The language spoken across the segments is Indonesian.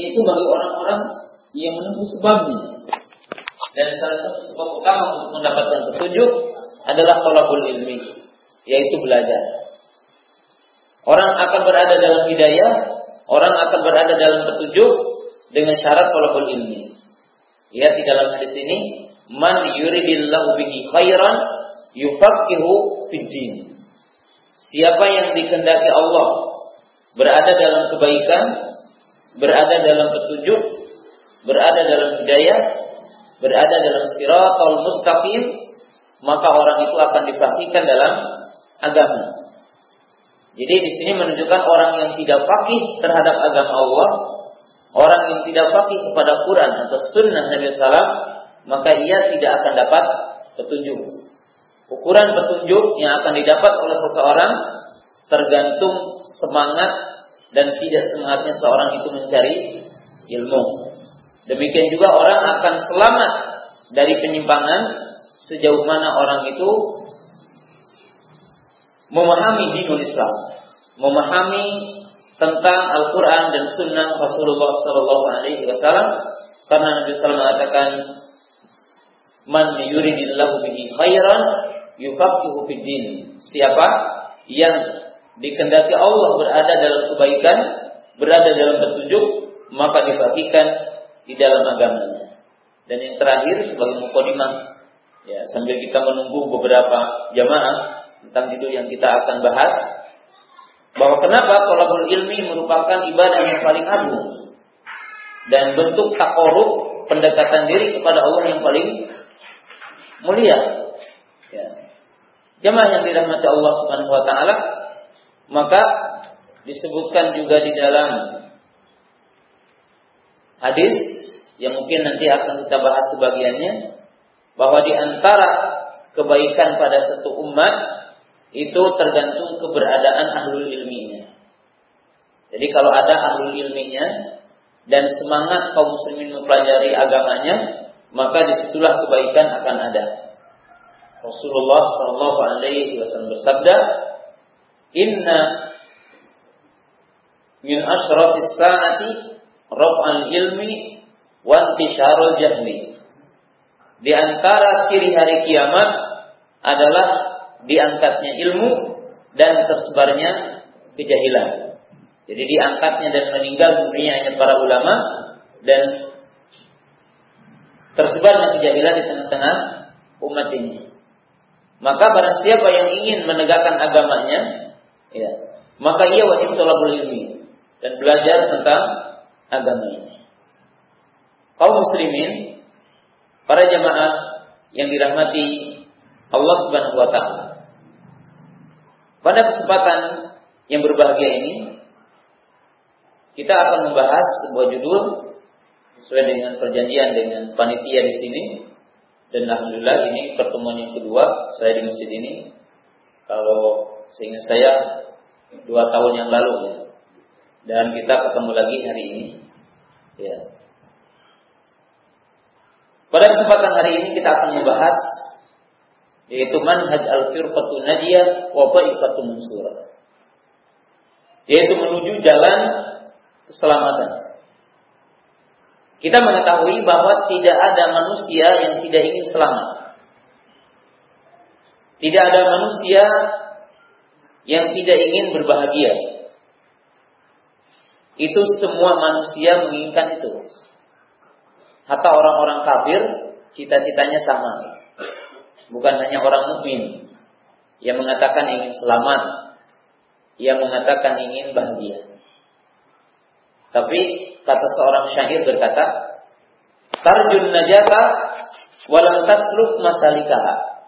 yaitu bagi orang-orang yang menempuh sebabnya. Dan salah satu sebab utama untuk mendapatkan petunjuk adalah tolabul ilmi, yaitu belajar. Orang akan berada dalam hidayah, orang akan berada dalam petunjuk dengan syarat tolabul ilmi. Ya di dalam hadis ini, man yuridillahu bihi khairan yufaqihu fid din. Siapa yang dikehendaki Allah berada dalam kebaikan, berada dalam petunjuk, berada dalam hidayah, berada dalam siratal mustaqim, maka orang itu akan dipastikan dalam agama. Jadi di sini menunjukkan orang yang tidak fakih terhadap agama Allah, orang yang tidak fakih kepada Quran atau Sunnah Nabi Sallam, maka ia tidak akan dapat petunjuk. Ukuran petunjuk yang akan didapat oleh seseorang tergantung semangat dan tidak semangatnya seorang itu mencari ilmu. Demikian juga orang akan selamat dari penyimpangan sejauh mana orang itu memahami dinul Islam, memahami tentang Al-Quran dan Sunnah Rasulullah Sallallahu Alaihi Wasallam, karena Nabi Sallam mengatakan, "Man yuridillahu bihi khairan yufaqihu fid din." Siapa yang dikendaki Allah berada dalam kebaikan, berada dalam petunjuk, maka dibagikan di dalam agamanya. Dan yang terakhir sebagai mukadimah ya sambil kita menunggu beberapa jamaah tentang itu yang kita akan bahas bahwa kenapa tolabul ilmi merupakan ibadah yang paling agung dan bentuk takorub pendekatan diri kepada Allah yang paling mulia. Ya. Jamaah yang dirahmati Allah Subhanahu wa taala, maka disebutkan juga di dalam hadis yang mungkin nanti akan kita bahas sebagiannya bahwa di antara kebaikan pada satu umat itu tergantung keberadaan ahlul ilminya. Jadi kalau ada ahlul ilminya dan semangat kaum muslimin mempelajari agamanya, maka di situlah kebaikan akan ada. Rasulullah Shallallahu Alaihi Wasallam bersabda, Inna min ashrafis saati raf'al ilmi wa intisharul jahli. Di antara ciri hari kiamat adalah diangkatnya ilmu dan tersebarnya kejahilan. Jadi diangkatnya dan meninggal dunianya para ulama dan tersebarnya kejahilan di tengah-tengah umat ini. Maka barang siapa yang ingin menegakkan agamanya, ya, maka ia wajib tolabul ilmi dan belajar tentang agama ini. Kaum muslimin, para jamaah yang dirahmati Allah Subhanahu wa taala. Pada kesempatan yang berbahagia ini, kita akan membahas sebuah judul sesuai dengan perjanjian dengan panitia di sini. Dan alhamdulillah ini pertemuan yang kedua saya di masjid ini. Kalau seingat saya dua tahun yang lalu ya. Dan kita ketemu lagi hari ini. Ya. Pada kesempatan hari ini kita akan membahas yaitu manhaj al-firqatu najiyah wa ta'ifatu mansurah. Yaitu menuju jalan keselamatan. Kita mengetahui bahwa tidak ada manusia yang tidak ingin selamat. Tidak ada manusia yang tidak ingin berbahagia. Itu semua manusia menginginkan itu. Hatta orang-orang kafir cita-citanya sama bukan hanya orang mukmin yang mengatakan ingin selamat, yang mengatakan ingin bahagia. Tapi kata seorang syair berkata, Tarjun najata walam tasluk masalikaha.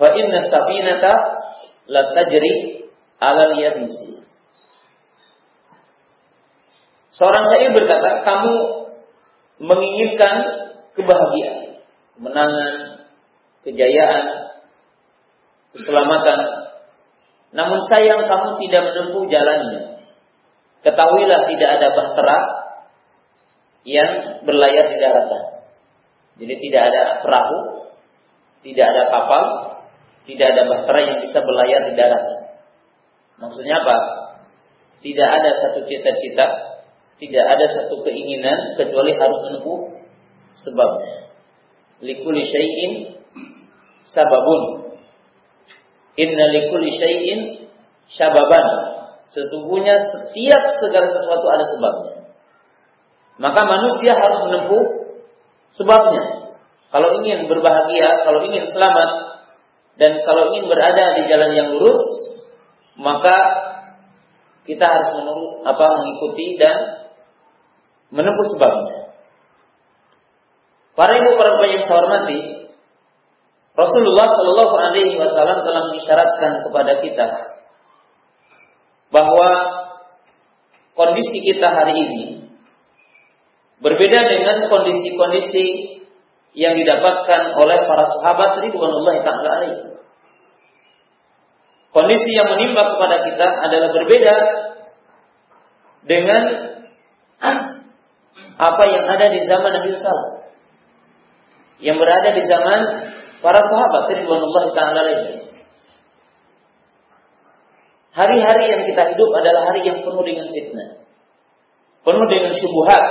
Fa inna safinata la tajri ala yabisi. Seorang syair berkata, kamu menginginkan kebahagiaan, kemenangan, kejayaan, keselamatan. Namun sayang kamu tidak menempuh jalannya. Ketahuilah tidak ada bahtera yang berlayar di daratan. Jadi tidak ada perahu, tidak ada kapal, tidak ada bahtera yang bisa berlayar di daratan. Maksudnya apa? Tidak ada satu cita-cita tidak ada satu keinginan kecuali harus menempuh sebabnya. Likuli syai'in sababun. Inna likuli syai'in syababan. Sesungguhnya setiap segala sesuatu ada sebabnya. Maka manusia harus menempuh sebabnya. Kalau ingin berbahagia, kalau ingin selamat, dan kalau ingin berada di jalan yang lurus, maka kita harus menurut apa mengikuti dan menempuh sebabnya. Para ibu para bapak yang saya hormati, Rasulullah Shallallahu Alaihi Wasallam telah mengisyaratkan kepada kita bahwa kondisi kita hari ini berbeda dengan kondisi-kondisi yang didapatkan oleh para sahabat ridwanullah taala alaihi. Kondisi yang menimpa kepada kita adalah berbeda dengan apa yang ada di zaman Nabi Sallam. Yang berada di zaman para sahabat ridwanullah taala alaihi. Hari-hari yang kita hidup adalah hari yang penuh dengan fitnah. Penuh dengan syubhat.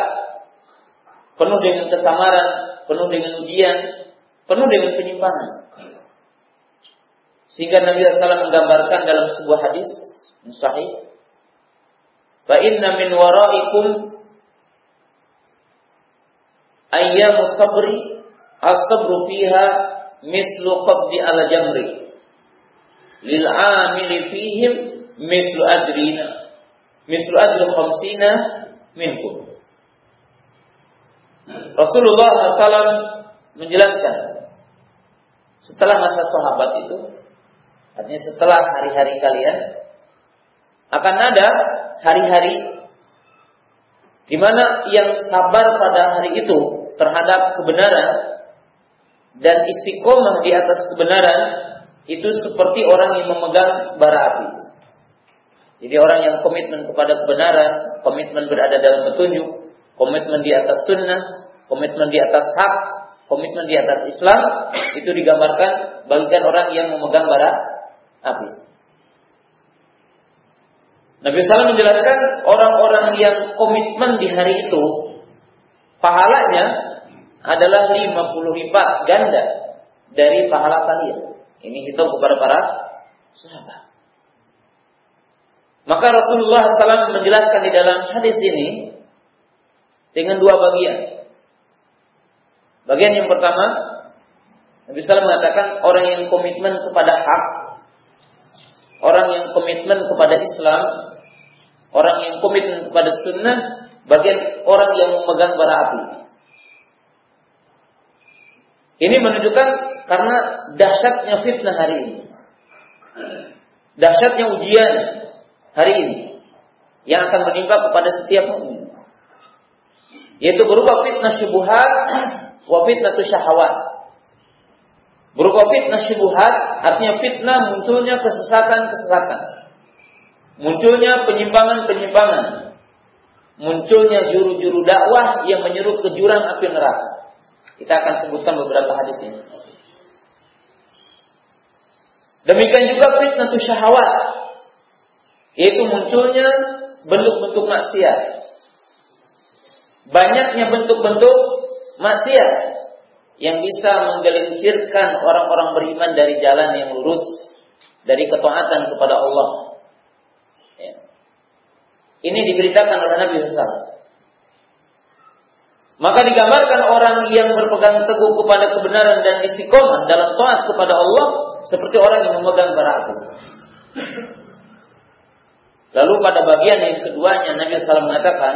Penuh dengan kesamaran, penuh dengan ujian, penuh dengan penyimpangan. Sehingga Nabi SAW menggambarkan dalam sebuah hadis sahih, "Fa inna min waraikum ayyamu sabri as-sabru fiha mislu qabdi ala jamri lil amili fihim mislu adrina mislu adri khamsina minkum Rasulullah SAW menjelaskan setelah masa sahabat itu artinya setelah hari-hari kalian akan ada hari-hari di mana yang sabar pada hari itu terhadap kebenaran dan istiqomah di atas kebenaran itu seperti orang yang memegang bara api. Jadi orang yang komitmen kepada kebenaran, komitmen berada dalam petunjuk, komitmen di atas sunnah, komitmen di atas hak, komitmen di atas Islam, itu digambarkan bagikan orang yang memegang bara api. Nabi SAW menjelaskan orang-orang yang komitmen di hari itu pahalanya adalah 50 lipat ganda dari pahala kalian. Ini kita kepada para sahabat. Maka Rasulullah SAW menjelaskan di dalam hadis ini dengan dua bagian. Bagian yang pertama, Nabi SAW mengatakan orang yang komitmen kepada hak, orang yang komitmen kepada Islam, orang yang komitmen kepada sunnah, bagian orang yang memegang bara api. Ini menunjukkan karena dahsyatnya fitnah hari ini. Dahsyatnya ujian hari ini yang akan menimpa kepada setiap mukmin. Yaitu berupa fitnah syubhat wa fitnah syahwat. Berupa fitnah syubhat artinya fitnah munculnya kesesatan-kesesatan. Munculnya penyimpangan-penyimpangan. Munculnya juru-juru dakwah yang menyuruh ke jurang api neraka. Kita akan sebutkan beberapa hadis ini. Demikian juga fitnah syahwat. Yaitu munculnya bentuk-bentuk maksiat. Banyaknya bentuk-bentuk maksiat yang bisa menggelincirkan orang-orang beriman dari jalan yang lurus dari ketaatan kepada Allah. Ya. Ini diberitakan oleh Nabi Muhammad. Maka digambarkan orang yang berpegang teguh kepada kebenaran dan istiqomah dalam taat kepada Allah seperti orang yang memegang bara api. Lalu pada bagian yang keduanya Nabi SAW mengatakan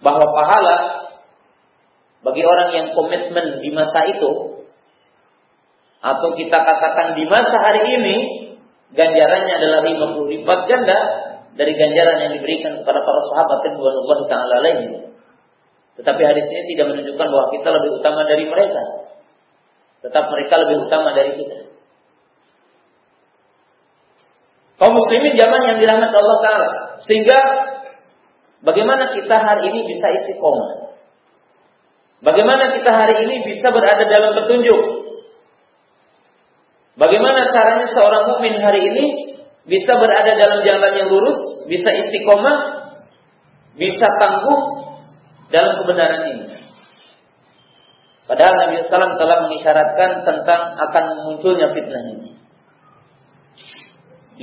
bahwa pahala bagi orang yang komitmen di masa itu atau kita katakan di masa hari ini ganjarannya adalah 50 lipat ganda dari ganjaran yang diberikan kepada para sahabat radhiyallahu taala alaihi. Tetapi hadis ini tidak menunjukkan bahwa kita lebih utama dari mereka. Tetap mereka lebih utama dari kita. Kaum muslimin zaman yang dirahmati Allah Ta'ala. Sehingga bagaimana kita hari ini bisa istiqomah. Bagaimana kita hari ini bisa berada dalam petunjuk. Bagaimana caranya seorang mukmin hari ini bisa berada dalam jalan yang lurus, bisa istiqomah bisa tangguh dalam kebenaran ini. Padahal Nabi SAW telah mengisyaratkan tentang akan munculnya fitnah ini.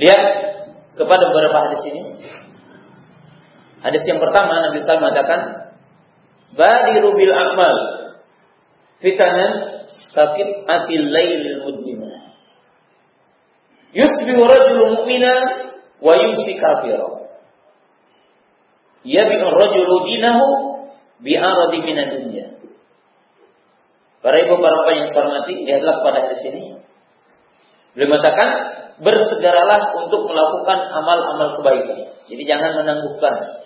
Lihat kepada beberapa hadis ini. Hadis yang pertama Nabi SAW mengatakan, Badiru bil amal fitanan kafit atil lailil mudlimah. Yusbihu rajul mu'mina wa yumsi kafira. Yabi'ur rajulu dinahu bi'aradi minan dunya. Para ibu para bapak yang saya hormati, lihatlah pada hadis ini. Beliau mengatakan, bersegeralah untuk melakukan amal-amal kebaikan. Jadi jangan menangguhkan.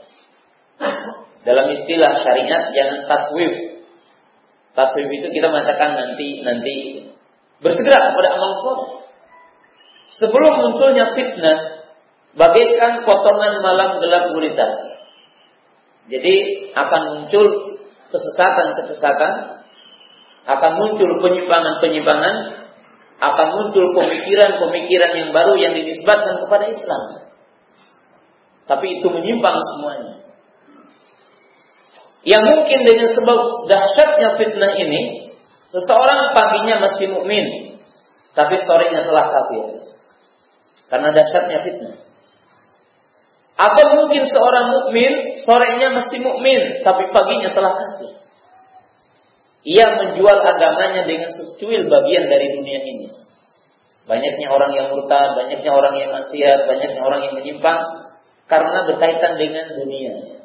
Dalam istilah syariat jangan taswif. Taswif itu kita mengatakan nanti nanti bersegera kepada amal soleh. Sebelum munculnya fitnah, bagaikan potongan malam gelap gulita. Jadi akan muncul kesesatan-kesesatan akan muncul penyimpangan-penyimpangan, akan muncul pemikiran-pemikiran yang baru yang dinisbatkan kepada Islam. Tapi itu menyimpang semuanya. Yang mungkin dengan sebab dahsyatnya fitnah ini, seseorang paginya masih mukmin, tapi sorenya telah kafir. Karena dahsyatnya fitnah. Atau mungkin seorang mukmin, sorenya masih mukmin, tapi paginya telah kafir. Ia menjual agamanya dengan secuil bagian dari dunia ini. Banyaknya orang yang murtad, banyaknya orang yang maksiat, banyaknya orang yang menyimpang karena berkaitan dengan dunia.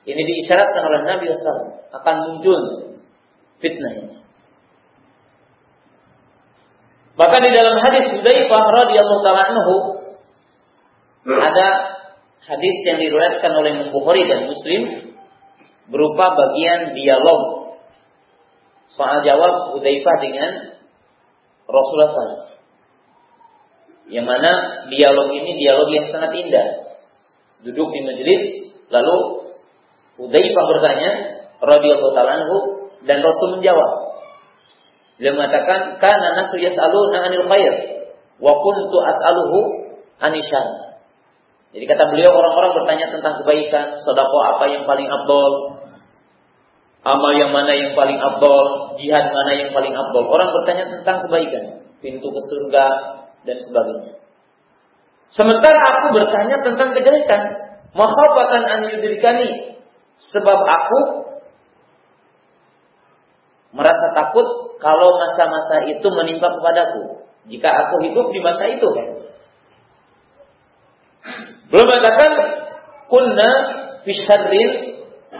Ini diisyaratkan oleh Nabi SAW akan muncul fitnah ini. Bahkan di dalam hadis Hudzaifah radhiyallahu taala anhu ada hadis yang diriwayatkan oleh Bukhari dan Muslim berupa bagian dialog soal jawab Hudzaifah dengan Rasulullah SAW. Yang mana dialog ini dialog yang sangat indah. Duduk di majelis, lalu Hudzaifah bertanya, radhiyallahu taala dan Rasul menjawab. Dia mengatakan, "Kana nasu yas'aluna 'anil khair wa kuntu as'aluhu anishan." Jadi kata beliau orang-orang bertanya tentang kebaikan, sodako apa yang paling abdol, amal yang mana yang paling abdol, jihad mana yang paling abdol. Orang bertanya tentang kebaikan, pintu ke surga dan sebagainya. Sementara aku bertanya tentang kejelekan, makhafatan an yudrikani, sebab aku merasa takut kalau masa-masa itu menimpa kepadaku. Jika aku hidup di masa itu, belum mengatakan kunna fi syarrin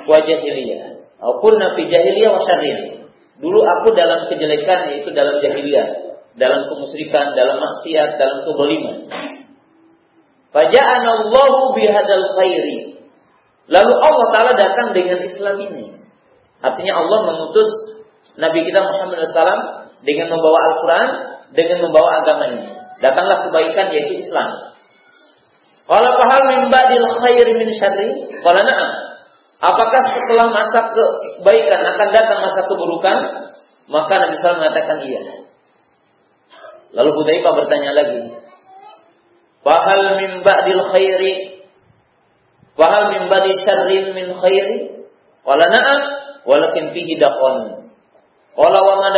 wa jahiliyah. Au kunna fi jahiliyah wa syarrin. Dulu aku dalam kejelekan yaitu dalam jahiliyah, dalam kemusyrikan, dalam maksiat, dalam keboliman. Faja'ana Allahu bihadzal khairi. Lalu Allah Ta'ala datang dengan Islam ini. Artinya Allah mengutus Nabi kita Muhammad SAW dengan membawa Al-Quran, dengan membawa agamanya. Datanglah kebaikan yaitu Islam. Kalau pahal min ba'dil khairi min syarri? Qala na'am. Apakah setelah masa kebaikan akan datang masa keburukan? Maka Nabi SAW mengatakan iya. Lalu Hudzaifah bertanya lagi. Fahal min ba'dil khairi? Fahal min ba'di syarrin min khairi? Qala na'am, walakin fihi daqan. Qala wa ma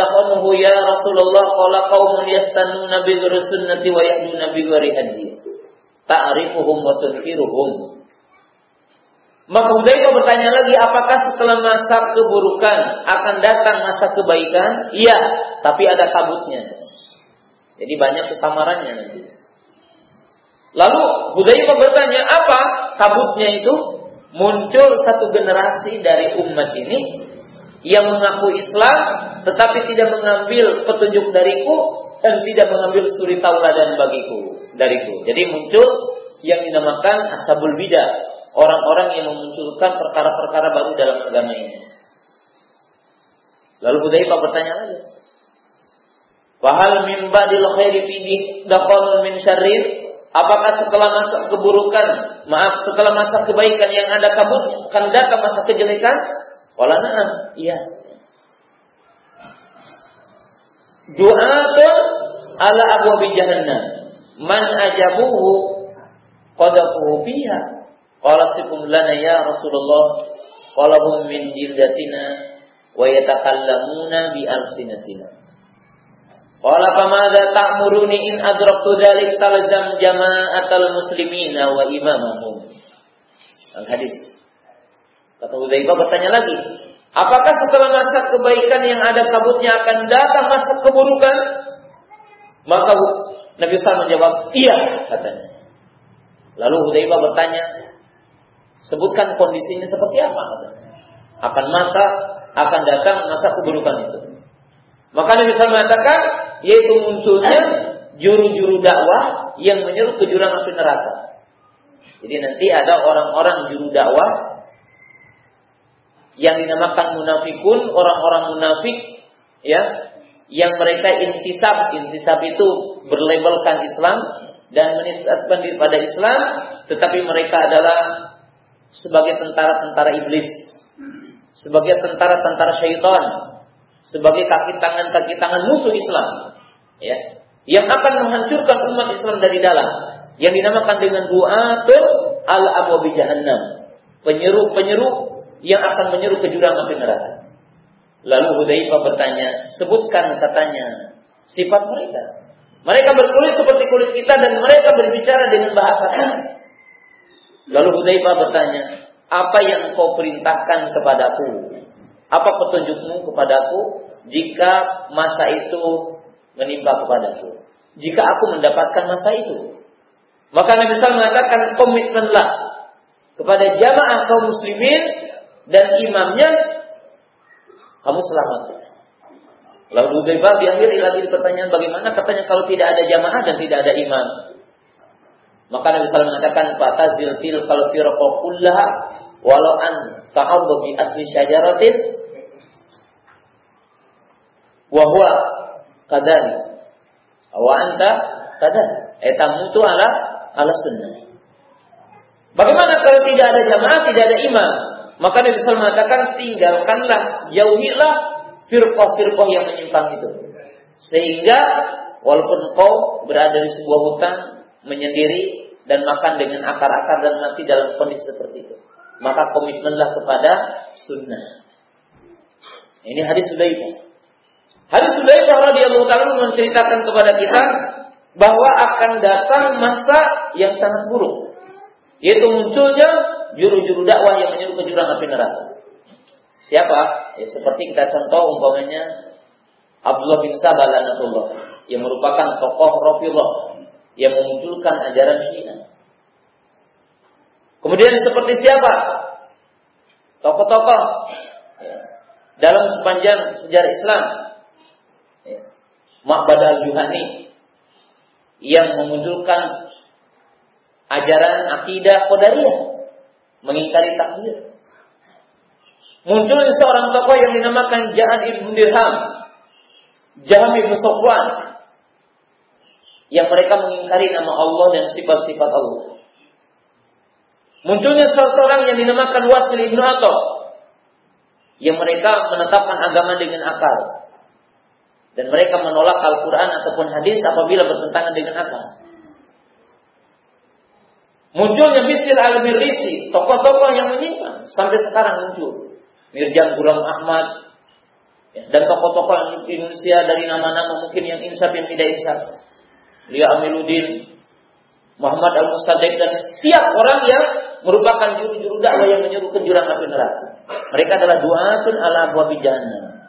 ya Rasulullah? Qala qaumun yastannuna bi sunnati wa yahduna bi ghairi hadi ta'rifuhum wa tunkiruhum. Maka Hudzaifah bertanya lagi, apakah setelah masa keburukan akan datang masa kebaikan? Iya, tapi ada kabutnya. Jadi banyak kesamarannya nanti. Lalu Hudzaifah bertanya, apa kabutnya itu? Muncul satu generasi dari umat ini yang mengaku Islam tetapi tidak mengambil petunjuk dariku dan tidak mengambil suri tauladan bagiku dariku. Jadi muncul yang dinamakan ashabul bidah, orang-orang yang memunculkan perkara-perkara baru dalam agama ini. Lalu Hudzaifah bertanya lagi. Wahal min ba'dil khairi daqalun min syarrin? Apakah setelah masa keburukan, maaf, setelah masa kebaikan yang ada kabut, akan datang masa kejelekan? Wala na'am, iya. Doa ala abwabi jahannam. Man ajabuhu qadafuhu fiha. Qala sikum lana ya Rasulullah qala hum min jildatina wa yatakallamuna bi alsinatina. Qala famadha ta'muruni in adraktu dzalik talzam jama'atal muslimina wa imamahum. Al-hadis. Kata Hudzaifah bertanya lagi, apakah setelah masa kebaikan yang ada kabutnya akan datang masa keburukan? Maka Nabi SAW menjawab, iya katanya. Lalu Hudzaifah bertanya, sebutkan kondisinya seperti apa katanya. Akan masa akan datang masa keburukan itu. Maka Nabi SAW mengatakan, yaitu munculnya juru-juru dakwah yang menyeru ke jurang api neraka. Jadi nanti ada orang-orang juru dakwah yang dinamakan munafikun, orang-orang munafik ya, yang mereka intisab, intisab itu berlabelkan Islam dan menisbatkan diri pada Islam, tetapi mereka adalah sebagai tentara-tentara iblis, sebagai tentara-tentara syaitan, sebagai kaki tangan kaki tangan musuh Islam, ya, yang akan menghancurkan umat Islam dari dalam yang dinamakan dengan du'atul al abwabi jahannam. Penyeru-penyeru yang akan menyeru ke jurang api neraka. Lalu Hudzaifah bertanya, sebutkan katanya sifat mereka. Mereka berkulit seperti kulit kita dan mereka berbicara dengan bahasa. Lalu Hudzaifah bertanya, apa yang kau perintahkan kepadaku? Apa petunjukmu kepadaku jika masa itu menimpa kepadaku? Jika aku mendapatkan masa itu, maka Nabi SAW mengatakan komitmenlah kepada jamaah kaum muslimin dan imamnya kamu selamat. Lalu Hudaybah di akhir lagi pertanyaan bagaimana katanya kalau tidak ada jamaah dan tidak ada imam. Maka Nabi SAW mengatakan fatazil til kalau kullaha walau an ta'adhu bi asli syajaratin wa huwa kadari wa anta kadari etamutu ala ala sunnah. Bagaimana kalau tidak ada jamaah, tidak ada imam? Maka Nabi SAW mengatakan tinggalkanlah, jauhilah firqah-firqah yang menyimpang itu. Sehingga walaupun kau berada di sebuah hutan menyendiri dan makan dengan akar-akar dan mati dalam kondisi seperti itu. Maka komitmenlah kepada sunnah. Ini hadis Sudaiqah. Hadis Sudaiqah radhiyallahu taala menceritakan kepada kita bahwa akan datang masa yang sangat buruk. Yaitu munculnya juru-juru dakwah yang menyeru ke jurang api neraka. Siapa? Ya, seperti kita contoh umpamanya Abdullah bin Sabah lanatullah yang merupakan tokoh Rafiullah yang memunculkan ajaran Syiah. Kemudian seperti siapa? Tokoh-tokoh ya, dalam sepanjang sejarah Islam. Ma'bad al-Juhani yang memunculkan ajaran akidah Qadariyah, mengingkari takdir. Muncul seorang tokoh yang dinamakan Ja'ad ibn Dirham, Jaham ibn yang mereka mengingkari nama Allah dan sifat-sifat Allah. Munculnya seseorang yang dinamakan Wasil ibn Atok, yang mereka menetapkan agama dengan akal dan mereka menolak Al-Quran ataupun hadis apabila bertentangan dengan apa? Munculnya Bismil al-Mirrisi, tokoh-tokoh yang menyimpang sampai sekarang muncul. Mirjan Gulam Ahmad ya, dan tokoh-tokoh Indonesia dari nama-nama mungkin yang insaf yang tidak insaf. Lia Amiluddin, Muhammad Al-Mustadek dan setiap orang yang merupakan juru-juru dakwah yang menyuruh ke jurang api neraka. Mereka adalah duatun ala abwabi jannah.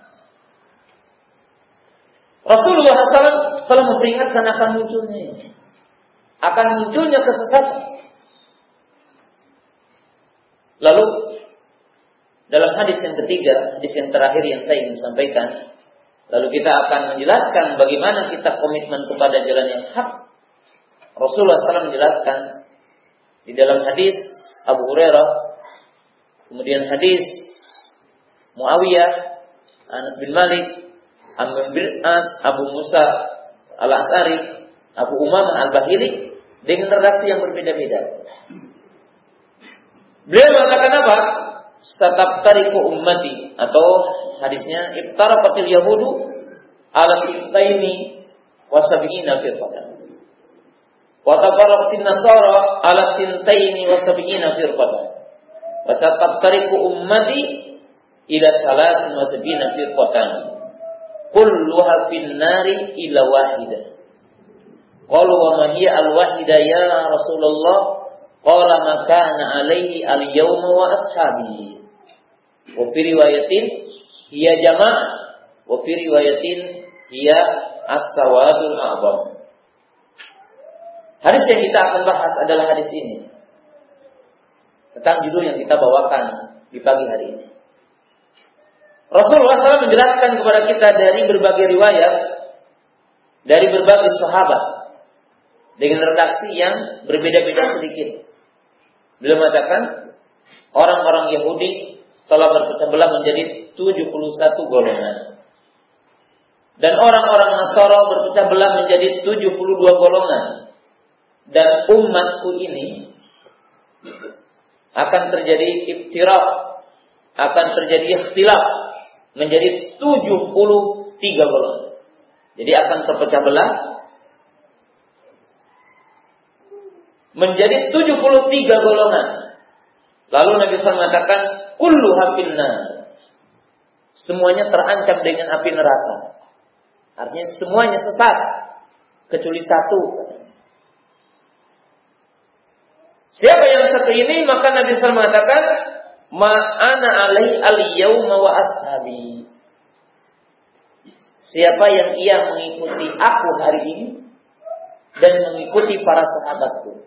Rasulullah SAW telah memperingatkan akan munculnya. Akan munculnya kesesatan. Lalu dalam hadis yang ketiga, hadis yang terakhir yang saya ingin sampaikan, lalu kita akan menjelaskan bagaimana kita komitmen kepada jalan yang hak. Rasulullah SAW menjelaskan di dalam hadis Abu Hurairah, kemudian hadis Muawiyah, Anas bin Malik, Amr bin As, Abu Musa Al-As'ari, Abu Umamah Al-Bahili dengan redaksi yang berbeda-beda. Beliau mengatakan apa? tariku ummati atau hadisnya patil yahudu ala sitaini wasabiina firqatan. Wa tafarraqatin nasara ala sintaini wa sab'ina firqatan. Wa sataftariqu ummati ila salasin wa sab'ina firqatan. Kulluha nari ila wahidah. Qalu wa ma hiya al-wahidah ya Rasulullah? Qala ma kana alaihi al-yawma wa ashabi. Wa fi riwayatin hiya. Hadis yang kita akan bahas adalah hadis ini. Tentang judul yang kita bawakan di pagi hari ini. Rasulullah SAW menjelaskan kepada kita dari berbagai riwayat, dari berbagai sahabat, dengan redaksi yang berbeda-beda sedikit. Beliau mengatakan, orang-orang Yahudi telah berpecah belah menjadi 71 golongan. Dan orang-orang Nasara berpecah belah menjadi 72 golongan dan umatku ini akan terjadi iftiraq, akan terjadi ikhtilaf menjadi 73 golongan. Jadi akan terpecah belah menjadi 73 golongan. Lalu Nabi SAW mengatakan, Kullu hafilna. Semuanya terancam dengan api neraka. Artinya semuanya sesat. Kecuali satu. Siapa yang satu ini maka Nabi SAW mengatakan ma'ana alai al yauma wa ashabi. Siapa yang ia mengikuti aku hari ini dan mengikuti para sahabatku.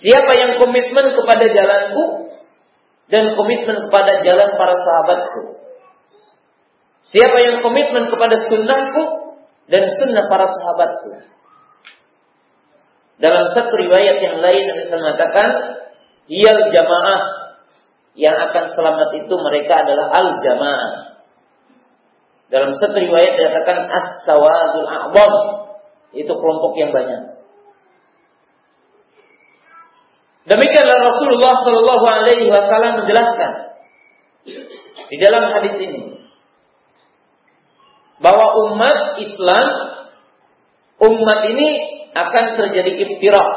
Siapa yang komitmen kepada jalanku dan komitmen kepada jalan para sahabatku. Siapa yang komitmen kepada sunnahku dan sunnah para sahabatku. Dalam satu riwayat yang lain SAW mengatakan, Iyal jamaah yang akan selamat itu mereka adalah al jamaah. Dalam satu riwayat dikatakan as-sawadul a'bam. Itu kelompok yang banyak. Demikianlah Rasulullah Shallallahu Alaihi Wasallam menjelaskan di dalam hadis ini bahwa umat Islam, umat ini akan terjadi iftirah,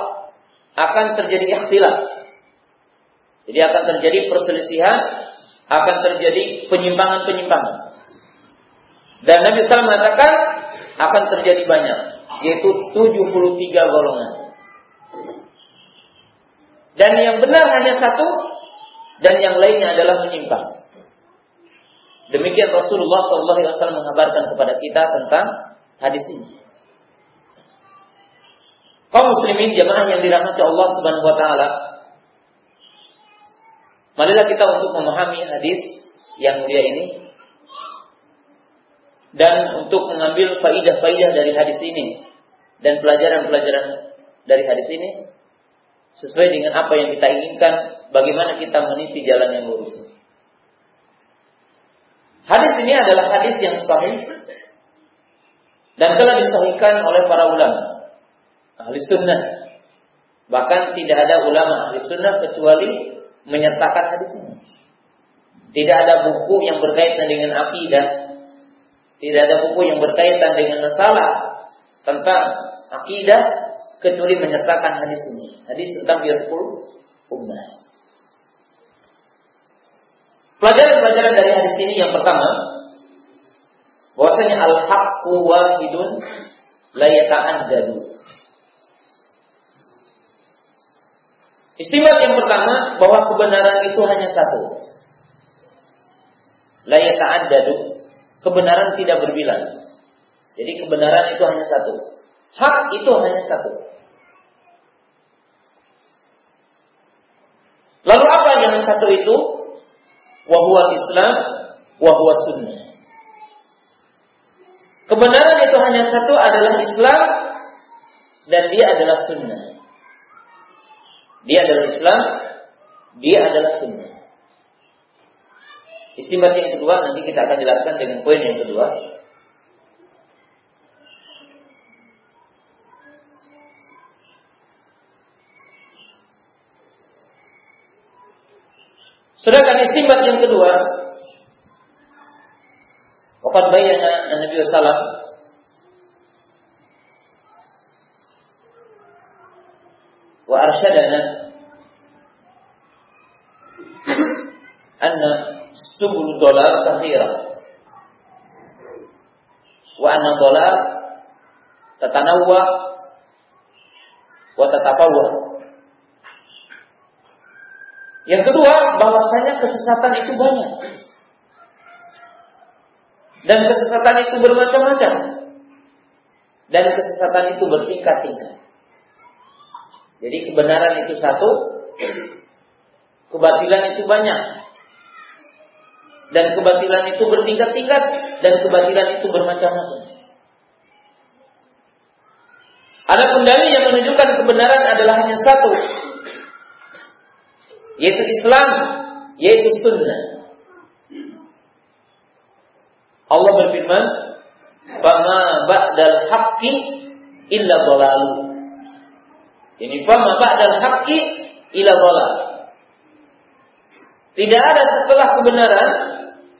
akan terjadi ikhtilaf. Jadi akan terjadi perselisihan, akan terjadi penyimpangan-penyimpangan. Dan Nabi SAW mengatakan akan terjadi banyak, yaitu 73 golongan. Dan yang benar hanya satu, dan yang lainnya adalah menyimpang. Demikian Rasulullah SAW mengabarkan kepada kita tentang hadis ini kaum muslimin jemaah yang dirahmati Allah Subhanahu wa taala. Marilah kita untuk memahami hadis yang mulia ini dan untuk mengambil faidah-faidah dari hadis ini dan pelajaran-pelajaran dari hadis ini sesuai dengan apa yang kita inginkan bagaimana kita meniti jalan yang lurus. Hadis ini adalah hadis yang sahih dan telah disahihkan oleh para ulama ahli sunnah. Bahkan tidak ada ulama ahli sunnah kecuali menyertakan hadis ini. Tidak ada buku yang berkaitan dengan akidah. Tidak ada buku yang berkaitan dengan masalah tentang akidah kecuali menyertakan hadis ini. Hadis tentang birrul ummah. Pelajaran-pelajaran dari hadis ini yang pertama bahwasanya al-haqqu wahidun la yata'addadu. Istimewa yang pertama bahwa kebenaran itu hanya satu. La yata'addadu. Kebenaran tidak berbilang. Jadi kebenaran itu hanya satu. Hak itu hanya satu. Lalu apa yang satu itu? Wahuwa Islam, wahuwa sunnah. Kebenaran itu hanya satu adalah Islam dan dia adalah sunnah. Dia adalah Islam, dia adalah sunnah. Istimbat yang kedua nanti kita akan jelaskan dengan poin yang kedua. Sedangkan istimbat yang kedua, Waqad bayyana Nabi sallallahu 70 dolar kathira. Wa anna dolar tatanawwa wa tatapawwa. Yang kedua, bahwasanya kesesatan itu banyak. Dan kesesatan itu bermacam-macam. Dan kesesatan itu bertingkat-tingkat. Jadi kebenaran itu satu, kebatilan itu banyak dan kebatilan itu bertingkat-tingkat dan kebatilan itu bermacam-macam. Ada dalil yang menunjukkan kebenaran adalah hanya satu, yaitu Islam, yaitu Sunnah. Allah berfirman, "Fama ba'dal haqqi illa dhalalu." Ini fama ba'dal haqqi illa dhalal. Tidak ada setelah kebenaran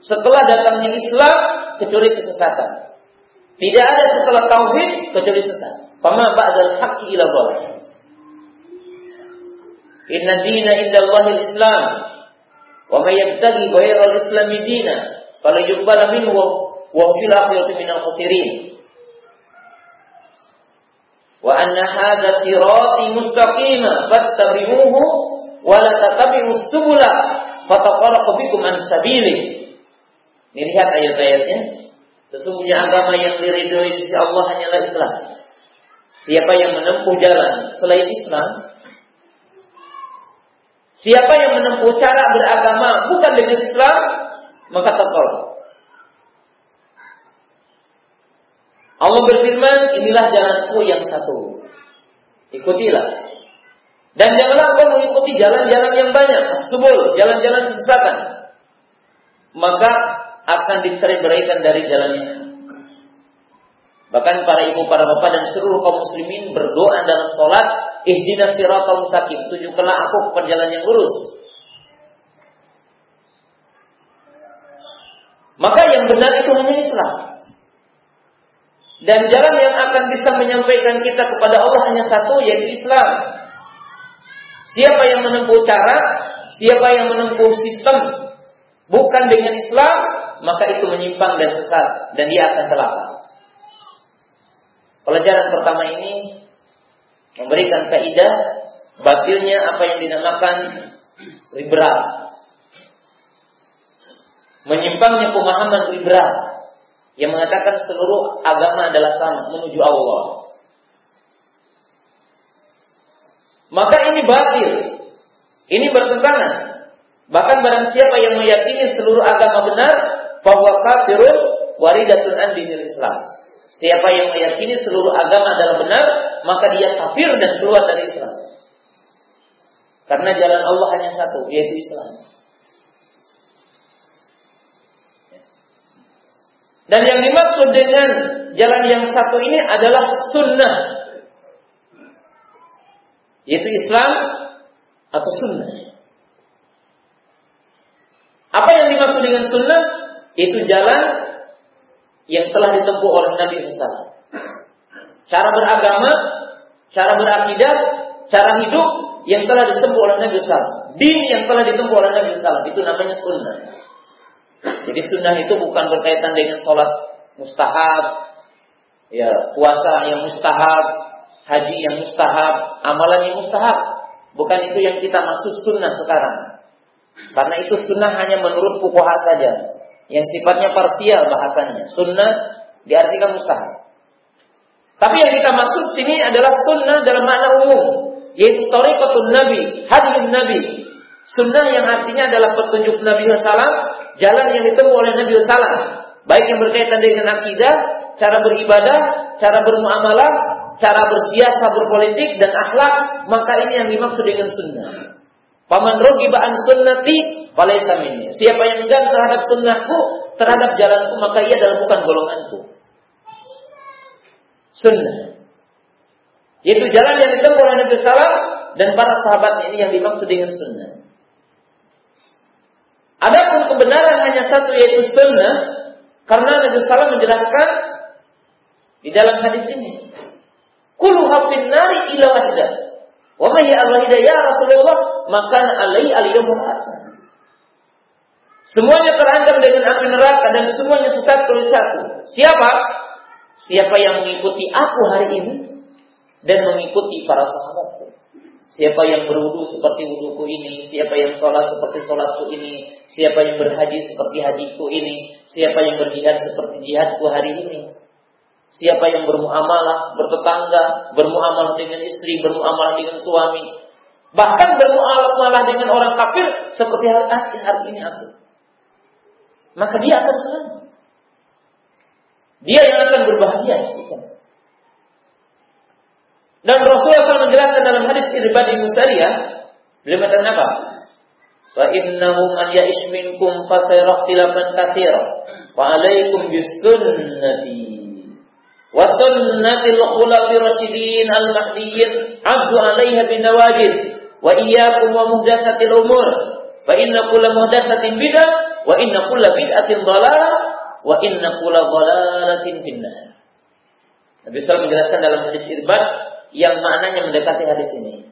setelah datangnya Islam kecuali kesesatan. Tidak ada setelah tauhid kecuali sesat. Fama ba'dal haqqi ila dhalal. Inna dina indallahi al-Islam. Wa may yabtaghi ghayra al-Islam dina fala yuqbal minhu wa fil akhirati minal khasirin. Wa anna hadha sirati mustaqima fattabi'uhu wa la tattabi'us subula fatafarraqu bikum an sabili. Ini lihat ayat-ayatnya. Sesungguhnya agama yang diridhoi di sisi Allah hanyalah Islam. Siapa yang menempuh jalan selain Islam, siapa yang menempuh cara beragama bukan dengan Islam, maka tertolak. Allah berfirman, inilah jalanku yang satu. Ikutilah. Dan janganlah kau mengikuti jalan-jalan yang banyak, subul, jalan-jalan kesesatan. Maka akan dicari beraikan dari jalannya. Bahkan para ibu, para bapak dan seluruh kaum muslimin berdoa dalam sholat, ihdinas siratal mustaqim, tunjukkanlah aku ke jalan yang lurus. Maka yang benar itu hanya Islam. Dan jalan yang akan bisa menyampaikan kita kepada Allah hanya satu, yaitu Islam. Siapa yang menempuh cara, siapa yang menempuh sistem, bukan dengan Islam, maka itu menyimpang dan sesat dan dia akan celaka. Pelajaran pertama ini memberikan kaidah batilnya apa yang dinamakan liberal. Menyimpangnya pemahaman liberal yang mengatakan seluruh agama adalah sama menuju Allah. Maka ini batil. Ini bertentangan. Bahkan barang siapa yang meyakini seluruh agama benar, bahwa kafirun waridatun an dinil Islam. Siapa yang meyakini seluruh agama adalah benar, maka dia kafir dan keluar dari Islam. Karena jalan Allah hanya satu, yaitu Islam. Dan yang dimaksud dengan jalan yang satu ini adalah sunnah. Yaitu Islam atau sunnah. Apa yang dimaksud dengan sunnah? Itu jalan yang telah ditempuh oleh Nabi Musa. Cara beragama, cara berakidah, cara hidup yang telah ditempuh oleh Nabi Musa. Din yang telah ditempuh oleh Nabi Musa. Itu namanya sunnah. Jadi sunnah itu bukan berkaitan dengan sholat mustahab, ya puasa yang mustahab, haji yang mustahab, amalan yang mustahab. Bukan itu yang kita maksud sunnah sekarang. Karena itu sunnah hanya menurut fukuha saja yang sifatnya parsial bahasanya. Sunnah diartikan mustahab. Tapi yang kita maksud sini adalah sunnah dalam makna umum, yaitu tariqatul Nabi, hadiyun Nabi. Sunnah yang artinya adalah petunjuk Nabi SAW, jalan yang ditempuh oleh Nabi SAW. Baik yang berkaitan dengan akidah, cara beribadah, cara bermuamalah, cara bersiasa, berpolitik, dan akhlak, maka ini yang dimaksud dengan sunnah. Paman rogi ba'an sunnati Walaysa minni. Siapa yang enggan terhadap sunnahku, terhadap jalanku, maka ia adalah bukan golonganku. Sunnah. Yaitu jalan yang ditempuh oleh Nabi Sallam dan para sahabat ini yang dimaksud dengan sunnah. Adapun kebenaran hanya satu yaitu sunnah, karena Nabi Sallam menjelaskan di dalam hadis ini. Kulu hafin nari ila. Wa ma ya ya Rasulullah, maka alai hasan. Semuanya terancam dengan api neraka dan semuanya sesat kecuali satu. Siapa? Siapa yang mengikuti aku hari ini dan mengikuti para sahabatku. Siapa yang berwudu seperti wuduku ini, siapa yang sholat seperti sholatku ini, siapa yang berhaji seperti hajiku ini, siapa yang berjihad seperti jihadku hari ini. Siapa yang bermuamalah, bertetangga, bermuamalah dengan istri, bermuamalah dengan suami, bahkan bermuamalah dengan orang kafir seperti hari, hari ini aku. Maka dia akan selamat. Dia yang akan berbahagia. Dan Rasulullah SAW menjelaskan dalam hadis Irbad bin Musariyah, beliau mengatakan apa? Wa innahu man ya'ish minkum fasayara ikhtilafan. Wa alaikum bisunnati wa sunnatil khulafir rasyidin al mahdiyyin 'addu 'alaiha bin nawajid wa iyyakum wa muhdatsatil umur fa inna kulla muhdatsatin bid'ah wa inna kulla bid'atin dhalalah wa inna kulla dhalalatin finnar. Nabi SAW menjelaskan dalam hadis Irbad yang maknanya mendekati hadis ini.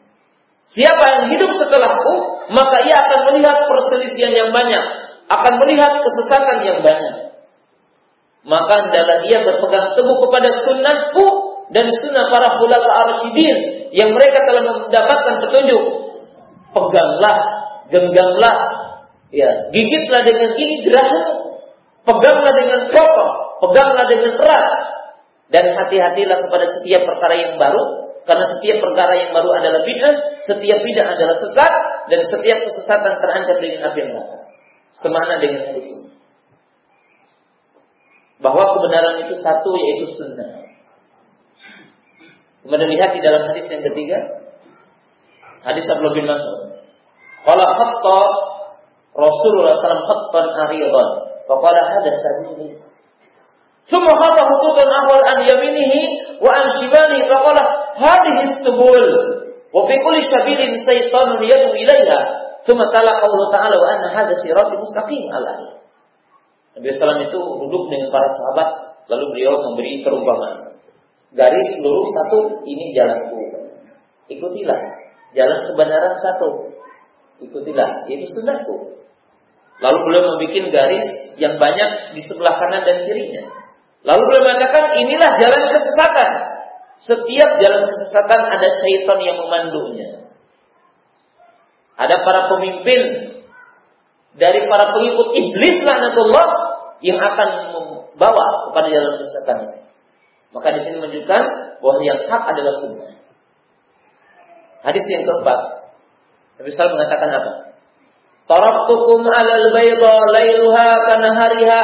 Siapa yang hidup setelahku, maka ia akan melihat perselisihan yang banyak, akan melihat kesesatan yang banyak. Maka adalah dia berpegang teguh kepada sunnahku dan sunnah para khulafa arsyidin yang mereka telah mendapatkan petunjuk. Peganglah, genggamlah, ya, gigitlah dengan ini gerahan, peganglah dengan kokoh, peganglah dengan erat, dan hati-hatilah kepada setiap perkara yang baru karena setiap perkara yang baru adalah bid'ah, setiap bid'ah adalah sesat, dan setiap kesesatan terancam dengan api neraka. Semana dengan hadis ini. Bahwa kebenaran itu satu yaitu sunnah. Kemudian lihat di dalam hadis yang ketiga, hadis Abdullah bin Mas'ud. Kalau khatta Rasulullah SAW khattan aridan, faqala hada sabili. Semua kata hukutan awal an yaminihi wa an shimali faqala hadhihi subul wa fi kulli sabilin saytanun yadu ilaiha thumma tala qawlu ta'ala wa anna hadha sirati mustaqim alaihi Nabi SAW itu duduk dengan para sahabat lalu beliau memberi perumpamaan. Garis lurus satu ini jalanku. Ikutilah jalan kebenaran satu. Ikutilah itu sunnahku. Lalu beliau membuat garis yang banyak di sebelah kanan dan kirinya. Lalu beliau mengatakan inilah jalan kesesatan. Setiap jalan kesesatan ada syaitan yang memandunya. Ada para pemimpin dari para pengikut iblis laknatullah yang akan membawa kepada jalan kesesatan. Maka di sini menunjukkan bahwa yang hak adalah sunnah. Hadis yang keempat. Nabi Sallallahu mengatakan apa? Taraktukum alal bayda lailuha kanahariha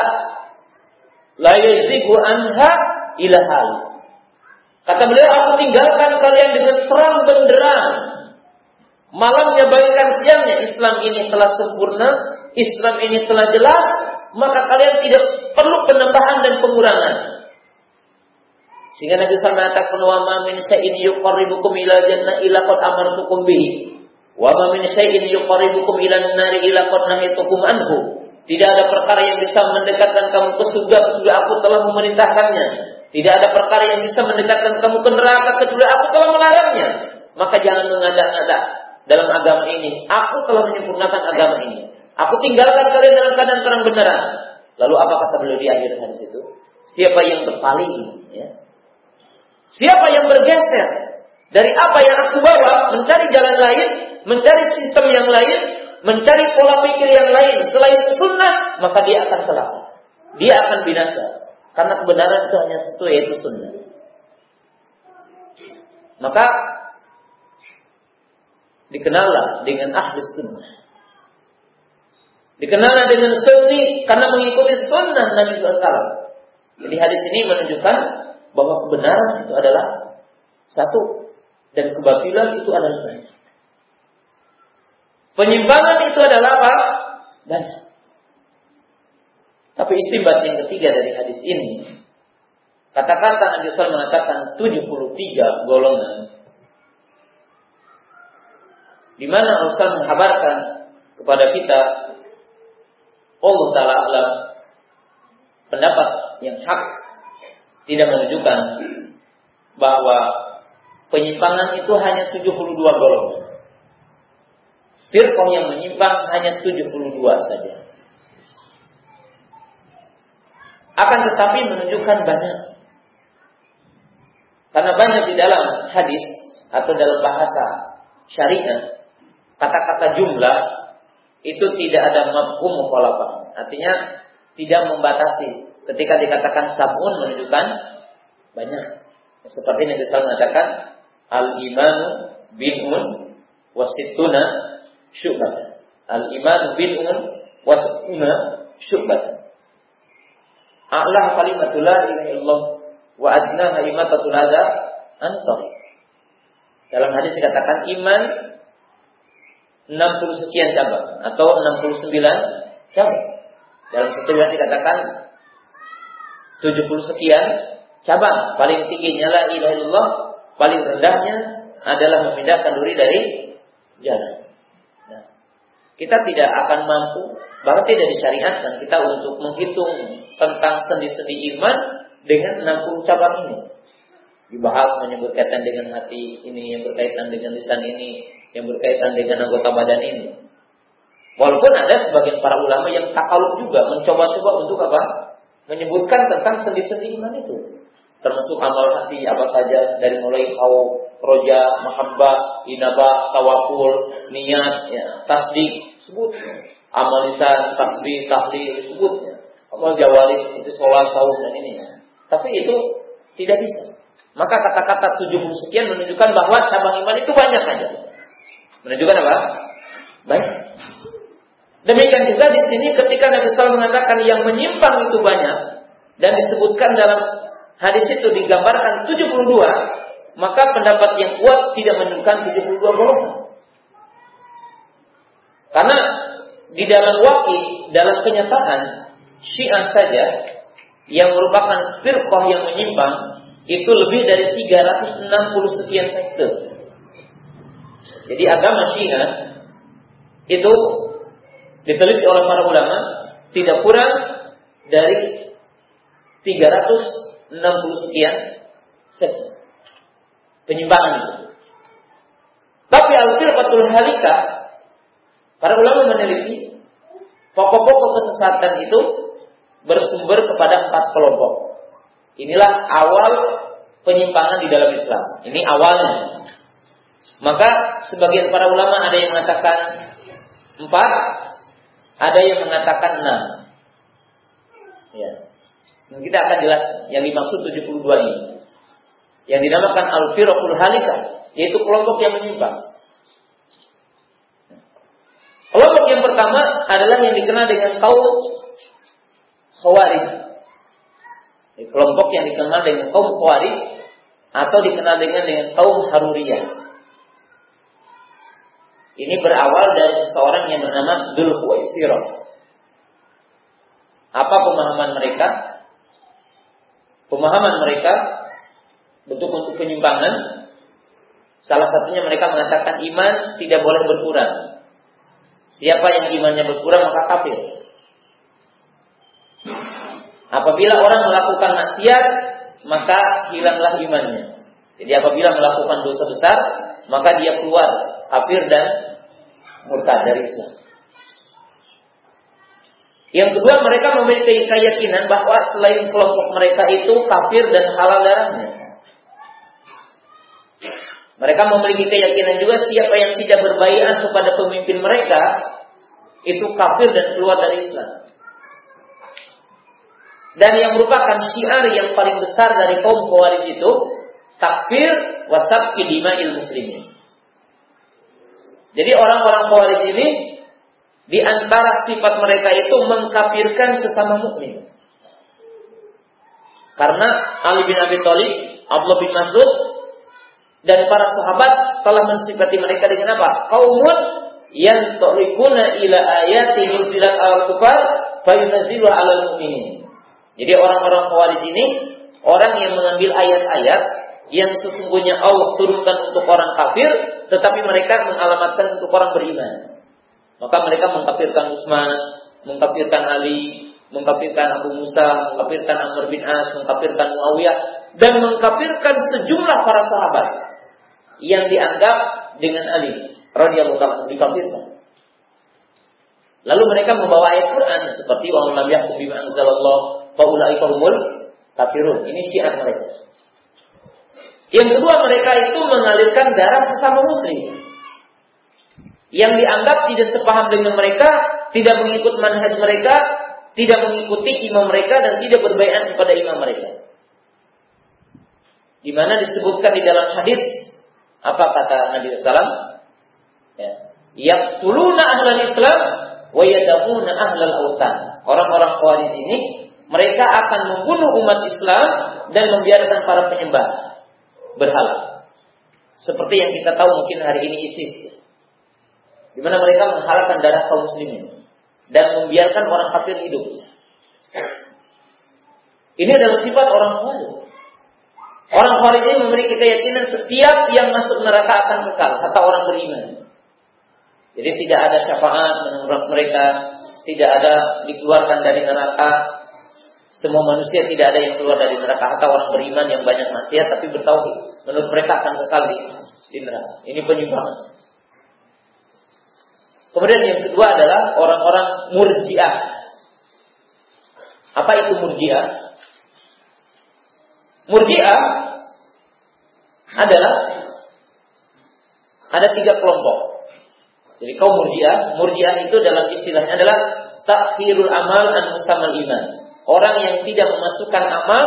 La yazigu anha ila hal. Kata beliau, aku tinggalkan kalian dengan terang benderang. Malamnya bagaikan siangnya. Islam ini telah sempurna. Islam ini telah jelas. Maka kalian tidak perlu penambahan dan pengurangan. Sehingga Nabi SAW mengatakan, Wa ma min syai'in yuqarribukum ila jannah ila qad amartukum bihi. Wa ma min syai'in yuqarribukum ila nari ila qad nahitukum anhu. Tidak ada perkara yang bisa mendekatkan kamu ke surga kecuali aku telah memerintahkannya. Tidak ada perkara yang bisa mendekatkan kamu ke neraka kecuali aku telah melarangnya. Maka jangan mengada-ngada dalam agama ini. Aku telah menyempurnakan agama ini. Aku tinggalkan kalian dalam keadaan terang beneran. Lalu apa kata beliau di akhir hadis itu? Siapa yang berpaling, ya? Siapa yang bergeser dari apa yang aku bawa, mencari jalan lain, mencari sistem yang lain, mencari pola pikir yang lain selain sunnah, maka dia akan celaka. Dia akan binasa. Karena kebenaran itu hanya satu yaitu sunnah. Maka dikenallah dengan ahli sunnah. Dikenallah dengan sunni karena mengikuti sunnah Nabi SAW. Jadi hadis ini menunjukkan bahwa kebenaran itu adalah satu dan kebatilan itu adalah lain. Penyimpangan itu adalah apa? Dan tapi istimbat yang ketiga dari hadis ini Kata-kata Nabi SAW mengatakan 73 golongan di mana Rasul menghabarkan kepada kita Allah Ta'ala alam pendapat yang hak tidak menunjukkan bahwa penyimpangan itu hanya 72 golongan. Firqah yang menyimpang hanya 72 saja. Akan tetapi menunjukkan banyak. Karena banyak di dalam hadis atau dalam bahasa syariah kata-kata jumlah itu tidak ada mafhum mukhalafah. Artinya tidak membatasi. Ketika dikatakan sabun menunjukkan banyak. Seperti yang bisa mengatakan al-imanu binun wasituna syubat. Al-imanu binun wasituna syubat. A'lah kalimatul la ilaha illallah wa adnaha imatatul adha antar. Dalam hadis dikatakan iman 60 sekian cabang atau 69 cabang. Dalam satu riwayat dikatakan 70 sekian cabang. Paling tingginya la ilaha paling rendahnya adalah memindahkan duri dari jalan. Nah, kita tidak akan mampu, bahkan tidak disyariatkan kita untuk menghitung tentang sendi-sendi iman dengan 60 cabang ini. Dibahas menyebut kaitan dengan hati ini, yang berkaitan dengan lisan ini, yang berkaitan dengan anggota badan ini. Walaupun ada sebagian para ulama yang takaluk juga mencoba-coba untuk apa? Menyebutkan tentang sendi-sendi iman itu. Termasuk amal hati apa saja dari mulai kau roja, mahabbah, inabah, tawakul, niat, ya, tasdik, sebut. Amal lisan, tasbih, tahlil, sebutnya. Amal jawali seperti sholat, saum dan ini. Tapi itu tidak bisa. Maka kata-kata 70 sekian menunjukkan bahwa cabang iman itu banyak saja. Menunjukkan apa? Baik. Demikian juga di sini ketika Nabi SAW mengatakan yang menyimpang itu banyak dan disebutkan dalam hadis itu digambarkan 72, maka pendapat yang kuat tidak menunjukkan 72 golongan. Karena di dalam wakil, dalam kenyataan Syiah saja yang merupakan firqah yang menyimpang itu lebih dari 360 sekian sekte. Jadi agama Syiah itu diteliti oleh para ulama tidak kurang dari 360 sekian penyimpangan itu. Tapi al-firqatul halika para ulama meneliti pokok-pokok kesesatan itu bersumber kepada empat kelompok. Inilah awal penyimpangan di dalam Islam. Ini awalnya. Maka sebagian para ulama ada yang mengatakan empat, ada yang mengatakan enam. Ya. kita akan jelas yang dimaksud 72 ini. Yang dinamakan al-firqul halika, yaitu kelompok yang menyimpang. Kelompok yang pertama adalah yang dikenal dengan kaum Khawarij. Kelompok yang dikenal dengan kaum Khawarij atau dikenal dengan dengan kaum Haruriyah. Ini berawal dari seseorang yang bernama Dul Huwaisirah. Apa pemahaman mereka? Pemahaman mereka bentuk untuk penyimpangan. Salah satunya mereka mengatakan iman tidak boleh berkurang. Siapa yang imannya berkurang maka kafir. Apabila orang melakukan maksiat, maka hilanglah imannya. Jadi apabila melakukan dosa besar, maka dia keluar kafir dan murtad dari Islam. Yang kedua mereka memiliki keyakinan bahwa selain kelompok mereka itu kafir dan halal darahnya. Mereka memiliki keyakinan juga siapa yang tidak berbaikat kepada pemimpin mereka itu kafir dan keluar dari Islam. Dan yang merupakan syiar yang paling besar dari kaum Khawarij itu takfir wasab ilmu muslimin. Jadi orang-orang Khawarij ini di antara sifat mereka itu mengkafirkan sesama mukmin. Karena Ali bin Abi Thalib, Abdullah bin Mas'ud dan para sahabat telah mensifati mereka dengan apa? Kaumun yang ta'rifuna ila ayati nuzilat al-kufar fayunazzilu ala mu'minin. Jadi orang-orang Khawarij ini orang yang mengambil ayat-ayat yang sesungguhnya Allah turunkan untuk orang kafir, tetapi mereka mengalamatkan untuk orang beriman. Maka mereka mengkafirkan Utsman, mengkafirkan Ali, mengkafirkan Abu Musa, mengkafirkan Amr bin As, mengkafirkan Muawiyah, dan mengkafirkan sejumlah para sahabat yang dianggap dengan Ali radhiyallahu taala dikafirkan. Lalu mereka membawa ayat Quran seperti wa lam yahkum bima anzalallah faulaika humul kafirun. Ini syiar mereka. Yang kedua mereka itu mengalirkan darah sesama muslim. Yang dianggap tidak sepaham dengan mereka, tidak mengikut manhaj mereka, tidak mengikuti imam mereka dan tidak berbaikat kepada imam mereka. Di mana disebutkan di dalam hadis apa kata Nabi Sallam? Ya. Yang tuluna ahlul Islam wa yadamuna ahlal awsan. Orang-orang Khawarij ini mereka akan membunuh umat Islam dan membiarkan para penyembah berhala. Seperti yang kita tahu mungkin hari ini ISIS. Di mana mereka menghalalkan darah kaum muslimin dan membiarkan orang kafir hidup. Ini adalah sifat orang Khawarij. Orang Khawarij ini memiliki keyakinan setiap yang masuk neraka akan kekal, kata orang beriman. Jadi tidak ada syafaat menurut mereka, tidak ada dikeluarkan dari neraka, semua manusia tidak ada yang keluar dari neraka atau orang beriman yang banyak maksiat tapi bertauhid. Menurut mereka akan kekal di, neraka. Ini penyimpangan. Kemudian yang kedua adalah orang-orang murjiah. Apa itu murjiah? Murjiah adalah ada tiga kelompok. Jadi kaum murjiah, murjiah itu dalam istilahnya adalah takhirul amal dan musamal iman. Orang yang tidak memasukkan amal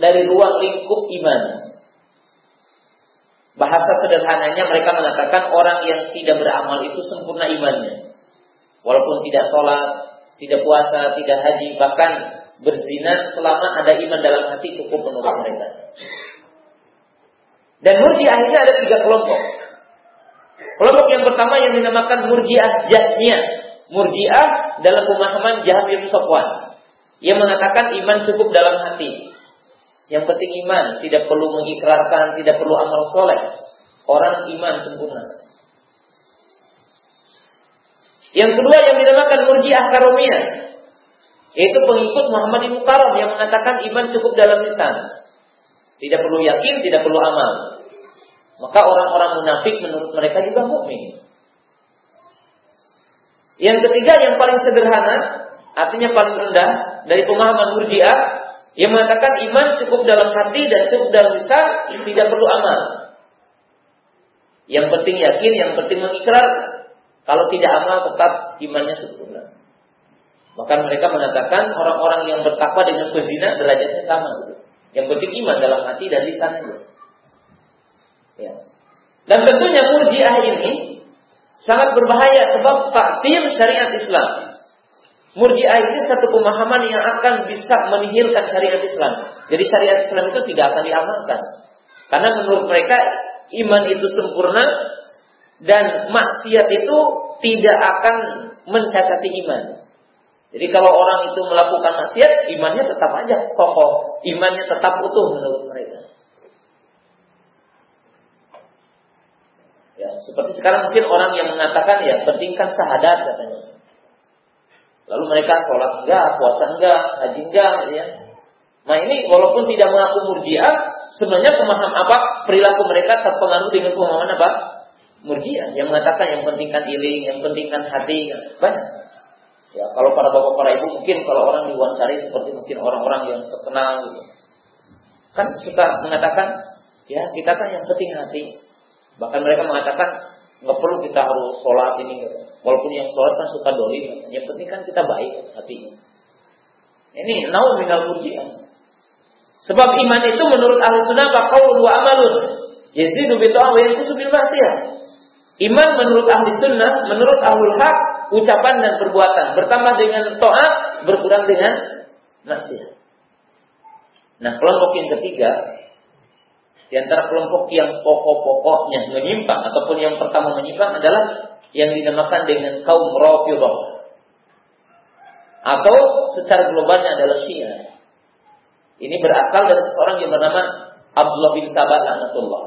dari ruang lingkup iman. Bahasa sederhananya mereka mengatakan orang yang tidak beramal itu sempurna imannya. Walaupun tidak sholat, tidak puasa, tidak haji, bahkan berzina selama ada iman dalam hati cukup menurut mereka. Dan murji akhirnya ada tiga kelompok. Kelompok yang pertama yang dinamakan murjiah jahmiyah. Murjiah dalam pemahaman bin Sofwan. Ia mengatakan iman cukup dalam hati. Yang penting iman, tidak perlu mengikrarkan, tidak perlu amal soleh. Orang iman sempurna. Yang kedua yang dinamakan murjiah karomiyah. Yaitu pengikut Muhammad Ibn Karam yang mengatakan iman cukup dalam lisan. Tidak perlu yakin, tidak perlu amal. Maka orang-orang munafik menurut mereka juga mukmin. Yang ketiga yang paling sederhana artinya paling rendah dari pemahaman Murji'ah yang mengatakan iman cukup dalam hati dan cukup dalam lisan, tidak perlu amal. Yang penting yakin, yang penting mengikrar. Kalau tidak amal tetap imannya sempurna. Maka mereka mengatakan orang-orang yang bertakwa dengan pezina derajatnya sama. Yang penting iman dalam hati dan lisan itu. Ya. Dan tentunya murjiah ini sangat berbahaya sebab takdir syariat Islam. Murji'ah ini satu pemahaman yang akan bisa menihilkan syariat Islam. Jadi syariat Islam itu tidak akan diamalkan. Karena menurut mereka iman itu sempurna dan maksiat itu tidak akan mencacati iman. Jadi kalau orang itu melakukan maksiat, imannya tetap aja kokoh, imannya tetap utuh menurut mereka. Ya, seperti sekarang mungkin orang yang mengatakan ya pentingkan syahadat katanya. Lalu mereka sholat enggak, puasa enggak, haji enggak, ya. Nah ini walaupun tidak mengaku murjiah, sebenarnya pemaham apa perilaku mereka terpengaruh dengan pemahaman apa? Murjiah yang mengatakan yang pentingkan iling, yang pentingkan hati, banyak. Ya, kalau para bapak para ibu mungkin kalau orang diwawancari seperti mungkin orang-orang yang terkenal gitu. Kan suka mengatakan, ya kita kan yang penting hati. Bahkan mereka mengatakan nggak perlu kita harus sholat ini. Gitu. Walaupun yang sholat kan suka dolim, yang penting kan kita baik hatinya. Ini nau minal murjiah. Sebab iman itu menurut ahli sunnah qaul wa amalun. Yazidu bi wa yanqusu bil Iman menurut ahli sunnah, menurut ahlul hak, ucapan dan perbuatan. Bertambah dengan to'at, berkurang dengan maksiat. Nah, kelompok yang ketiga, di antara kelompok yang pokok-pokoknya menyimpang ataupun yang pertama menyimpang adalah yang dinamakan dengan kaum Rafidah atau secara globalnya adalah Syiah. Ini berasal dari seorang yang bernama Abdullah bin Sabah lanatullah.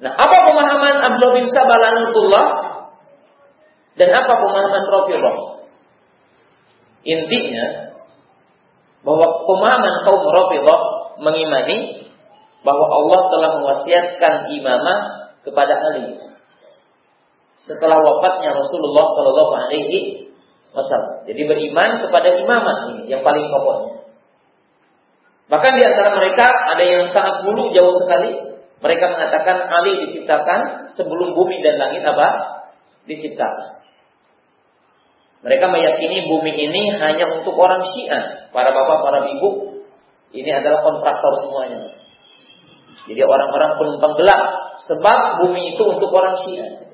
Nah, apa pemahaman Abdullah bin Sabah lanatullah dan apa pemahaman Rafidah? Intinya bahwa pemahaman kaum Rafidah mengimani bahwa Allah telah mewasiatkan imamah kepada Ali setelah wafatnya Rasulullah Shallallahu Alaihi masalah. Jadi beriman kepada imamat ini yang paling pokoknya. Bahkan di antara mereka ada yang sangat bulu jauh sekali. Mereka mengatakan Ali diciptakan sebelum bumi dan langit apa? Diciptakan. Mereka meyakini bumi ini hanya untuk orang Syiah. Para bapak, para ibu, ini adalah kontraktor semuanya. Jadi orang-orang penumpang gelap. Sebab bumi itu untuk orang Syiah.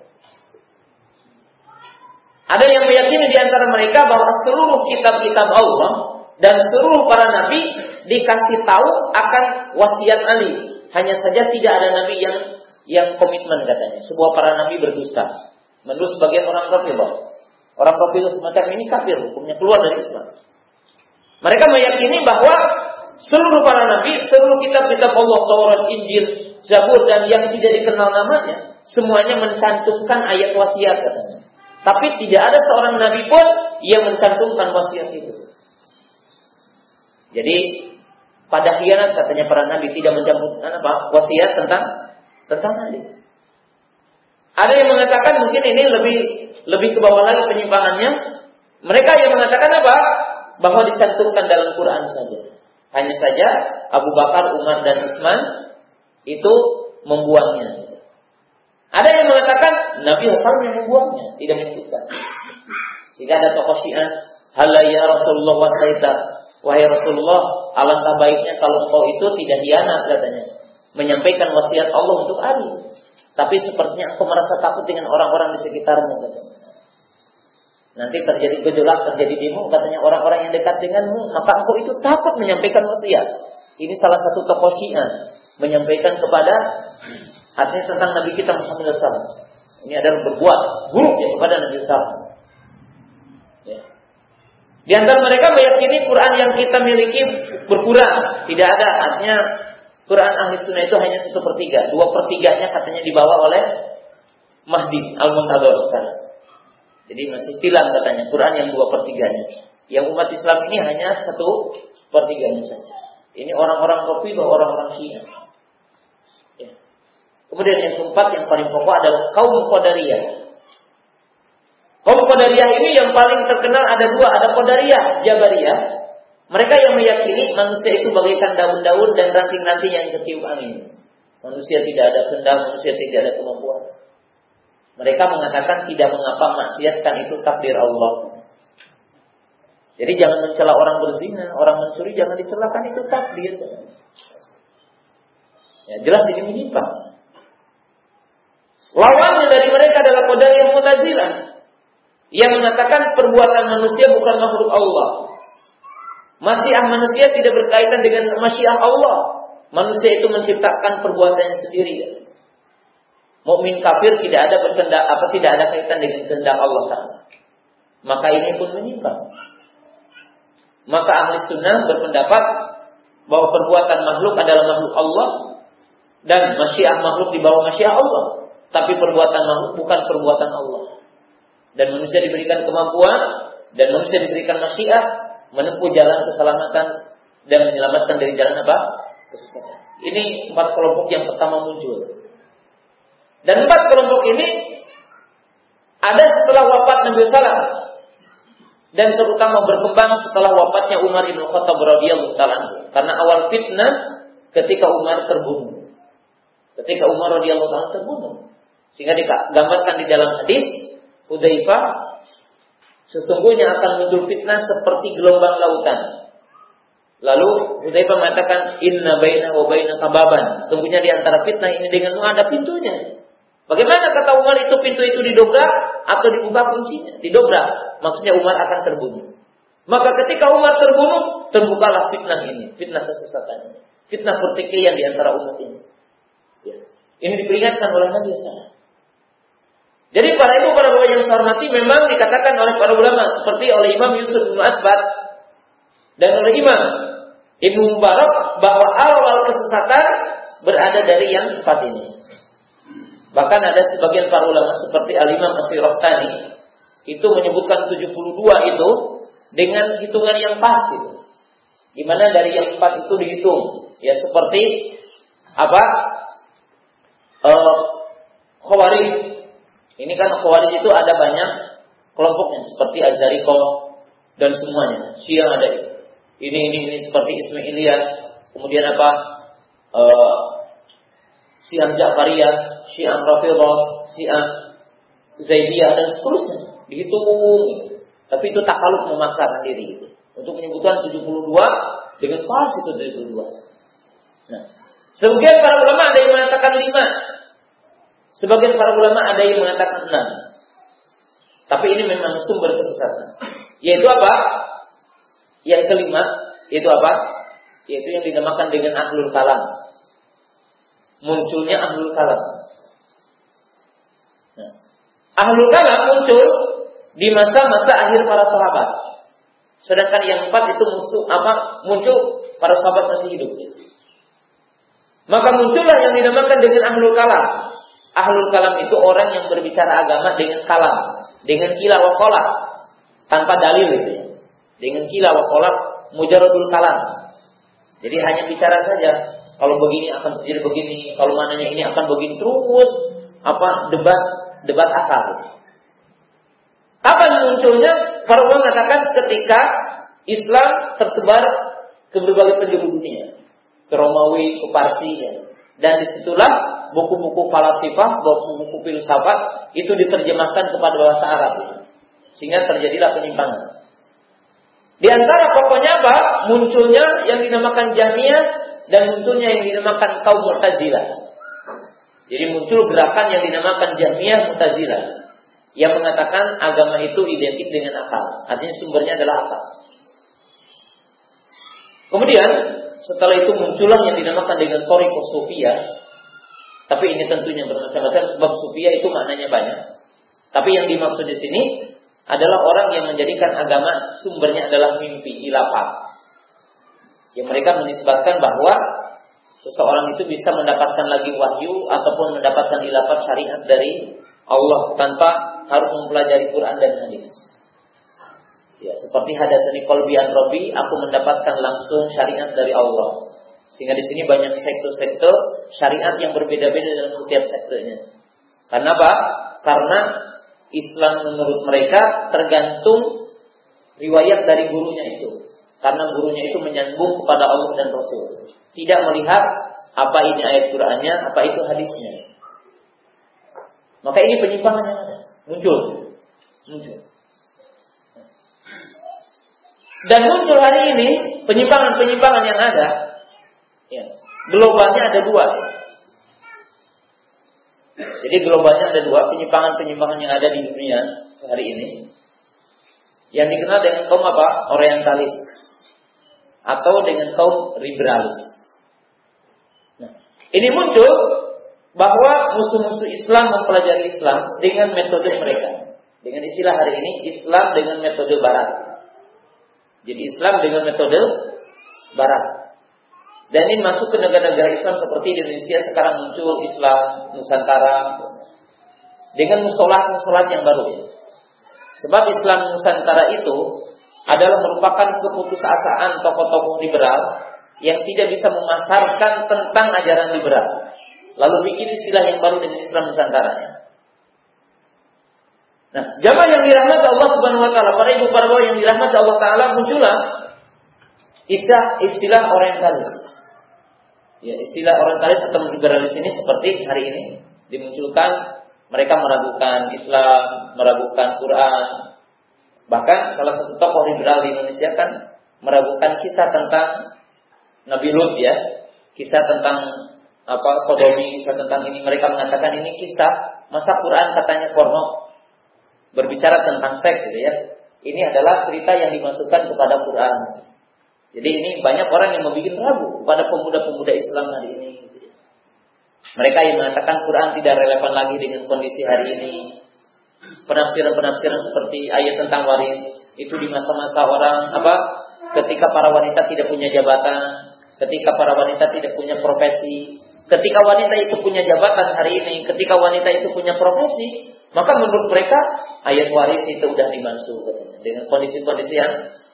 Ada yang meyakini di antara mereka bahwa seluruh kitab-kitab Allah dan seluruh para nabi dikasih tahu akan wasiat Ali. Hanya saja tidak ada nabi yang yang komitmen katanya. Sebuah para nabi berdusta. Menurut sebagian orang kafir Orang kafir semacam ini kafir, hukumnya keluar dari Islam. Mereka meyakini bahwa seluruh para nabi, seluruh kitab-kitab Allah, Taurat, Injil, Zabur dan yang tidak dikenal namanya, semuanya mencantumkan ayat wasiat katanya. Tapi tidak ada seorang nabi pun yang mencantumkan wasiat itu. Jadi pada khianat katanya para nabi tidak mencantumkan apa wasiat tentang tentang nabi. Ada yang mengatakan mungkin ini lebih lebih ke bawah lagi penyimpangannya. Mereka yang mengatakan apa? Bahwa dicantumkan dalam Quran saja. Hanya saja Abu Bakar, Umar dan Utsman itu membuangnya. Ada yang mengatakan Nabi Hasan yang membuangnya, tidak menyebutkan. Sehingga ada tokoh Syiah, Halaya Rasulullah wasaita. Wahai Rasulullah, alangkah baiknya kalau kau itu tidak hianat katanya. Menyampaikan wasiat Allah untuk Ali. Tapi sepertinya aku merasa takut dengan orang-orang di sekitarmu katanya. Nanti terjadi gejolak, terjadi demo, katanya orang-orang yang dekat denganmu, maka aku itu takut menyampaikan wasiat. Ini salah satu tokoh Syiah menyampaikan kepada Artinya tentang Nabi kita Muhammad SAW. Ini adalah berbuat buruk ya kepada Nabi SAW. Ya. Di antara mereka meyakini Quran yang kita miliki berkurang. Tidak ada. Artinya Quran ahli sunnah itu hanya satu per tiga. Dua per tiganya katanya dibawa oleh Mahdi al-Muntador Jadi masih tilang katanya Quran yang dua per tiganya. Yang umat Islam ini hanya satu per tiganya saja. Ini orang-orang kopi atau orang-orang Syiah. Kemudian yang keempat yang paling pokok adalah kaum Qadariyah. Kaum Qadariyah ini yang paling terkenal ada dua, ada Qadariyah, Jabariyah. Mereka yang meyakini manusia itu bagaikan daun-daun dan ranting-ranting yang ketiup angin. Manusia tidak ada kendal, manusia tidak ada kemampuan. Mereka mengatakan tidak mengapa maksiatkan itu takdir Allah. Jadi jangan mencela orang berzina, orang mencuri jangan dicelakan itu takdir. Ya, jelas ini menyimpang. Lawannya dari mereka adalah yang Mu'tazilah yang mengatakan perbuatan manusia bukan makhluk Allah. Masyiah manusia tidak berkaitan dengan masyiah Allah. Manusia itu menciptakan perbuatannya sendiri. Mukmin kafir tidak ada berkendak apa tidak ada kaitan dengan kehendak Allah Taala. Maka ini pun menyimpang. Maka ahli sunnah berpendapat bahwa perbuatan makhluk adalah makhluk Allah dan masyiah makhluk di bawah masyiah Allah. Tapi perbuatan makhluk bukan perbuatan Allah. Dan manusia diberikan kemampuan dan manusia diberikan masyiah menempuh jalan keselamatan dan menyelamatkan dari jalan apa? Kesesatan. Ini empat kelompok yang pertama muncul. Dan empat kelompok ini ada setelah wafat Nabi Sallam dan terutama berkembang setelah wafatnya Umar bin Khattab radhiyallahu taala karena awal fitnah ketika Umar terbunuh. Ketika Umar radhiyallahu taala terbunuh. Sehingga digambarkan di dalam hadis Hudzaifah sesungguhnya akan muncul fitnah seperti gelombang lautan. Lalu Hudzaifah mengatakan inna baina wa baina kababan. Sesungguhnya di antara fitnah ini denganmu ada pintunya. Bagaimana kata Umar itu pintu itu didobrak atau dibuka kuncinya? Didobrak. Maksudnya Umar akan terbunuh. Maka ketika Umar terbunuh, terbukalah fitnah ini, fitnah kesesatan ini. Fitnah pertikaian di antara umat ini. Ya. Ini diperingatkan oleh Nabi SAW. Jadi para ibu para bapak yang saya hormati memang dikatakan oleh para ulama seperti oleh Imam Yusuf bin Asbat dan oleh Imam Ibnu Mubarak bahwa awal kesesatan berada dari yang empat ini. Bahkan ada sebagian para ulama seperti Al-Imam Tani itu menyebutkan 72 itu dengan hitungan yang pas itu. Di mana dari yang empat itu dihitung ya seperti apa uh, khawarij ini kan khawarij itu ada banyak kelompoknya seperti Azariko dan semuanya. Syiah ada ini ini ini seperti Ismailiyah, kemudian apa? Uh, Syiah Ja'fariyah, Syiah Rafidah, Syiah Zaidiyah dan seterusnya. Dihitung. Tapi itu takaluk memaksakan diri itu. Untuk menyebutkan 72 dengan pas itu 72. Nah, sebagian para ulama ada yang mengatakan 5. Sebagian para ulama ada yang mengatakan 6. Tapi ini memang sumber kesesatan. Yaitu apa? Yang kelima, yaitu apa? Yaitu yang dinamakan dengan ahlul kalam. Munculnya ahlul kalam. Nah, ahlul kalam muncul di masa-masa akhir para sahabat. Sedangkan yang empat itu musuh apa muncul para sahabat masih hidup. Maka muncullah yang dinamakan dengan ahlul kalam. Ahlul kalam itu orang yang berbicara agama dengan kalam, dengan kila wakola, tanpa dalil itu. Dengan kila wakola, kalam. Jadi hanya bicara saja. Kalau begini akan terjadi begini, kalau mananya ini akan begini terus apa debat debat asal. Kapan munculnya? Para ulama mengatakan ketika Islam tersebar ke berbagai penjuru dunia, ke Romawi, ke Parsi, ya. Dan di situlah buku-buku falasifah, buku-buku filsafat itu diterjemahkan kepada bahasa Arab, sehingga terjadilah penyimpangan. Di antara pokoknya apa? Munculnya yang dinamakan Jahmiyah dan munculnya yang dinamakan kaum Mu'tazilah. Jadi muncul gerakan yang dinamakan Jahmiyah Mu'tazilah yang mengatakan agama itu identik dengan akal. Artinya sumbernya adalah akal. Kemudian setelah itu muncullah yang dinamakan dengan Toriko Sofia. Tapi ini tentunya bermacam-macam sebab Sofia itu maknanya banyak. Tapi yang dimaksud di sini adalah orang yang menjadikan agama sumbernya adalah mimpi, ilafat. Yang mereka menisbatkan bahwa seseorang itu bisa mendapatkan lagi wahyu ataupun mendapatkan ilafat syariat dari Allah tanpa harus mempelajari Quran dan hadis. Ya, seperti hadasani qalbi an Rabbi, aku mendapatkan langsung syariat dari Allah. Sehingga di sini banyak sektor-sektor syariat yang berbeda-beda dalam setiap sektornya. Karena apa? Karena Islam menurut mereka tergantung riwayat dari gurunya itu. Karena gurunya itu menyambung kepada Allah dan Rasul. Tidak melihat apa ini ayat Qur'annya, apa itu hadisnya. Maka ini penyimpangan yang ada muncul. Muncul. Dan muncul hari ini penyimpangan-penyimpangan yang ada. Ya, globalnya ada dua. Jadi globalnya ada dua penyimpangan-penyimpangan yang ada di dunia hari ini. Yang dikenal dengan kaum apa? Orientalis atau dengan kaum liberalis. Nah, ini muncul bahwa musuh-musuh Islam mempelajari Islam dengan metode mereka. Dengan istilah hari ini Islam dengan metode barat. Jadi Islam dengan metode barat. Dan ini masuk ke negara-negara Islam seperti Indonesia sekarang muncul Islam Nusantara dengan musolat-musolat yang baru. Sebab Islam Nusantara itu adalah merupakan keputusasaan tokoh-tokoh liberal yang tidak bisa memasarkan tentang ajaran liberal lalu bikin istilah yang baru dengan Islam Nusantara. Nah, jamaah yang dirahmati Allah Subhanahu wa taala, para ibu para yang dirahmati Allah taala muncullah istilah istilah orientalis. Ya, istilah orientalis atau liberalis ini seperti hari ini dimunculkan mereka meragukan Islam, meragukan Quran. Bahkan salah satu tokoh liberal di Indonesia kan meragukan kisah tentang Nabi Lut ya, kisah tentang apa sodomi kisah tentang ini mereka mengatakan ini kisah masa Quran katanya porno berbicara tentang seks gitu ya. Ini adalah cerita yang dimasukkan kepada Quran. Jadi ini banyak orang yang membuat ragu kepada pemuda-pemuda Islam hari ini gitu ya. mereka yang mengatakan Quran tidak relevan lagi dengan kondisi hari ini. Penafsiran-penafsiran seperti ayat tentang waris itu di masa-masa orang apa ketika para wanita tidak punya jabatan ketika para wanita tidak punya profesi Ketika wanita itu punya jabatan hari ini, ketika wanita itu punya profesi, maka menurut mereka ayat waris itu sudah dimansuh dengan kondisi-kondisi yang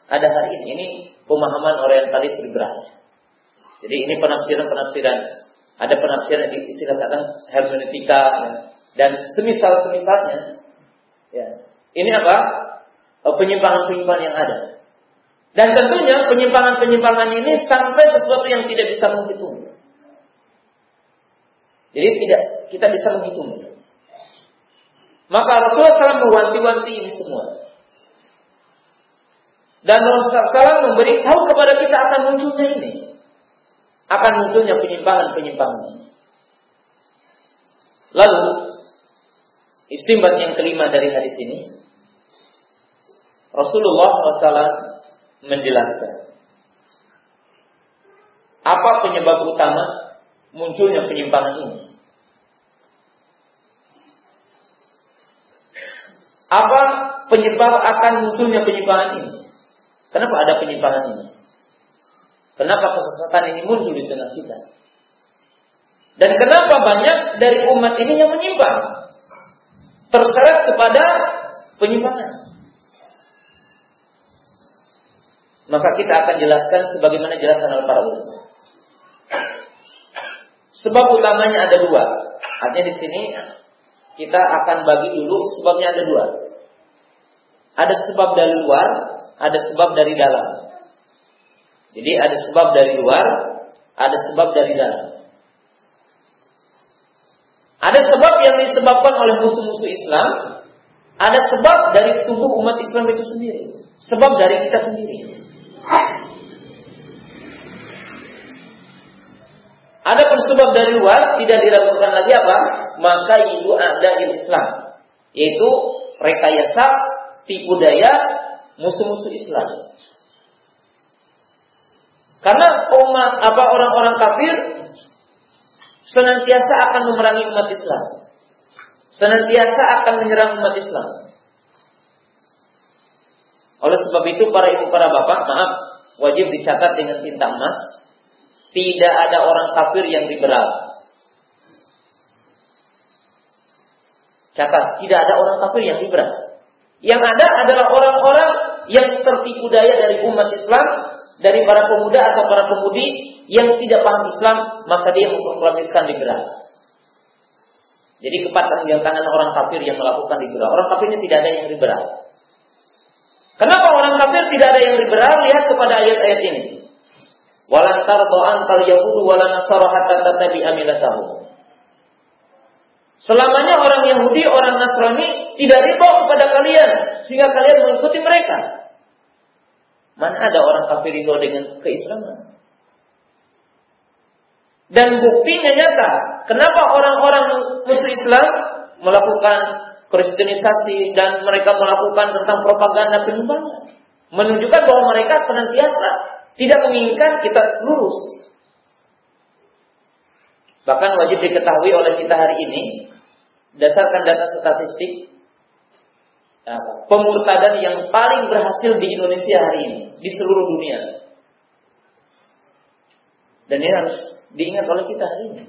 ada hari ini. Ini pemahaman orientalis liberal. Jadi ini penafsiran-penafsiran. Ada penafsiran istilah kata hermeneutika dan semisal-semisalnya. Ya. Ini apa? Oh, penyimpangan-penyimpangan yang ada. Dan tentunya penyimpangan-penyimpangan ini sampai sesuatu yang tidak bisa menghitung. Jadi tidak kita bisa menghitung. Maka Rasulullah SAW mewanti-wanti ini semua. Dan Rasulullah SAW memberi tahu kepada kita akan munculnya ini. Akan munculnya penyimpangan-penyimpangan. Lalu, istimbat yang kelima dari hadis ini. Rasulullah SAW menjelaskan. Apa penyebab utama munculnya penyimpangan ini. Apa penyebab akan munculnya penyimpangan ini? Kenapa ada penyimpangan ini? Kenapa kesesatan ini muncul di tengah kita? Dan kenapa banyak dari umat ini yang menyimpang? Terseret kepada penyimpangan. Maka kita akan jelaskan sebagaimana jelasan oleh para ulama. Sebab utamanya ada dua. Artinya di sini kita akan bagi dulu sebabnya ada dua. Ada sebab dari luar, ada sebab dari dalam. Jadi ada sebab dari luar, ada sebab dari dalam. Ada sebab yang disebabkan oleh musuh-musuh Islam, ada sebab dari tubuh umat Islam itu sendiri. Sebab dari kita sendiri. Ada pun sebab dari luar tidak diragukan lagi apa? Maka itu ada di Islam, yaitu rekayasa, tipu daya musuh-musuh Islam. Karena umat apa orang-orang kafir senantiasa akan memerangi umat Islam. Senantiasa akan menyerang umat Islam. Oleh sebab itu para ibu para bapak, maaf, wajib dicatat dengan tinta emas tidak ada orang kafir yang liberal. Catat, tidak ada orang kafir yang liberal. Yang ada adalah orang-orang yang tertipu daya dari umat Islam, dari para pemuda atau para pemudi yang tidak paham Islam, maka dia memproklamirkan liberal. Jadi kepatan di tangan orang kafir yang melakukan liberal. Orang kafirnya tidak ada yang liberal. Kenapa orang kafir tidak ada yang liberal? Lihat kepada ayat-ayat ini. Walan tardo antal yahudu wala nasara hatta tatabi amilatahum. Selamanya orang Yahudi, orang Nasrani tidak riba kepada kalian sehingga kalian mengikuti mereka. Mana ada orang kafir itu dengan keislaman? Dan buktinya nyata. Kenapa orang-orang musuh Islam melakukan kristenisasi dan mereka melakukan tentang propaganda penyimpangan? Menunjukkan bahwa mereka senantiasa tidak menginginkan kita lurus. Bahkan wajib diketahui oleh kita hari ini, dasarkan data statistik, pemurtadan yang paling berhasil di Indonesia hari ini, di seluruh dunia. Dan ini harus diingat oleh kita hari ini.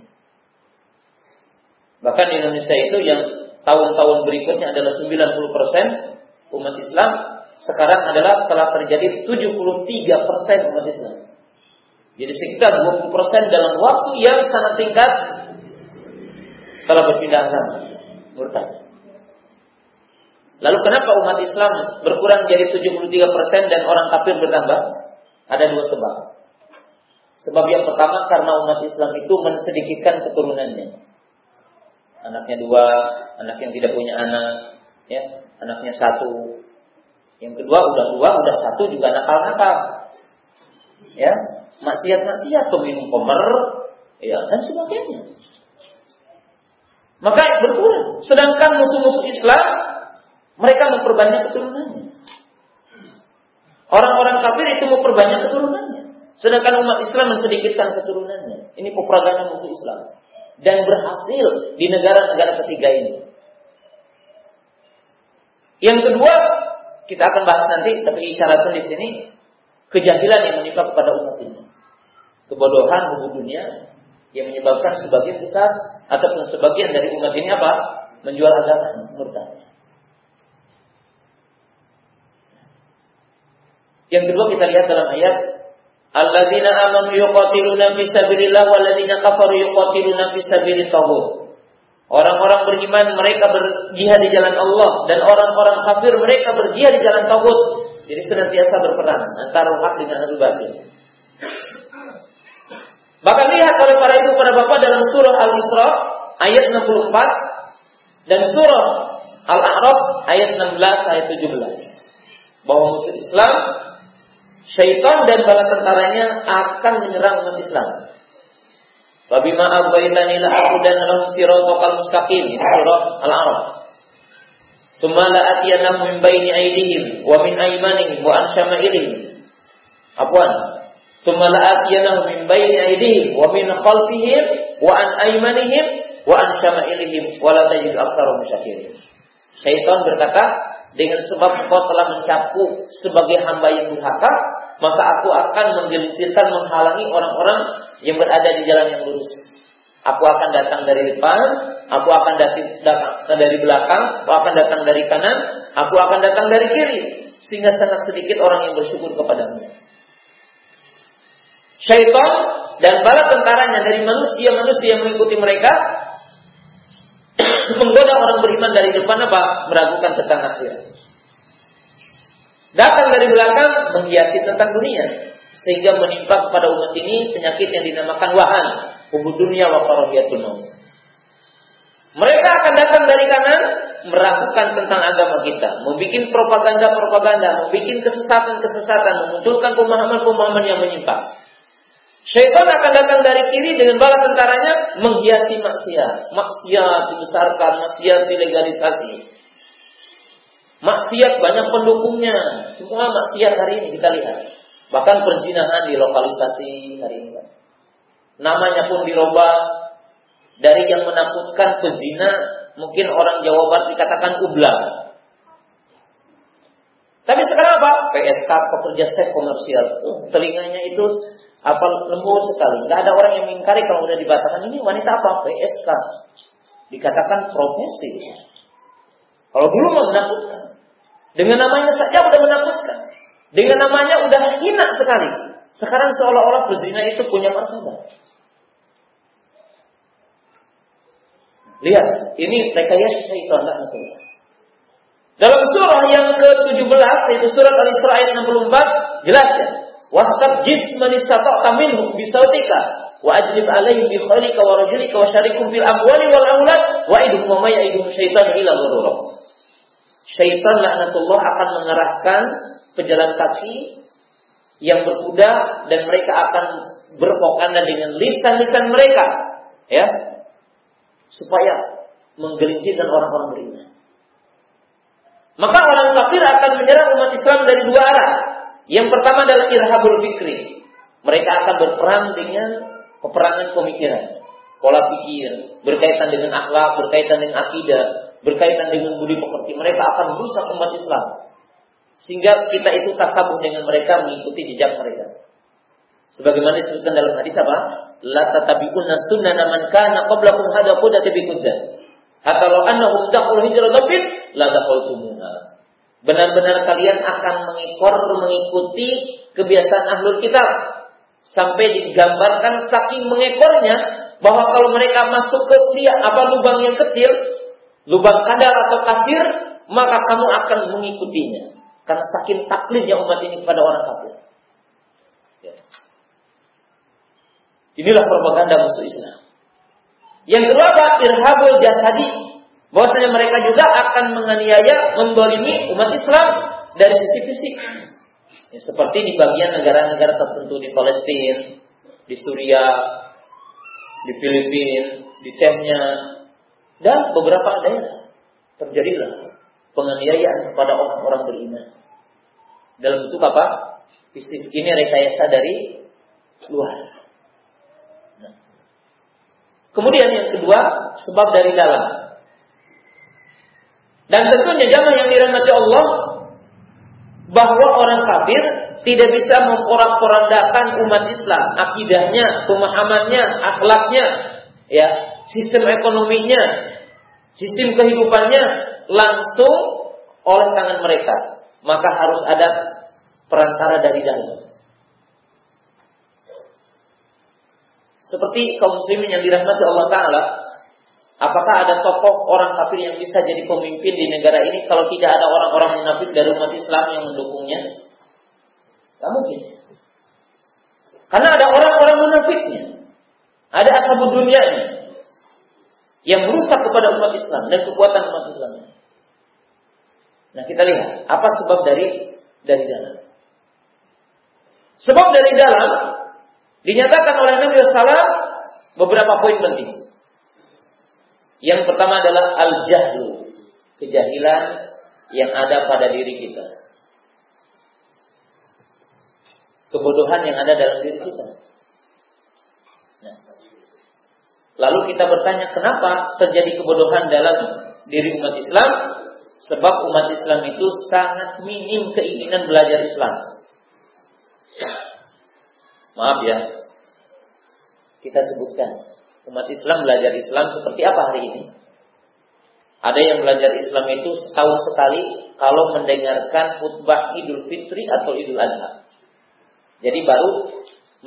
Bahkan di Indonesia itu yang tahun-tahun berikutnya adalah 90% umat Islam sekarang adalah telah terjadi 73 persen umat Islam. Jadi sekitar 20 persen dalam waktu yang sangat singkat telah berpindah agama, murtad. Lalu kenapa umat Islam berkurang jadi 73 persen dan orang kafir bertambah? Ada dua sebab. Sebab yang pertama karena umat Islam itu mensedikitkan keturunannya. Anaknya dua, anak yang tidak punya anak, ya, anaknya satu, yang kedua udah dua, udah satu juga nakal-nakal. Ya, maksiat-maksiat, peminum komer, ya dan sebagainya. Maka berkurang. Sedangkan musuh-musuh Islam mereka memperbanyak keturunannya. Orang-orang kafir itu memperbanyak keturunannya. Sedangkan umat Islam mensedikitkan keturunannya. Ini propaganda musuh Islam. Dan berhasil di negara-negara ketiga ini. Yang kedua, kita akan bahas nanti, tapi isyaratnya di sini kejahilan yang menimpa kepada umat ini. Kebodohan hubung dunia yang menyebabkan sebagian besar ataupun sebagian dari umat ini apa? Menjual agama murtad. Yang kedua kita lihat dalam ayat Alladzina amanu yuqatiluna fi sabilillah walladzina kafaru yuqatiluna fi sabilit Orang-orang beriman mereka berjihad di jalan Allah dan orang-orang kafir mereka berjihad di jalan tauhid. Jadi senantiasa berperang antara hak dengan batil. Bahkan lihat oleh para ibu pada bapak dalam surah Al-Isra ayat 64 dan surah Al-A'raf ayat 16 ayat 17 bahwa musuh Islam syaitan dan bala tentaranya akan menyerang umat Islam. Wabima abaitani la dan lahum siratal mustaqim surah Al-A'raf. Tsumma la atiyanahum min baini aydihim wa min aymanihim wa an syama'ilihim. Afwan. Tsumma la atiyanahum min wa min khalfihim wa an aymanihim wa an syama'ilihim wa la tajidu aktsarahum syakirin. Syaitan berkata, dengan sebab engkau telah mencakup sebagai hamba yang durhaka, maka aku akan menggelincirkan menghalangi orang-orang yang berada di jalan yang lurus. Aku akan datang dari depan, aku akan datang dari belakang, aku akan datang dari kanan, aku akan datang dari kiri, sehingga sangat sedikit orang yang bersyukur kepadamu. Syaitan dan bala tentaranya dari manusia-manusia yang mengikuti mereka menggoda orang beriman dari depan apa? Meragukan tentang akhirat. Datang dari belakang menghiasi tentang dunia sehingga menimpa kepada umat ini penyakit yang dinamakan wahan, hubud dunia wa. Mereka akan datang dari kanan meragukan tentang agama kita, membuat propaganda-propaganda, membuat kesesatan-kesesatan, memunculkan pemahaman-pemahaman yang menyimpang. Syaitan akan datang dari kiri dengan bala tentaranya menghiasi maksiat. Maksiat dibesarkan, maksiat dilegalisasi. Maksiat banyak pendukungnya. Semua maksiat hari ini kita lihat. Bahkan perzinahan dilokalisasi hari ini. Namanya pun dirubah dari yang menakutkan pezina, mungkin orang Jawa Barat dikatakan ublang. Tapi sekarang apa? PSK pekerja seks komersial. Oh, telinganya itu apa lembut sekali. Nggak ada orang yang mengingkari kalau udah dikatakan ini wanita apa? PSK. Dikatakan profesi. Kalau dulu mau menakutkan. Dengan namanya saja udah menakutkan. Dengan namanya udah hina sekali. Sekarang seolah-olah berzina itu punya martabat. Lihat, ini rekayasa syaitan laknatullah. Dalam surah yang ke-17 yaitu surat Al-Isra ayat 64 jelas ya Wastabjis man istata'ta minhum bisautika wa ajlib alaihim bi khalika wa rajulika wa syarikum amwali wal aulad wa idhum wa may idhum syaitan ila ghurura. Syaitan laknatullah akan mengerahkan pejalan kaki yang berkuda dan mereka akan berpokana dengan lisan-lisan mereka ya supaya menggelincirkan orang-orang beriman. Maka orang kafir akan menyerang umat Islam dari dua arah. Yang pertama adalah irhabul fikri. Mereka akan berperang dengan peperangan pemikiran, pola pikir, berkaitan dengan akhlak, berkaitan dengan akidah, berkaitan dengan budi pekerti. Mereka akan merusak umat Islam. Sehingga kita itu tasabuh dengan mereka mengikuti jejak mereka. Sebagaimana disebutkan dalam hadis apa? La tatabi'unna sunnana man kana qablakum hada qudati bikunza. Hatta law annahum dakhul hijratan la dakhaltumuha. Benar-benar kalian akan mengikor mengikuti kebiasaan ahlul kitab. Sampai digambarkan saking mengekornya bahwa kalau mereka masuk ke dia apa lubang yang kecil, lubang kadar atau kasir, maka kamu akan mengikutinya. Karena saking taklidnya umat ini kepada orang kafir. Ya. Inilah propaganda musuh Islam. Yang kedua, irhabul jasadi bahwasanya mereka juga akan menganiaya, membolimi umat Islam dari sisi fisik. Ya, seperti di bagian negara-negara tertentu di Palestina, di Suriah, di Filipina, di Chechnya, dan beberapa daerah terjadilah penganiayaan kepada orang-orang beriman. Dalam bentuk apa? Fisik ini rekayasa dari luar. Nah. Kemudian yang kedua, sebab dari dalam. Dan tentunya jamaah yang dirahmati Allah bahwa orang kafir tidak bisa memporak-porandakan umat Islam, akidahnya, pemahamannya, akhlaknya, ya, sistem ekonominya, sistem kehidupannya langsung oleh tangan mereka. Maka harus ada perantara dari dalam. Seperti kaum muslimin yang dirahmati Allah Ta'ala, Apakah ada tokoh orang kafir yang bisa jadi pemimpin di negara ini kalau tidak ada orang-orang munafik dari umat Islam yang mendukungnya? Tidak mungkin. Karena ada orang-orang munafiknya. Ada ashabul dunia yang merusak kepada umat Islam dan kekuatan umat Islam. Nah kita lihat apa sebab dari dari dalam. Sebab dari dalam dinyatakan oleh Nabi Sallam beberapa poin penting. Yang pertama adalah al-jahlu, kejahilan yang ada pada diri kita. Kebodohan yang ada dalam diri kita. Nah. Lalu kita bertanya kenapa terjadi kebodohan dalam diri umat Islam? Sebab umat Islam itu sangat minim keinginan belajar Islam. Maaf ya, kita sebutkan umat Islam belajar Islam seperti apa hari ini? Ada yang belajar Islam itu setahun sekali kalau mendengarkan khutbah Idul Fitri atau Idul Adha. Jadi baru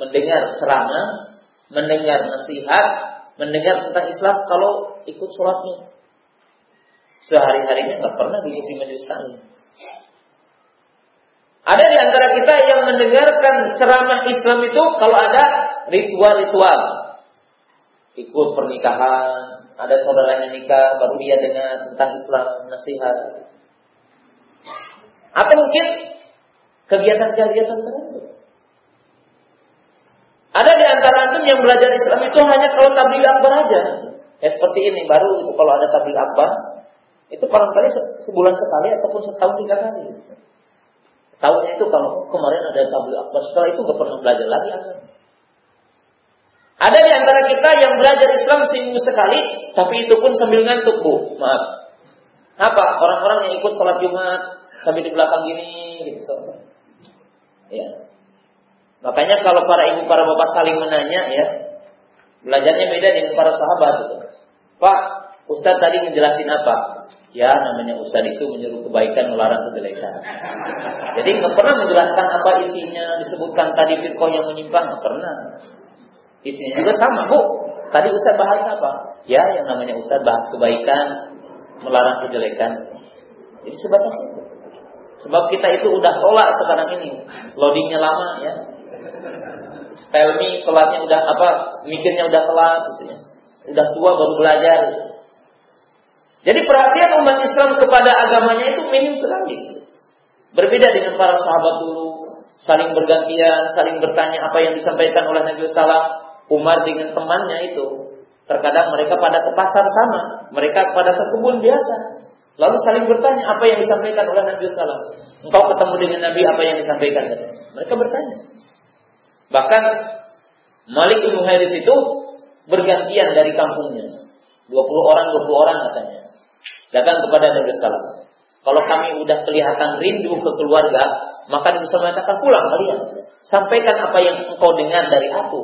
mendengar ceramah, mendengar nasihat, mendengar tentang Islam kalau ikut sholatnya. Sehari-harinya nggak pernah duduk di majelis Ada di antara kita yang mendengarkan ceramah Islam itu kalau ada ritual-ritual ikut pernikahan, ada saudaranya nikah, baru dia dengar tentang Islam, nasihat. Atau mungkin kegiatan-kegiatan tertentu. Ada di antara antum yang belajar Islam itu hanya kalau tabligh akbar aja. Ya seperti ini baru itu kalau ada tabligh akbar itu barangkali sebulan sekali ataupun setahun tiga kali. Tahunnya itu kalau kemarin ada tabligh akbar setelah itu gak pernah belajar lagi agama. Ada di antara kita yang belajar Islam seminggu sekali, tapi itu pun sambil ngantuk, Bu. Maaf. Apa? Orang-orang yang ikut sholat Jumat sambil di belakang gini, gitu. So. Ya. Makanya kalau para ibu, para bapak saling menanya, ya, belajarnya beda dengan para sahabat. Gitu. Pak, Ustadz tadi ngejelasin apa? Ya, namanya Ustadz itu menyuruh kebaikan, melarang kejelekan. Jadi nggak pernah menjelaskan apa isinya, disebutkan tadi firqah yang menyimpang, nggak pernah. Isinya juga sama, Bu. Tadi Ustaz bahas apa? Ya, yang namanya Ustaz bahas kebaikan, melarang kejelekan. Jadi sebatas itu. Sebab kita itu udah tolak sekarang ini. Loadingnya lama ya. Pelmi sholatnya udah apa, mikirnya udah telat gitu. Udah tua baru belajar. Gitu. Jadi perhatian umat Islam kepada agamanya itu minim sekali. Berbeda dengan para sahabat dulu, saling bergantian, saling bertanya apa yang disampaikan oleh Nabi Sallam Umar dengan temannya itu terkadang mereka pada ke pasar sama, mereka pada ke kebun biasa. Lalu saling bertanya apa yang disampaikan oleh Nabi Sallam. Engkau ketemu dengan Nabi apa yang disampaikan? Mereka bertanya. Bahkan Malik bin Haris itu bergantian dari kampungnya. 20 orang, 20 orang katanya. Datang kepada Nabi Sallam. Kalau kami udah kelihatan rindu ke keluarga, maka bisa mengatakan pulang kalian. Sampaikan apa yang engkau dengar dari aku.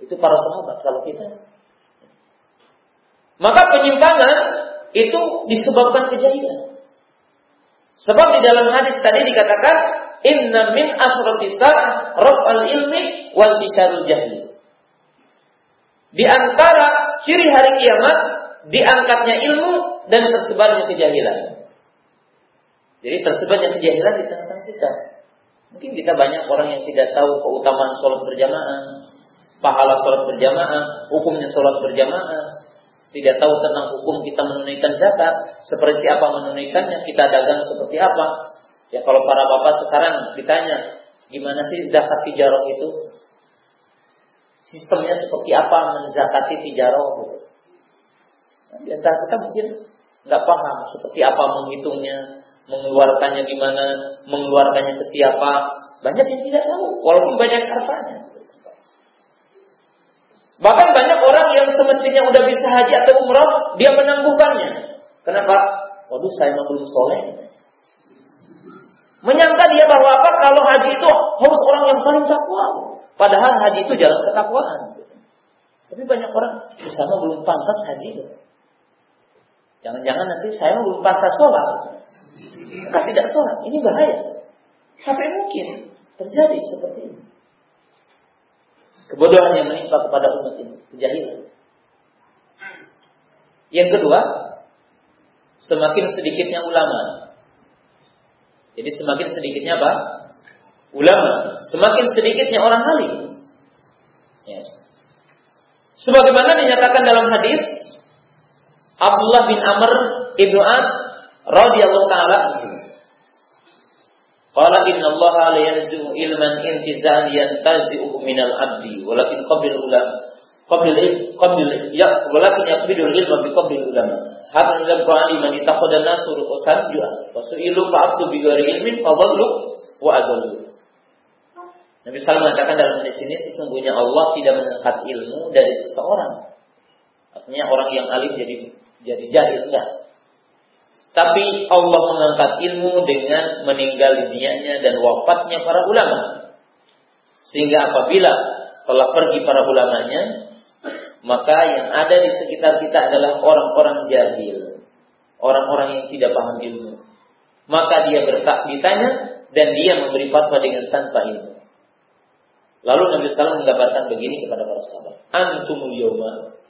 Itu para sahabat kalau kita. Maka penyimpangan itu disebabkan kejahilan. Sebab di dalam hadis tadi dikatakan inna min al ilmi wal disarul jahli. Di antara ciri hari kiamat diangkatnya ilmu dan tersebarnya kejahilan. Jadi tersebarnya kejahilan di tengah-tengah kita. Mungkin kita banyak orang yang tidak tahu keutamaan sholat berjamaah, pahala sholat berjamaah, hukumnya sholat berjamaah, tidak tahu tentang hukum kita menunaikan zakat, seperti apa menunaikannya, kita dagang seperti apa. Ya kalau para bapak sekarang ditanya, gimana sih zakat tijarah itu? Sistemnya seperti apa menzakati tijarah? Nah, di antara kita mungkin nggak paham seperti apa menghitungnya, mengeluarkannya gimana, mengeluarkannya ke siapa. Banyak yang tidak tahu, walaupun banyak hartanya. Bahkan banyak orang yang semestinya udah bisa haji atau umroh, dia menangguhkannya. Kenapa? Waduh, saya belum soleh. Menyangka dia bahwa apa? Kalau haji itu harus orang yang paling takwa. Padahal haji itu jalan ketakwaan. Tapi banyak orang, sama belum pantas haji. Jangan-jangan nanti saya belum pantas sholat. Maka tidak sholat. Ini bahaya. Tapi mungkin terjadi seperti ini. Kebodohan yang menimpa kepada umat ini, kejahilan. Yang kedua, semakin sedikitnya ulama. Jadi semakin sedikitnya apa? Ulama. Semakin sedikitnya orang alim. Ya. Sebagaimana dinyatakan dalam hadis Abdullah bin Amr ibnu As radhiyallahu taala Qala inna Allah la yanzu ilman intizan yantazi'u minal abdi walakin qabil ulama qabil qabil ya walakin yaqbidul ilma bi qabil ulama hadal lam qali man ittakhadha nasu ru'usan jua wasu'ilu fa'abdu bi ghairi ilmin fadallu wa adallu Nabi Sallallahu mengatakan dalam hadis ini sesungguhnya Allah tidak mengangkat ilmu dari seseorang. Artinya orang yang alim jadi jadi jahil enggak. Tapi Allah mengangkat ilmu dengan meninggal dunianya dan wafatnya para ulama. Sehingga apabila telah pergi para ulamanya, maka yang ada di sekitar kita adalah orang-orang jahil. Orang-orang yang tidak paham ilmu. Maka dia bertak ditanya dan dia memberi fatwa dengan tanpa ilmu. Lalu Nabi SAW menggambarkan begini kepada para sahabat. Antumul yawma.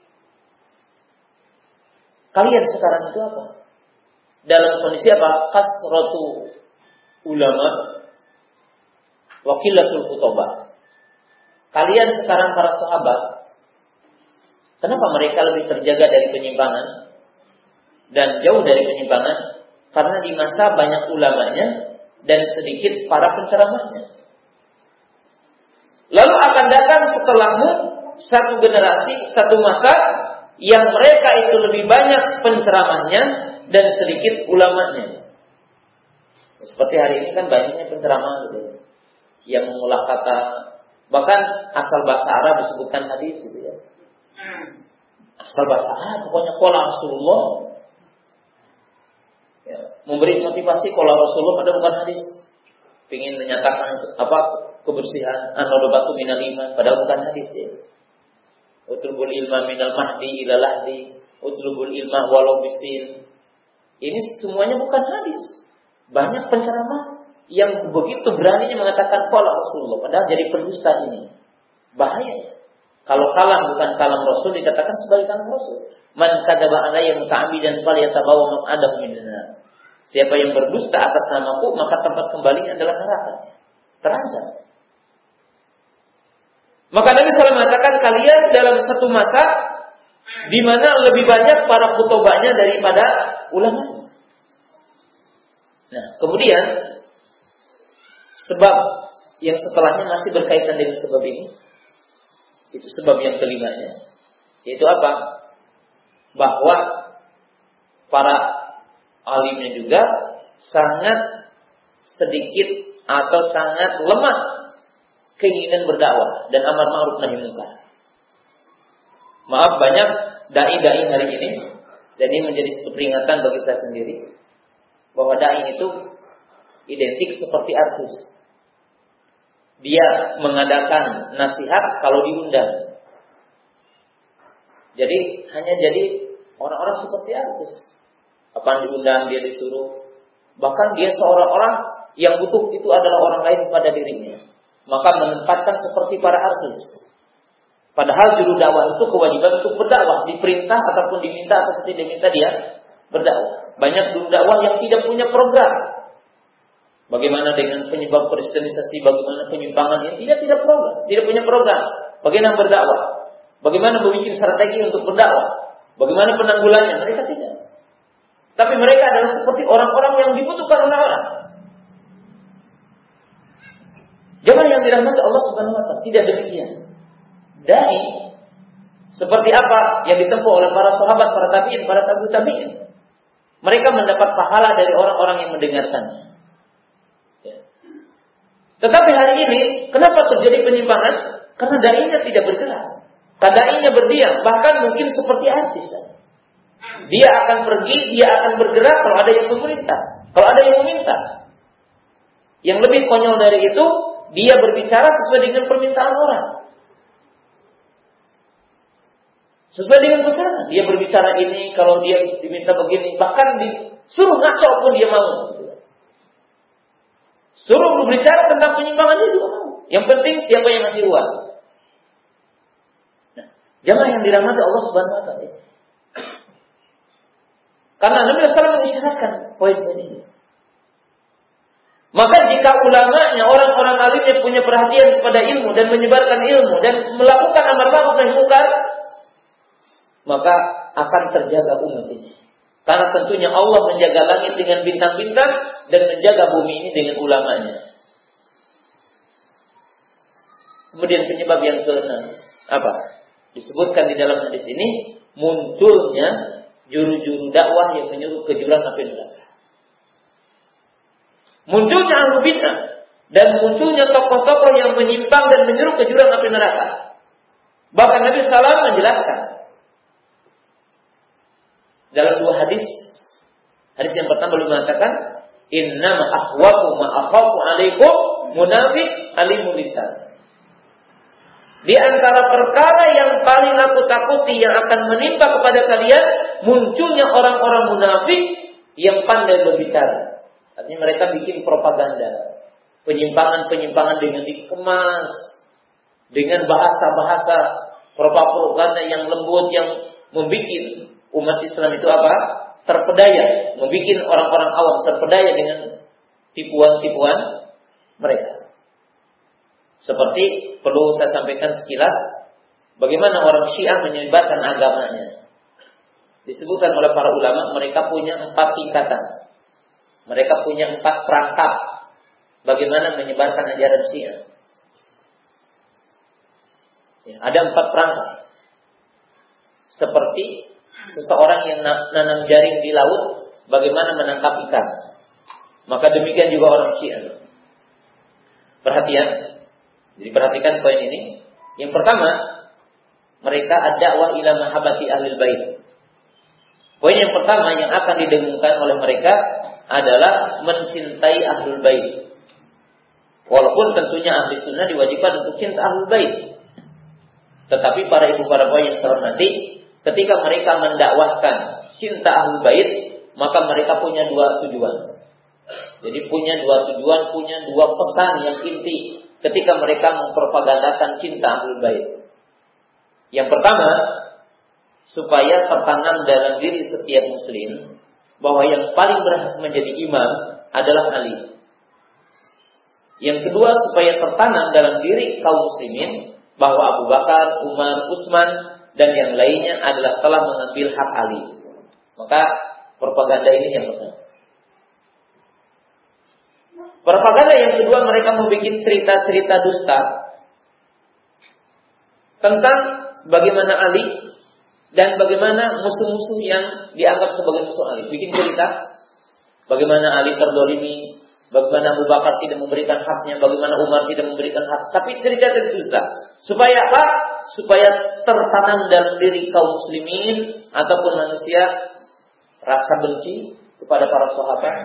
Kalian sekarang itu apa? Dalam kondisi apa? Kasratu ulama wakilatul kutubah. Kalian sekarang para sahabat, kenapa mereka lebih terjaga dari penyimpangan dan jauh dari penyimpangan? Karena di masa banyak ulamanya dan sedikit para penceramahnya. Lalu akan datang setelahmu satu generasi, satu masa yang mereka itu lebih banyak penceramahnya dan sedikit ulamanya. Seperti hari ini kan banyaknya penceramah gitu ya. Yang mengolah kata bahkan asal bahasa Arab disebutkan hadis gitu ya. Asal bahasa Arab pokoknya pola Rasulullah ya, memberi motivasi kalau Rasulullah pada bukan hadis. Ingin menyatakan apa kebersihan anodo batu minal iman padahal bukan hadis ya. Utlubul ilma minal mahdi ila lahdi Utlubul ilma walau bisin ini semuanya bukan hadis. Banyak penceramah yang begitu beraninya mengatakan pola Rasulullah. Padahal jadi pendusta ini. Bahaya. Kalau kalam bukan kalam Rasul dikatakan sebagai kalam Rasul. Man kadaba alayya muta'amidan falyatabawa adam minna. Siapa yang berdusta atas namaku maka tempat kembali adalah neraka. Terancam. Maka Nabi SAW mengatakan kalian dalam satu masa di mana lebih banyak para kutobanya daripada ulama. Nah, kemudian sebab yang setelahnya masih berkaitan dengan sebab ini, itu sebab yang kelimanya, yaitu apa? Bahwa para alimnya juga sangat sedikit atau sangat lemah keinginan berdakwah dan amar ma'ruf nahi munkar. Maaf banyak dai-dai hari ini dan ini menjadi satu peringatan bagi saya sendiri bahwa dai itu identik seperti artis. Dia mengadakan nasihat kalau diundang. Jadi hanya jadi orang-orang seperti artis. Apa diundang dia disuruh. Bahkan dia seorang orang yang butuh itu adalah orang lain pada dirinya. Maka menempatkan seperti para artis. Padahal juru dakwah itu kewajiban untuk berdakwah, diperintah ataupun diminta atau tidak diminta dia berdakwah. Banyak juru dakwah yang tidak punya program. Bagaimana dengan penyebab kristenisasi, bagaimana penyimpangan yang tidak tidak program, tidak punya program. Bagaimana berdakwah? Bagaimana membuat strategi untuk berdakwah? Bagaimana penanggulannya? Mereka tidak. Tapi mereka adalah seperti orang-orang yang dibutuhkan oleh orang. Jangan yang dirahmati Allah Subhanahu wa taala, tidak demikian dai seperti apa yang ditempuh oleh para sahabat, para tabiin, para tabi'ut tabi'in. Mereka mendapat pahala dari orang-orang yang mendengarkan. Ya. Tetapi hari ini, kenapa terjadi penyimpangan? Karena dainya tidak bergerak. Kadainya berdiam, bahkan mungkin seperti artis. Dia akan pergi, dia akan bergerak kalau ada yang memerintah, kalau ada yang meminta. Yang lebih konyol dari itu, dia berbicara sesuai dengan permintaan orang. Sesuai dengan pesanan. Dia berbicara ini, kalau dia diminta begini. Bahkan disuruh ngaco pun dia mau. Suruh berbicara tentang penyimpangan mau. Yang penting siapa yang ngasih uang. Nah, jangan yang dirahmati Allah Subhanahu wa taala. Karena Nabi SAW mengisyaratkan poin-poin ini. Maka jika ulamanya, orang-orang alimnya punya perhatian kepada ilmu dan menyebarkan ilmu dan melakukan amar ma'ruf nahi munkar, maka akan terjaga umat ini. Karena tentunya Allah menjaga langit dengan bintang-bintang dan menjaga bumi ini dengan ulamanya. Kemudian penyebab yang keenam apa? Disebutkan di dalam hadis ini munculnya juru-juru dakwah yang menyuruh ke jurang api neraka. Munculnya ahlu dan munculnya tokoh-tokoh yang menyimpang dan menyuruh ke jurang api neraka. Bahkan Nabi Sallam menjelaskan dalam dua hadis. Hadis yang pertama belum mengatakan Inna ahwatu ma akhafu alaikum munafik alimul lisan. Di antara perkara yang paling aku takuti yang akan menimpa kepada kalian munculnya orang-orang munafik yang pandai berbicara. Artinya mereka bikin propaganda. Penyimpangan-penyimpangan dengan dikemas. Dengan bahasa-bahasa propaganda yang lembut yang membuat umat Islam itu apa? Terpedaya. Membuat orang-orang awam terpedaya dengan tipuan-tipuan mereka. Seperti perlu saya sampaikan sekilas bagaimana orang Syiah menyebarkan agamanya. Disebutkan oleh para ulama mereka punya empat tingkatan. Mereka punya empat perangkap bagaimana menyebarkan ajaran Syiah. Ya, ada empat perangkap. Seperti seseorang yang nanam jaring di laut, bagaimana menangkap ikan. Maka demikian juga orang Syiah. Perhatian, jadi perhatikan poin ini. Yang pertama, mereka ada wa ila mahabati ahli bait. Poin yang pertama yang akan didengungkan oleh mereka adalah mencintai ahlul bait. Walaupun tentunya ahli sunnah diwajibkan untuk cinta ahlul bait. Tetapi para ibu para bapak yang saya hormati, ketika mereka mendakwahkan cinta ahlul bait, maka mereka punya dua tujuan. Jadi punya dua tujuan, punya dua pesan yang inti ketika mereka mempropagandakan cinta Ahlul Bait. Yang pertama, supaya tertanam dalam diri setiap muslim bahwa yang paling berhak menjadi imam adalah Ali. Yang kedua, supaya tertanam dalam diri kaum muslimin bahwa Abu Bakar, Umar, Utsman dan yang lainnya adalah telah mengambil hak Ali. Maka propaganda ini yang pertama. Propaganda yang kedua mereka membuat cerita-cerita dusta tentang bagaimana Ali dan bagaimana musuh-musuh yang dianggap sebagai musuh Ali. Bikin cerita bagaimana Ali terdolimi, bagaimana Abu Bakar tidak memberikan haknya, bagaimana Umar tidak memberikan hak. Tapi cerita dusta. Supaya apa? Supaya tertanam dalam diri kaum muslimin ataupun manusia rasa benci kepada para sahabat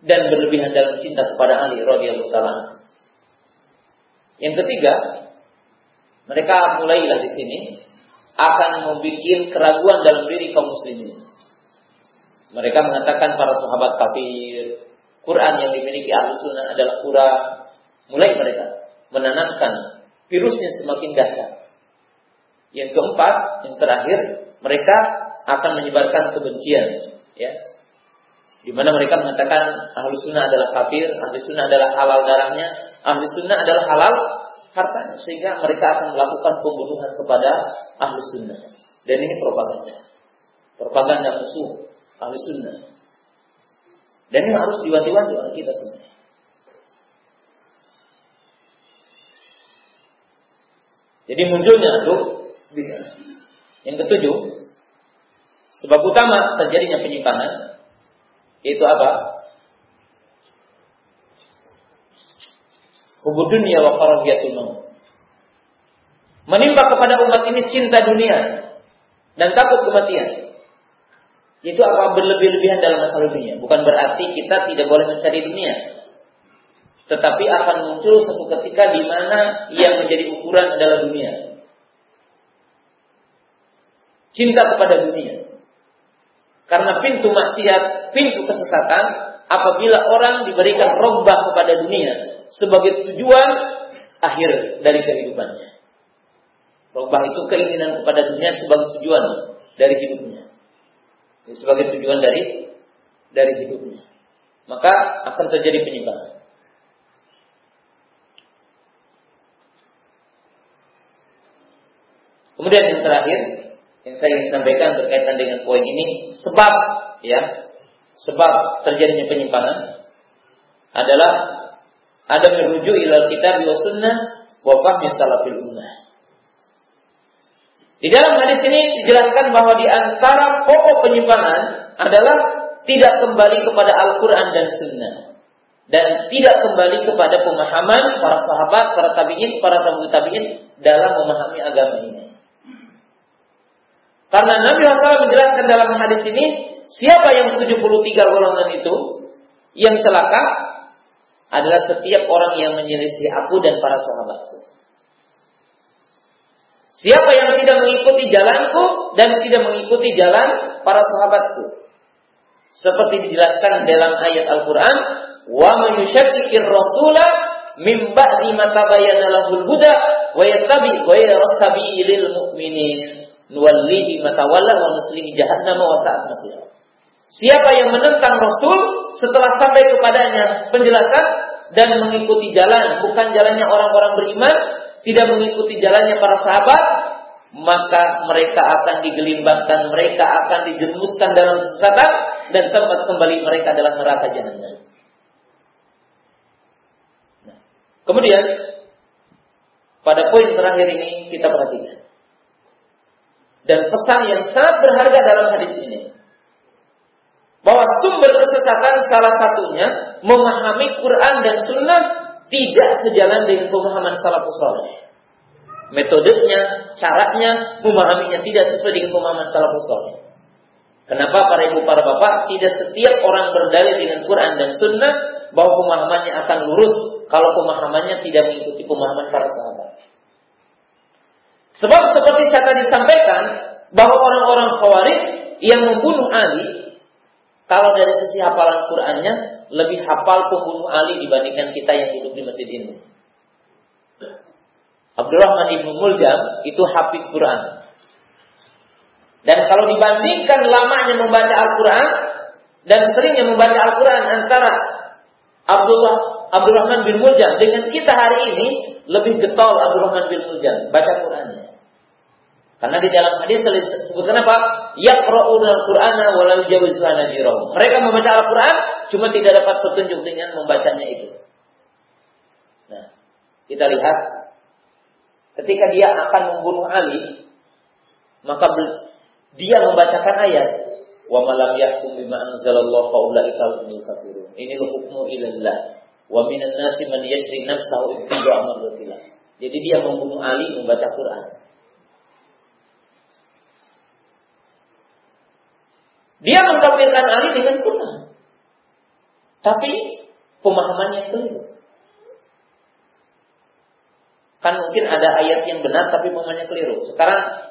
dan berlebihan dalam cinta kepada Ali radhiyallahu taala. Yang ketiga, mereka mulailah di sini akan membuat keraguan dalam diri kaum muslimin. Mereka mengatakan para sahabat kafir, Quran yang dimiliki ahli sunnah adalah Quran. Mulai mereka menanamkan virusnya semakin dahsyat. Yang keempat, yang terakhir, mereka akan menyebarkan kebencian, ya, di mana mereka mengatakan ahli sunnah adalah kafir, ahli sunnah adalah halal darahnya, ahli sunnah adalah halal hartanya. Sehingga mereka akan melakukan pembunuhan kepada ahli sunnah. Dan ini propaganda. Propaganda musuh ahli sunnah. Dan ini harus diwanti-wanti oleh kita semua. Jadi munculnya itu yang ketujuh, sebab utama terjadinya penyimpangan itu apa? Hubud dunia wa. Menimpa kepada umat ini cinta dunia dan takut kematian. Itu apa berlebih-lebihan dalam masalah dunia. Bukan berarti kita tidak boleh mencari dunia. Tetapi akan muncul suatu ketika di mana yang menjadi ukuran adalah dunia. Cinta kepada dunia. Karena pintu maksiat, pintu kesesatan, apabila orang diberikan robbah kepada dunia sebagai tujuan akhir dari kehidupannya. Robbah itu keinginan kepada dunia sebagai tujuan dari hidupnya. Sebagai tujuan dari dari hidupnya. Maka akan terjadi penyimpangan. Kemudian yang terakhir yang saya ingin sampaikan berkaitan dengan poin ini sebab ya sebab terjadinya penyimpangan adalah ada merujuk ilal kitab wa sunnah wa fahmi salafil ummah. Di dalam hadis ini dijelaskan bahwa di antara pokok penyimpangan adalah tidak kembali kepada Al-Quran dan Sunnah dan tidak kembali kepada pemahaman para sahabat, para tabiin, para tabiin tabiin dalam memahami agama ini. Karena Nabi Muhammad menjelaskan dalam hadis ini, siapa yang 73 golongan itu yang celaka adalah setiap orang yang menyelisih aku dan para sahabatku. Siapa yang tidak mengikuti jalanku dan tidak mengikuti jalan para sahabatku. Seperti dijelaskan dalam ayat Al-Quran, wa man yushakkikir rasula min ba'di ma tabayyana lahul huda wa yattabi ghayra sabilil mu'minin nuwallihi matawalla wa nuslihi jahannam wa sa'at masir. Siapa yang menentang Rasul setelah sampai kepadanya penjelasan dan mengikuti jalan bukan jalannya orang-orang beriman, tidak mengikuti jalannya para sahabat, maka mereka akan digelimbangkan, mereka akan dijerumuskan dalam kesesatan dan tempat kembali mereka adalah neraka jahanam. Nah, kemudian pada poin terakhir ini kita perhatikan dan pesan yang sangat berharga dalam hadis ini. Bahwa sumber kesesatan salah satunya memahami Quran dan Sunnah tidak sejalan dengan pemahaman salafus saleh. Metodenya, caranya, memahaminya tidak sesuai dengan pemahaman salafus saleh. Kenapa para ibu para bapak tidak setiap orang berdalil dengan Quran dan Sunnah bahwa pemahamannya akan lurus kalau pemahamannya tidak mengikuti pemahaman para sahabat. Sebab seperti saya tadi sampaikan bahwa orang-orang Khawarij yang membunuh Ali kalau dari sisi hafalan Qur'annya lebih hafal pembunuh Ali dibandingkan kita yang duduk di masjid ini. Abdurrahman ibnu Muljam itu hafid Quran. Dan kalau dibandingkan lamanya membaca Al-Quran dan seringnya membaca Al-Quran antara Abdullah Abdurrahman bin Muljam dengan kita hari ini lebih getol Abdurrahman bin Muljam baca Qurannya. Karena di dalam hadis disebutkan apa? Yaqra'una al-Qur'ana wa la Mereka membaca Al-Qur'an cuma tidak dapat petunjuk dengan membacanya itu. Nah, kita lihat ketika dia akan membunuh Ali, maka dia membacakan ayat wa malam yahkum bima anzalallahu fa ulaika humul kafirun. Ini hukmu ilallah. Wa minan nasi man yashri nafsahu ibtida'a mardatillah. Jadi dia membunuh Ali membaca Quran. Dia mengkafirkan Ali dengan Quran. Tapi pemahamannya keliru. Kan mungkin ada ayat yang benar tapi pemahamannya keliru. Sekarang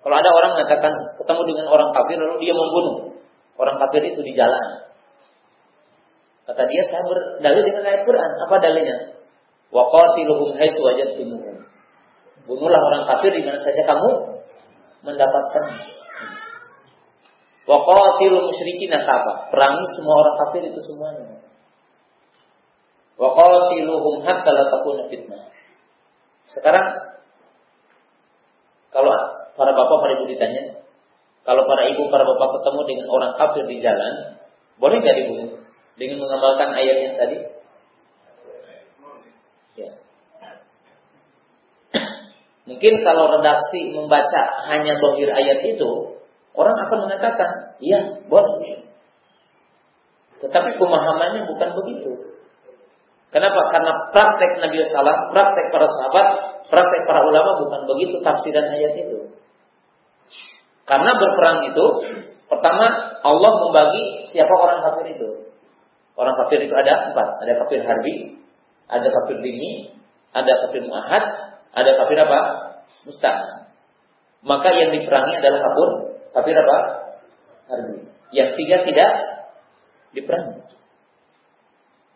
kalau ada orang mengatakan ketemu dengan orang kafir lalu dia membunuh orang kafir itu di jalan. Kata dia saya berdalil dengan ayat Quran. Apa dalilnya? Wa qatiluhum haitsu wajadtumuhum. Bunuhlah orang kafir di mana saja kamu mendapatkan Wa qatilul musyrikin apa? Perangi semua orang kafir itu semuanya. Wa qatiluhum hatta la takuna fitnah. Sekarang kalau para bapak para ibu ditanya, kalau para ibu para bapak ketemu dengan orang kafir di jalan, boleh nggak dibunuh dengan mengamalkan ayat yang tadi? Ya. Mungkin kalau redaksi membaca hanya dohir ayat itu, Orang akan mengatakan, iya boleh. Tetapi pemahamannya bukan begitu. Kenapa? Karena praktek Nabi Sallam, praktek para sahabat, praktek para ulama bukan begitu tafsiran ayat itu. Karena berperang itu, pertama Allah membagi siapa orang kafir itu. Orang kafir itu ada empat. Ada kafir harbi, ada kafir dini, ada kafir muahad, ada kafir apa? Mustah. Maka yang diperangi adalah kafir tapi apa? Harbi. Yang tiga tidak diperangi.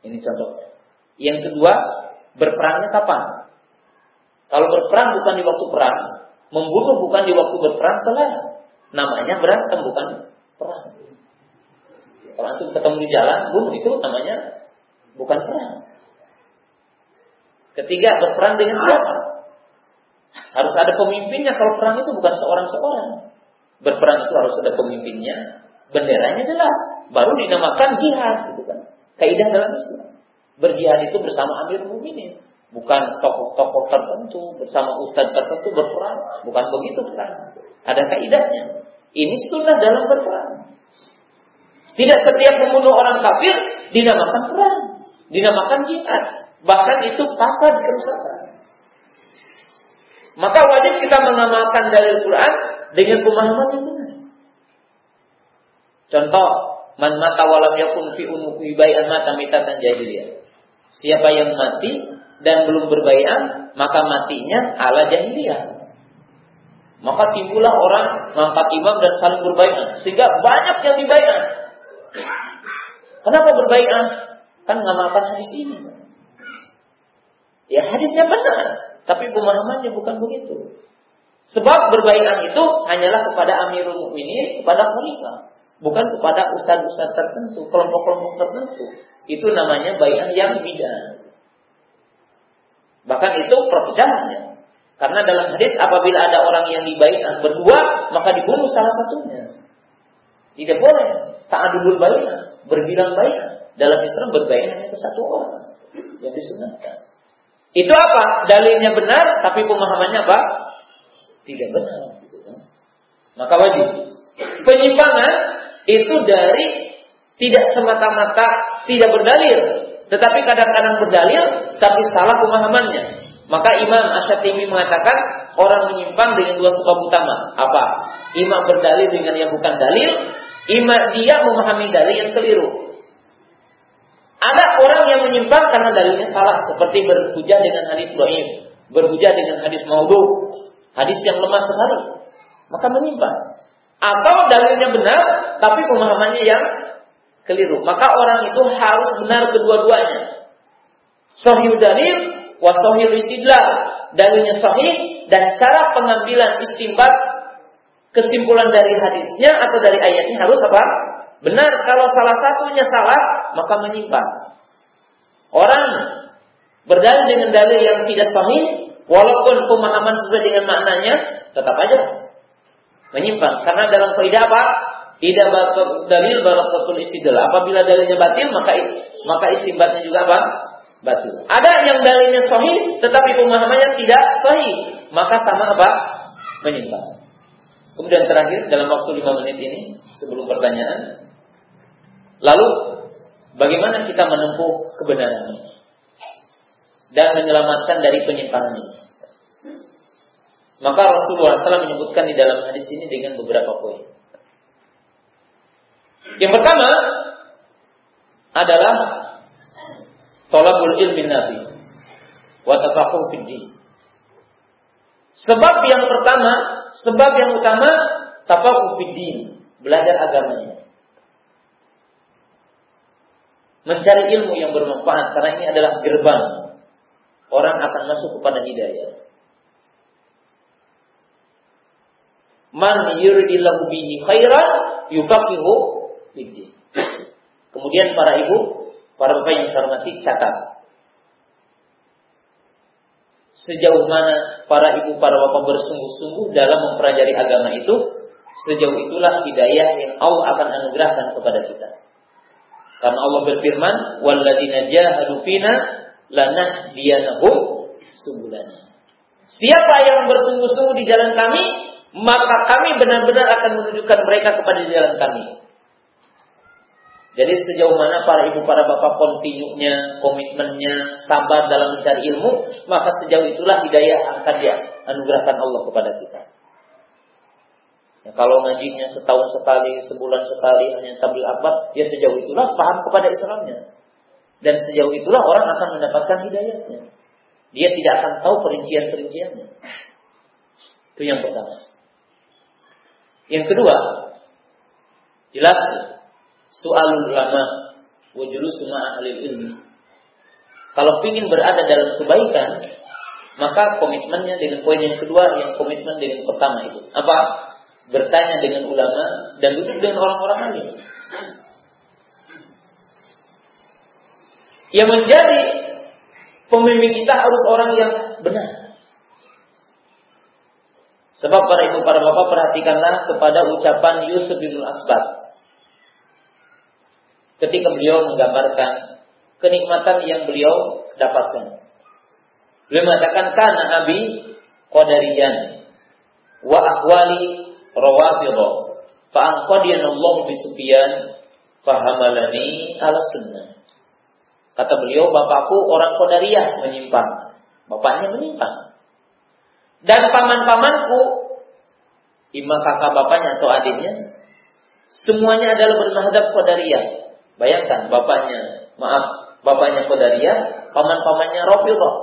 Ini contohnya. Yang kedua, berperangnya kapan? Kalau berperang bukan di waktu perang, membunuh bukan di waktu berperang, salah. Namanya berantem bukan perang. Kalau antum ketemu di jalan, bunuh itu namanya bukan perang. Ketiga, berperang dengan siapa? Harus ada pemimpinnya. Kalau perang itu bukan seorang-seorang. Berperang itu harus ada pemimpinnya. Benderanya jelas. Baru dinamakan jihad. Gitu kan. Kaidah dalam Islam. Berjihad itu bersama Amir Muminin. Bukan tokoh-tokoh tertentu bersama ustadz tertentu berperang. Bukan begitu perang. Ada kaidahnya. Ini sunnah dalam berperang. Tidak setiap membunuh orang kafir dinamakan perang. Dinamakan jihad. Bahkan itu pasal kerusakan. Maka wajib kita mengamalkan dalil Quran dengan pemahaman yang benar. Contoh, man mata walam yakun fi unuki bai'an mata mitatan jahiliyah. Siapa yang mati dan belum berbaiat, maka matinya ala jahiliyah. Maka timbullah orang ngangkat imam dan saling berbaiat sehingga banyak yang dibaiat. Kenapa berbaiat? Kan ngamalkan hadis ini. Ya hadisnya benar, tapi pemahamannya bukan begitu. Sebab berbaikat itu hanyalah kepada Amirul Mukminin, kepada khalifah, bukan kepada ustaz-ustaz tertentu, kelompok-kelompok tertentu. Itu namanya baiat yang bidah. Bahkan itu perpecahannya. Karena dalam hadis apabila ada orang yang dibaiat berdua, maka dibunuh salah satunya. Tidak boleh. Ta'adulul baiat, berbilang baiat. Dalam Islam berbaiat hanya satu orang yang disunahkan. Itu apa? Dalilnya benar, tapi pemahamannya apa? Tidak benar. Gitu kan? Maka wajib. Penyimpangan itu dari tidak semata-mata tidak berdalil, tetapi kadang-kadang berdalil, tapi salah pemahamannya. Maka Imam Asyatimi mengatakan orang menyimpang dengan dua sebab utama. Apa? Imam berdalil dengan yang bukan dalil, imam dia memahami dalil yang keliru. Ada orang yang menyimpang karena dalilnya salah, seperti berhujah dengan hadis doim, berhujah dengan hadis maudhu, hadis yang lemah sekali, maka menyimpang. Atau dalilnya benar, tapi pemahamannya yang keliru. Maka orang itu harus benar kedua-duanya. Sahih dalil, wasahih istidlal. Dalilnya sahih dan cara pengambilan istimbat kesimpulan dari hadisnya atau dari ayatnya harus apa? Benar kalau salah satunya salah, maka menyimpang. Orang berdalil dengan dalil yang tidak sahih, walaupun pemahaman sesuai dengan maknanya, tetap aja menyimpang. Karena dalam kaidah apa? Tidak dalil barakatul istidlal. Apabila dalilnya batil, maka maka istimbatnya juga apa? Batil. Ada yang dalilnya sahih, tetapi pemahamannya tidak sahih, maka sama apa? Menyimpang. Kemudian terakhir dalam waktu lima menit ini sebelum pertanyaan, Lalu bagaimana kita menempuh kebenaran dan menyelamatkan dari penyimpangan ini? Maka Rasulullah SAW menyebutkan di dalam hadis ini dengan beberapa poin. Yang pertama adalah tolabul ilmi nabi wa tafaqquh Sebab yang pertama, sebab yang utama tafaqquh belajar agamanya mencari ilmu yang bermanfaat karena ini adalah gerbang orang akan masuk kepada hidayah. Man yuridillahu bihi khairan yufaqihu fiddin. Kemudian para ibu, para bapak yang saya hormati catat. Sejauh mana para ibu, para bapak bersungguh-sungguh dalam mempelajari agama itu, sejauh itulah hidayah yang Allah akan anugerahkan kepada kita. Karena Allah berfirman, "Walladzina jahadu fina lanahdiyannahum subulana." Siapa yang bersungguh-sungguh di jalan kami, maka kami benar-benar akan menunjukkan mereka kepada jalan kami. Jadi sejauh mana para ibu, para bapak kontinunya, komitmennya, sabar dalam mencari ilmu, maka sejauh itulah hidayah akan dia anugerahkan Allah kepada kita. Ya, kalau ngajinya setahun sekali, sebulan sekali, hanya tampil apa, ya sejauh itulah paham kepada Islamnya. Dan sejauh itulah orang akan mendapatkan hidayahnya. Dia tidak akan tahu perincian-perinciannya. Itu yang pertama. Yang kedua, jelas soal ulama wujud semua ahli ilmi. Kalau ingin berada dalam kebaikan, maka komitmennya dengan poin yang kedua yang komitmen dengan pertama itu. Apa? bertanya dengan ulama dan duduk dengan orang-orang alim. Yang menjadi pemimpin kita harus orang yang benar. Sebab para ibu para bapak perhatikanlah kepada ucapan Yusuf bin Asbad. Ketika beliau menggambarkan kenikmatan yang beliau dapatkan. Beliau mengatakan karena Nabi Qadariyan wa ahwali rawafidha fa anqadiyana Allah bi Sufyan fahamalani ala sunnah. Kata beliau, bapakku orang Qadariyah menyimpang. Bapaknya menyimpang. Dan paman-pamanku, imam kakak bapaknya atau adiknya, semuanya adalah bermadhab Qadariyah. Bayangkan, bapaknya, maaf, bapaknya Qadariyah, paman-pamannya Rafidah.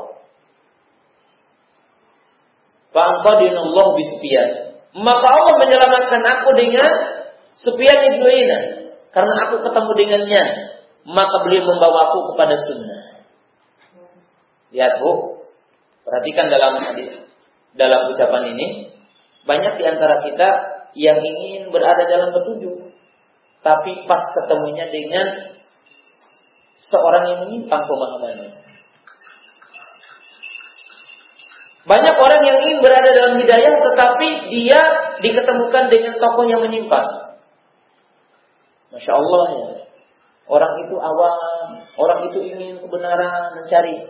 Fa'angqadinallahu bisfiyan. Maka Allah menyelamatkan aku dengan Sufyan ibn Uyainah. Karena aku ketemu dengannya. Maka beliau membawaku kepada sunnah. Lihat bu. Perhatikan dalam hadis. Dalam ucapan ini. Banyak di antara kita yang ingin berada dalam petunjuk. Tapi pas ketemunya dengan seorang yang menyimpang pemahamannya. Banyak orang yang ingin berada dalam hidayah tetapi dia diketemukan dengan tokoh yang menyimpang. Masya Allah ya. Orang itu awam, orang itu ingin kebenaran mencari.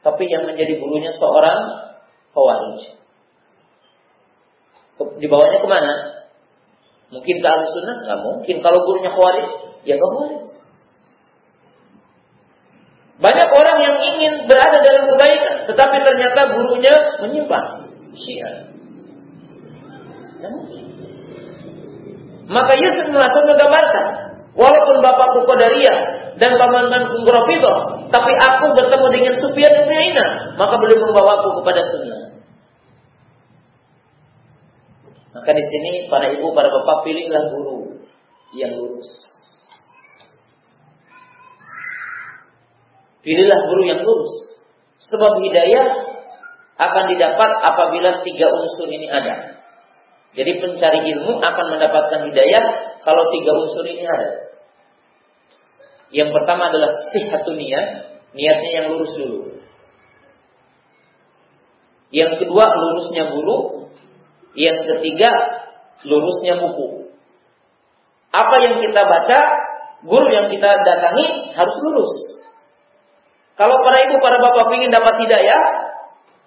Tapi yang menjadi gurunya seorang khawarij. Dibawanya ke mana? Mungkin ke ahli sunnah? Nggak mungkin. Kalau gurunya khawarij, ya boleh. Banyak orang yang ingin berada dalam kebaikan, tetapi ternyata gurunya menyimpang. Syiah. Maka Yusuf merasa menggambarkan, walaupun bapakku Qadariyah dan pamanku Rafidah, tapi aku bertemu dengan Sufyan bin Uyainah, maka beliau membawaku kepada sunnah. Maka di sini para ibu, para bapak pilihlah guru yang lurus. Pilihlah guru yang lurus. Sebab hidayah akan didapat apabila tiga unsur ini ada. Jadi pencari ilmu akan mendapatkan hidayah kalau tiga unsur ini ada. Yang pertama adalah sihatun niat, niatnya yang lurus dulu. Yang kedua lurusnya guru, yang ketiga lurusnya buku. Apa yang kita baca, guru yang kita datangi harus lurus. Kalau para ibu, para bapak ingin dapat hidayah,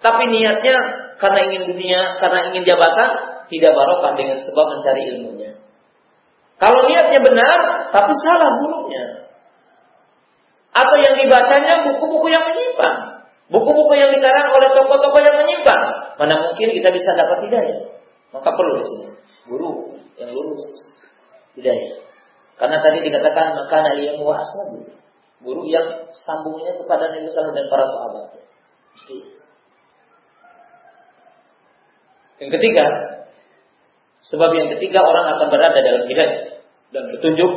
tapi niatnya karena ingin dunia, karena ingin jabatan, tidak barokah dengan sebab mencari ilmunya. Kalau niatnya benar, tapi salah gurunya. Atau yang dibacanya buku-buku yang menyimpang. Buku-buku yang dikarang oleh tokoh-tokoh yang menyimpang. Mana mungkin kita bisa dapat hidayah. Maka perlu di sini. Guru yang lurus hidayah. Karena tadi dikatakan maka yang wa asnabu guru yang sambungnya kepada Nabi Sallallahu dan para sahabat. Mesti. Yang ketiga, sebab yang ketiga orang akan berada dalam hidayah dan petunjuk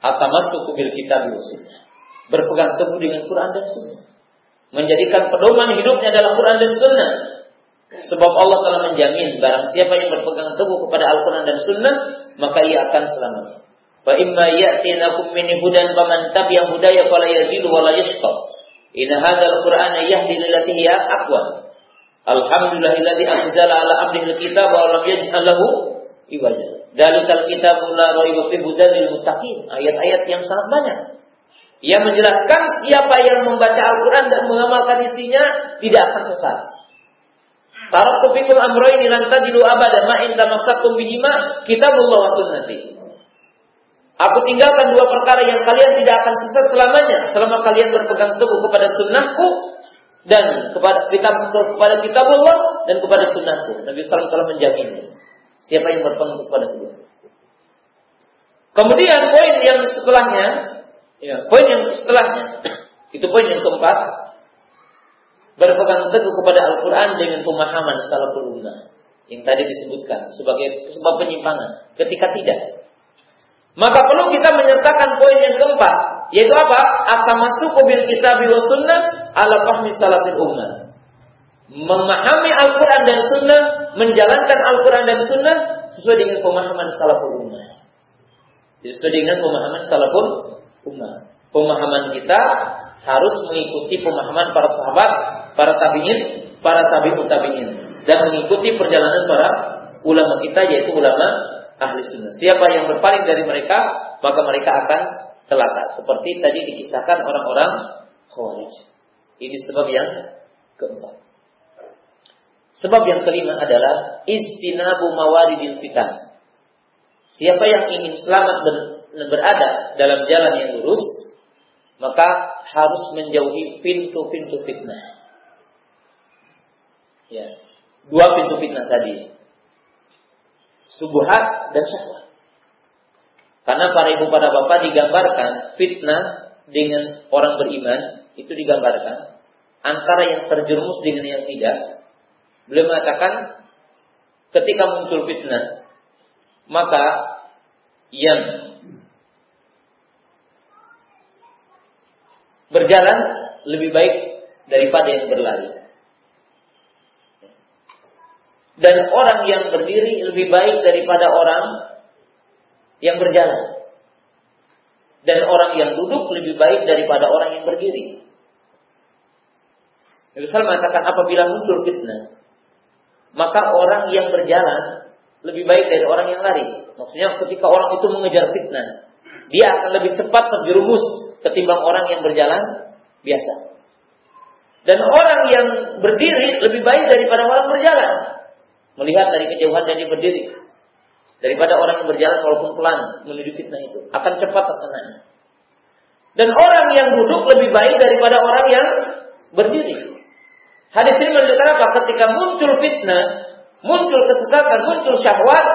atau masuk bil kitab sunnah. Berpegang teguh dengan Quran dan Sunnah. Menjadikan pedoman hidupnya dalam Quran dan Sunnah. Sebab Allah telah menjamin barang siapa yang berpegang teguh kepada Al-Quran dan Sunnah, maka ia akan selamat. Fa imma ya'tinakum min hudan faman tabi'a hudaya fala yadhillu wa la yashqa. Inna hadzal qur'ana yahdi lillati hiya aqwa. Alhamdulillahilladzi anzala ala abdihi alkitab wa lam yaj'al lahu iwaja. Dalikal kitabul la raiba fi hudan lil muttaqin. Ayat-ayat yang sangat banyak. Yang menjelaskan siapa yang membaca Al-Quran dan mengamalkan isinya tidak akan sesat. Taraktu fikum amroini lan tadilu abada ma in tamassakum bihima kitabullah wa sunnati. Aku tinggalkan dua perkara yang kalian tidak akan sesat selamanya selama kalian berpegang teguh kepada sunnahku dan kepada kitab kepada kitab Allah dan kepada sunnahku. Nabi Sallallahu telah menjamin siapa yang berpegang kepada kedua. Kemudian poin yang setelahnya, ya, poin yang setelahnya itu poin yang keempat berpegang teguh kepada Al-Quran dengan pemahaman salaful ummah yang tadi disebutkan sebagai sebab penyimpangan. Ketika tidak, maka perlu kita menyertakan poin yang keempat, yaitu apa? Atamasuku bil kitab wa sunnah ala fahmi salafil ummah. Memahami Al-Quran dan Sunnah, menjalankan Al-Quran dan Sunnah sesuai dengan pemahaman salaful ummah. Sesuai dengan pemahaman salaful ummah. Pemahaman kita harus mengikuti pemahaman para sahabat, para tabiin, para tabiut tabiin, dan mengikuti perjalanan para ulama kita yaitu ulama ahli sunnah. Siapa yang berpaling dari mereka, maka mereka akan celaka. Seperti tadi dikisahkan orang-orang Khawarij. Ini sebab yang keempat. Sebab yang kelima adalah istinabu mawaridil fitan. Siapa yang ingin selamat ber, berada dalam jalan yang lurus, maka harus menjauhi pintu-pintu fitnah. Ya, dua pintu fitnah tadi. Subuhat dan syahwat. Karena para ibu para bapak digambarkan fitnah dengan orang beriman itu digambarkan antara yang terjerumus dengan yang tidak Beliau mengatakan ketika muncul fitnah maka yang berjalan lebih baik daripada yang berlari. Dan orang yang berdiri lebih baik daripada orang yang berjalan. Dan orang yang duduk lebih baik daripada orang yang berdiri. Nabi mengatakan apabila muncul fitnah, maka orang yang berjalan lebih baik dari orang yang lari. Maksudnya ketika orang itu mengejar fitnah, dia akan lebih cepat terjerumus ketimbang orang yang berjalan biasa. Dan orang yang berdiri lebih baik daripada orang berjalan. Melihat dari kejauhan dan dia berdiri. Daripada orang yang berjalan walaupun pelan menuju fitnah itu. Akan cepat terkena. Dan orang yang duduk lebih baik daripada orang yang berdiri. Hadis ini menunjukkan apa? Ketika muncul fitnah, muncul kesesatan, muncul syahwat,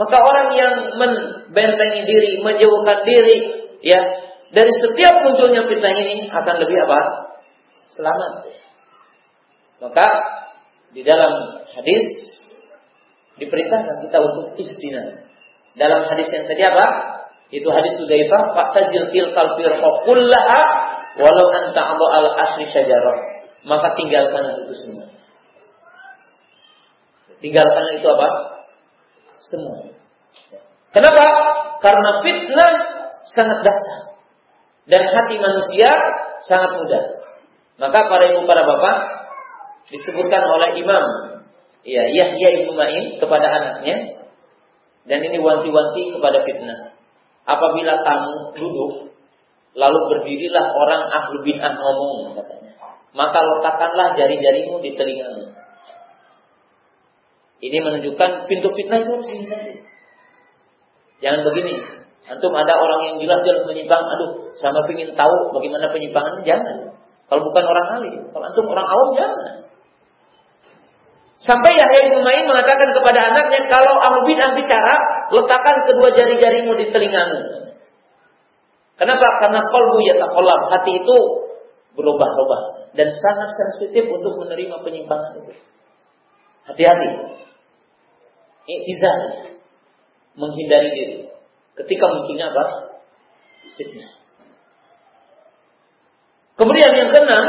maka orang yang membentengi diri, menjauhkan diri, ya dari setiap munculnya fitnah ini akan lebih apa? Selamat. Maka di dalam hadis diperintahkan kita untuk istinah. Dalam hadis yang tadi apa? Itu hadis Pak Faktazil tilkal firqa kullaha walau anta al asri syajarah maka tinggalkan itu semua. Tinggalkan itu apa? Semua. Kenapa? Karena fitnah sangat dahsyat dan hati manusia sangat mudah. Maka para ibu para bapak disebutkan oleh Imam ya Yahya ibnu Ma'in kepada anaknya dan ini wanti-wanti kepada fitnah. Apabila kamu duduk lalu berdirilah orang ahlu bid'ah ngomong katanya maka letakkanlah jari-jarimu di telingamu. Ini menunjukkan pintu fitnah itu harus. Jangan begini. Antum ada orang yang jelas-jelas menyimpang, aduh, sama ingin tahu bagaimana penyimpangannya, jangan. Kalau bukan orang alim, kalau antum orang awam jangan. Sampai Yahya bin Ma'in mengatakan kepada anaknya, kalau Abu Bid'ah bicara, letakkan kedua jari-jarimu di telingamu. Kenapa? Karena kolbu ya hati itu berubah-ubah dan sangat sensitif untuk menerima penyimpangan itu. Hati-hati. Iktizal. Menghindari diri. Ketika munculnya apa? Fitnah. Kemudian yang keenam,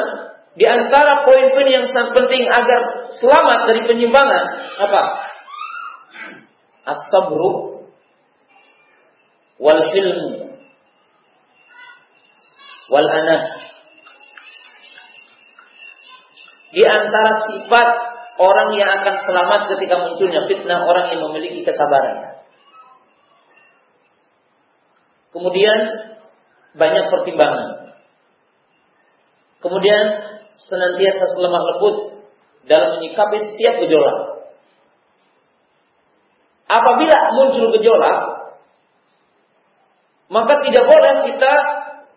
di antara poin-poin yang sangat penting agar selamat dari penyimpangan, apa? As-sabru wal hilmu wal anah di antara sifat orang yang akan selamat ketika munculnya fitnah orang yang memiliki kesabaran. Kemudian banyak pertimbangan. Kemudian senantiasa lemah lembut dalam menyikapi setiap gejolak. Apabila muncul gejolak, maka tidak boleh kita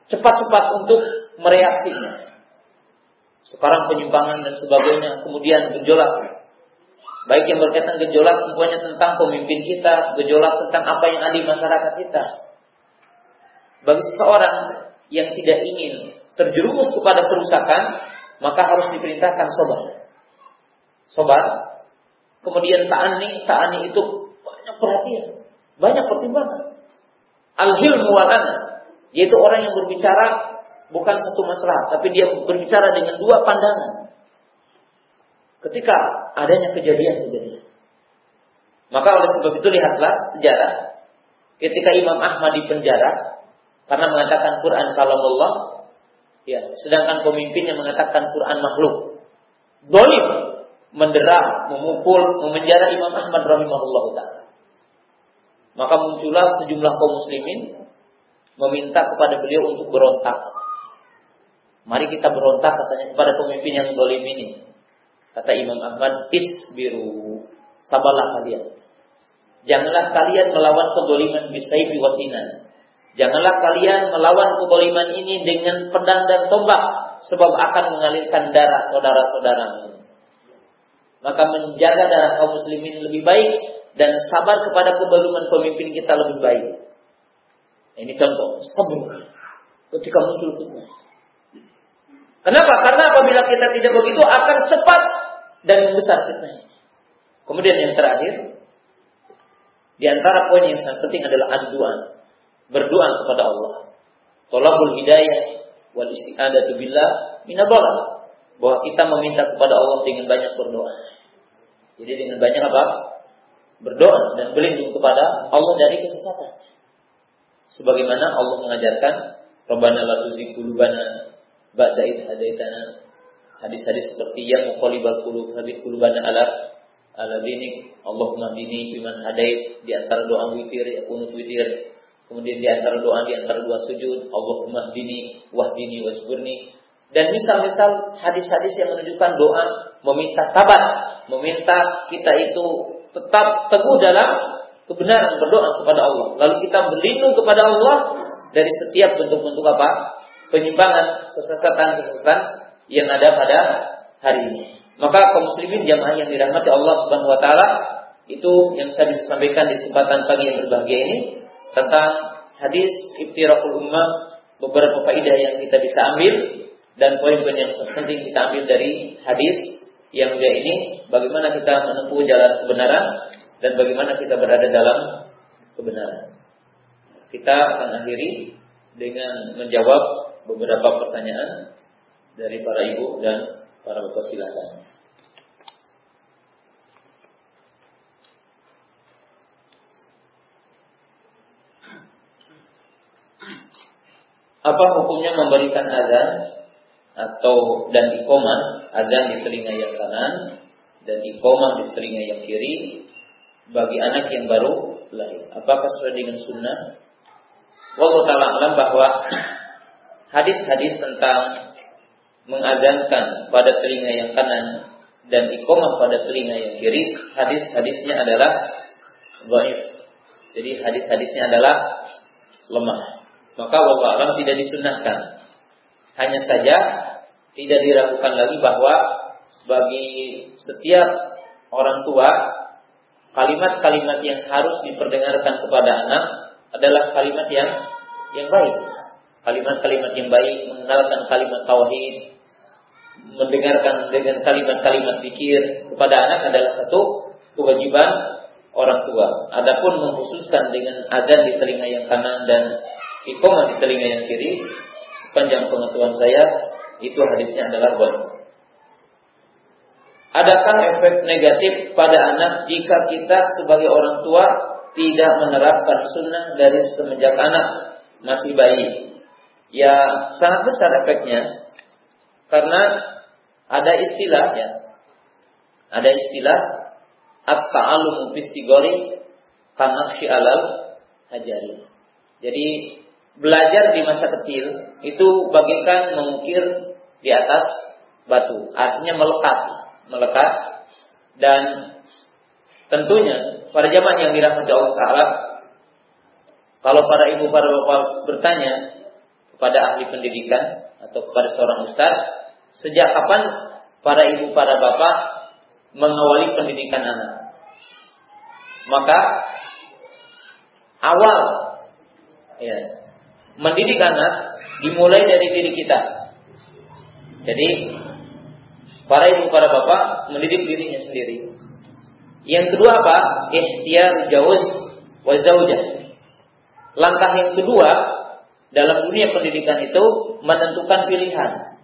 cepat-cepat untuk mereaksinya sekarang penyimpangan dan sebagainya, kemudian gejolak. Baik yang berkaitan gejolak semuanya tentang pemimpin kita, gejolak tentang apa yang ada di masyarakat kita. Bagi seseorang yang tidak ingin terjerumus kepada kerusakan, maka harus diperintahkan sobat. Sobat, kemudian ta'ani, ta'ani itu banyak perhatian, banyak pertimbangan. Al-hilmu yaitu orang yang berbicara bukan satu masalah, tapi dia berbicara dengan dua pandangan. ketika adanya kejadian-kejadian. Maka oleh sebab itu lihatlah sejarah ketika Imam Ahmad di penjara karena mengatakan Quran kalau Allah, ya, sedangkan pemimpinnya mengatakan Quran makhluk. Dolim mendera, memukul, memenjara Imam Ahmad rahimahullah. Maka muncullah sejumlah kaum muslimin meminta kepada beliau untuk berontak. Mari kita berontak katanya kepada pemimpin yang dolim ini. Kata Imam Ahmad, isbiru, sabarlah kalian. Janganlah kalian melawan kedoliman bisayfi wasinan. Janganlah kalian melawan kedoliman ini dengan pedang dan tombak. Sebab akan mengalirkan darah saudara-saudaramu. Maka menjaga darah kaum muslimin lebih baik. Dan sabar kepada kedoliman pemimpin kita lebih baik. Ini contoh, sabar. Ketika muncul fitnah. Kenapa? Karena apabila kita tidak begitu akan cepat dan membesar fitnah. Kemudian yang terakhir, di antara poin yang sangat penting adalah doa. Berdoa kepada Allah. Tolabul hidayah wal isti'adatu billah minadollah. Bahwa kita meminta kepada Allah dengan banyak berdoa. Jadi dengan banyak apa? Berdoa dan berlindung kepada Allah dari kesesatan. Sebagaimana Allah mengajarkan Rabbana la tuzigh ba'da id hadaitana hadis-hadis seperti yang muqallibal qulub habib qulubana ala ala dinik. Allahumma bini biman hadait. Di antara doa witir ya kunut witir. Kemudian di antara doa di antara dua sujud Allahumma bini wahdini wasburni dan misal-misal hadis-hadis yang menunjukkan doa meminta tabat meminta kita itu tetap teguh dalam kebenaran berdoa kepada Allah. Lalu kita berlindung kepada Allah dari setiap bentuk-bentuk apa penyimpangan kesesatan-kesesatan yang ada pada hari ini maka kaum muslimin jamaah yang dirahmati Allah Subhanahu wa taala itu yang saya bisa sampaikan di kesempatan pagi yang berbahagia ini tentang hadis iftirakul ummah beberapa faedah yang kita bisa ambil dan poin-poin yang penting kita ambil dari hadis yang mulia ini bagaimana kita menempuh jalan kebenaran dan bagaimana kita berada dalam kebenaran. Kita akan akhiri dengan menjawab beberapa pertanyaan dari para ibu dan para bapak silakan. Apa hukumnya memberikan azan atau dan ikomah azan di telinga yang kanan dan ikomah di telinga yang kiri bagi anak yang baru lahir? Apakah sesuai dengan sunnah? Wallahu taala alam bahwa hadis-hadis tentang mengadangkan pada telinga yang kanan dan ikomah pada telinga yang kiri, hadis-hadisnya adalah baik. Jadi hadis-hadisnya adalah lemah maka wallahu alam tidak disunahkan. Hanya saja tidak diragukan lagi bahwa bagi setiap orang tua kalimat-kalimat yang harus diperdengarkan kepada anak adalah kalimat yang yang baik. Kalimat-kalimat yang baik, mengenalkan kalimat tauhid, mendengarkan dengan kalimat-kalimat pikir kepada anak adalah satu kewajiban orang tua. Adapun mengkhususkan dengan adzan di telinga yang kanan dan iqamah di telinga yang kiri sepanjang pengetahuan saya itu hadisnya adalah bon. Adakah efek negatif pada anak jika kita sebagai orang tua tidak menerapkan sunnah dari semenjak anak masih bayi? Ya sangat besar efeknya. Karena ada istilah ya, ada istilah at-ta'allumu fi sigori kanakshi alal hajari. Jadi belajar di masa kecil itu bagaikan mengukir di atas batu, artinya melekat, melekat. Dan tentunya para jamaah yang dirahmati Allah Taala kalau para ibu para bapak bertanya kepada ahli pendidikan atau kepada seorang ustaz, sejak kapan para ibu para bapak mengawali pendidikan anak? Maka awal ya mendidik anak dimulai dari diri kita. Jadi para ibu para bapak mendidik dirinya sendiri. Yang kedua apa? Ikhtiar jauh wa zaujah. Langkah yang kedua dalam dunia pendidikan itu menentukan pilihan.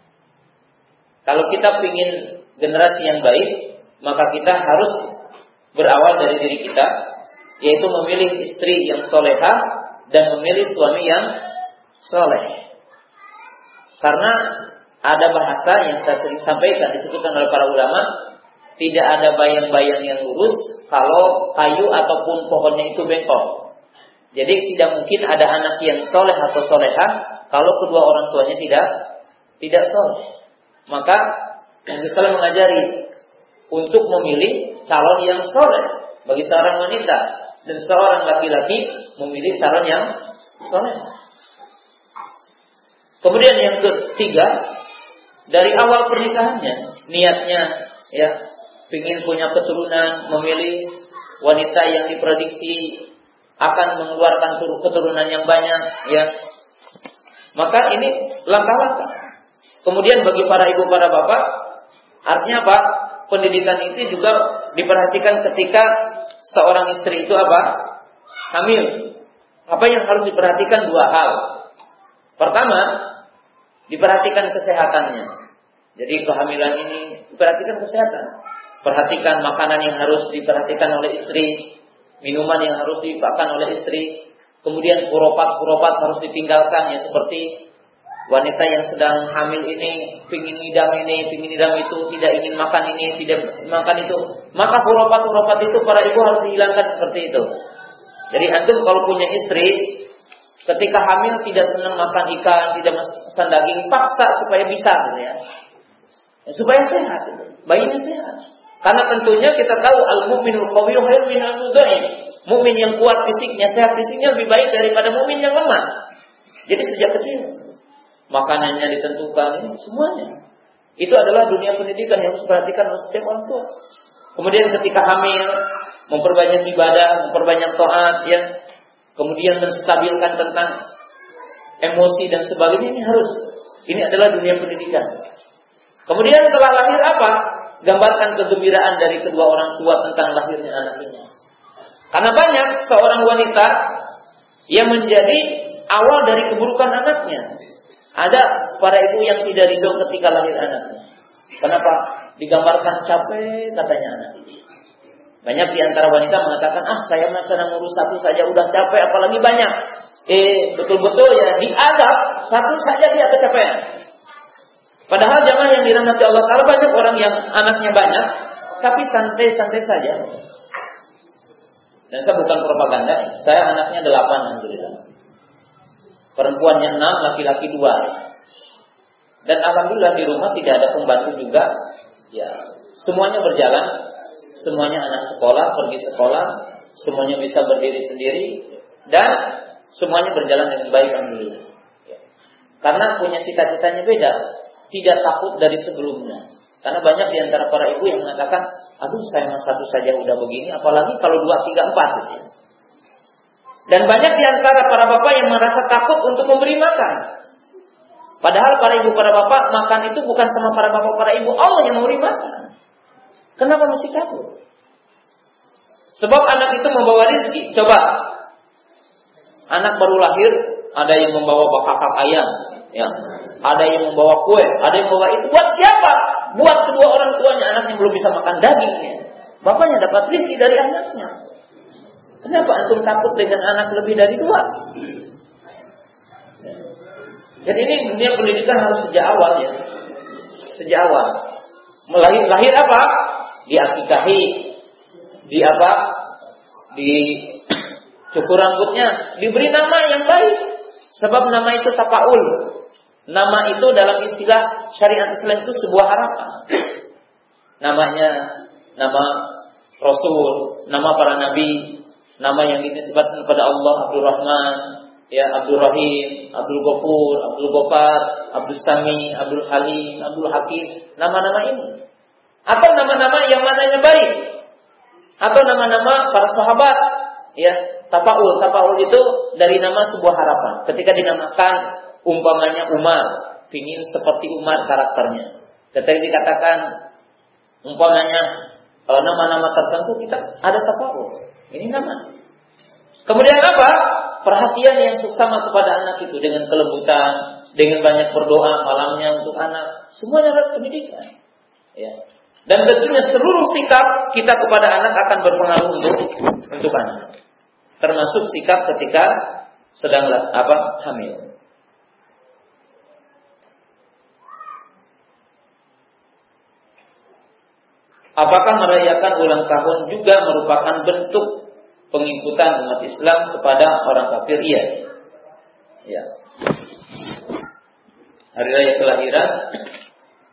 Kalau kita ingin generasi yang baik, maka kita harus berawal dari diri kita, yaitu memilih istri yang soleha dan memilih suami yang soleh. Karena ada bahasa yang saya sering sampaikan disebutkan oleh para ulama, tidak ada bayang-bayang yang lurus kalau kayu ataupun pohonnya itu bengkok. Jadi tidak mungkin ada anak yang soleh atau soleha kalau kedua orang tuanya tidak tidak soleh. Maka Nabi Sallallahu mengajari untuk memilih calon yang soleh bagi seorang wanita dan seorang laki-laki memilih calon yang soleh. Kemudian yang ketiga dari awal pernikahannya niatnya ya ingin punya keturunan memilih wanita yang diprediksi akan mengeluarkan keturunan yang banyak ya. Maka ini langkah-langkah. Kemudian bagi para ibu para bapak artinya apa? Pendidikan itu juga diperhatikan ketika seorang istri itu apa? Hamil. Apa yang harus diperhatikan? Dua hal. Pertama diperhatikan kesehatannya. Jadi kehamilan ini diperhatikan kesehatan. Perhatikan makanan yang harus diperhatikan oleh istri minuman yang harus dimakan oleh istri, kemudian kuropat-kuropat harus ditinggalkan ya seperti wanita yang sedang hamil ini pingin nidam ini, pingin nidam itu, tidak ingin makan ini, tidak makan itu, maka kuropat-kuropat itu para ibu harus dihilangkan seperti itu. Jadi antum kalau punya istri, ketika hamil tidak senang makan ikan, tidak makan daging, paksa supaya bisa gitu ya. ya supaya sehat, gitu. bayinya sehat. Karena tentunya kita tahu al-mu'minul qawiyyu khairun min al Mukmin yang kuat fisiknya, sehat fisiknya lebih baik daripada mukmin yang lemah. Jadi sejak kecil makanannya ditentukan, semuanya. Itu adalah dunia pendidikan yang harus diperhatikan oleh setiap orang tua. Kemudian ketika hamil, memperbanyak ibadah, memperbanyak taat, ya. Kemudian menstabilkan tentang emosi dan sebagainya ini harus. Ini adalah dunia pendidikan. Kemudian setelah lahir apa? Gambarkan kegembiraan dari kedua orang tua tentang lahirnya anak ini. Karena banyak seorang wanita yang menjadi awal dari keburukan anaknya. Ada para ibu yang tidak ridho ketika lahir anaknya. Kenapa? Digambarkan capek katanya anak Banyak di antara wanita mengatakan, ah saya macam ngurus satu saja udah capek, apalagi banyak. Eh betul-betul ya diadab satu saja dia kecapean. Padahal jamaah yang dirahmati Allah Taala banyak orang yang anaknya banyak, tapi santai-santai saja. Dan saya bukan propaganda, saya anaknya delapan alhamdulillah. Perempuannya enam, laki-laki dua. Dan alhamdulillah di rumah tidak ada pembantu juga. Ya, semuanya berjalan, semuanya anak sekolah, pergi sekolah, semuanya bisa berdiri sendiri dan semuanya berjalan dengan baik alhamdulillah. Ya. Karena punya cita-citanya beda tidak takut dari sebelumnya. Karena banyak di antara para ibu yang mengatakan, aduh saya satu saja udah begini, apalagi kalau dua, tiga, empat. Dan banyak di antara para bapak yang merasa takut untuk memberi makan. Padahal para ibu, para bapak makan itu bukan sama para bapak, para ibu. Allah yang memberi makan. Kenapa mesti takut? Sebab anak itu membawa rezeki. Coba. Anak baru lahir, ada yang membawa bakak ayam. Ya, ada yang membawa kue, ada yang membawa itu. Buat siapa? Buat kedua orang tuanya, anaknya belum bisa makan dagingnya. Bapaknya dapat rezeki dari anaknya. Kenapa antum takut dengan anak lebih dari dua? Jadi ini dunia pendidikan harus sejak awal ya. Sejak awal. Melahir, lahir apa? Diakikahi. Di apa? Di cukur rambutnya. Diberi nama yang baik. Sebab nama itu tapaul. Nama itu dalam istilah syariat Islam itu sebuah harapan. Namanya nama Rasul, nama para nabi, nama yang dinisbatkan kepada Allah Abdul Rahman, ya Abdul Rahim, Abdul Ghafur, Abdul Ghaffar, Abdul Sami, Abdul Halim, Abdul Hakim, nama-nama ini. Atau nama-nama yang mananya baik. Atau nama-nama para sahabat, ya, tapaul. Tapaul itu dari nama sebuah harapan. Ketika dinamakan umpamanya Umar, ingin seperti Umar karakternya. Ketika dikatakan umpamanya eh, nama-nama tertentu kita ada tapaul. Ini nama. Kemudian apa? Perhatian yang sesama kepada anak itu dengan kelembutan, dengan banyak berdoa malamnya untuk anak. Semuanya adalah pendidikan. Ya. Dan tentunya seluruh sikap kita kepada anak akan berpengaruh untuk untuk anak. Termasuk sikap ketika sedang apa hamil. Apakah merayakan ulang tahun juga merupakan bentuk pengikutan umat Islam kepada orang kafir? Iya. Ya. Hari raya kelahiran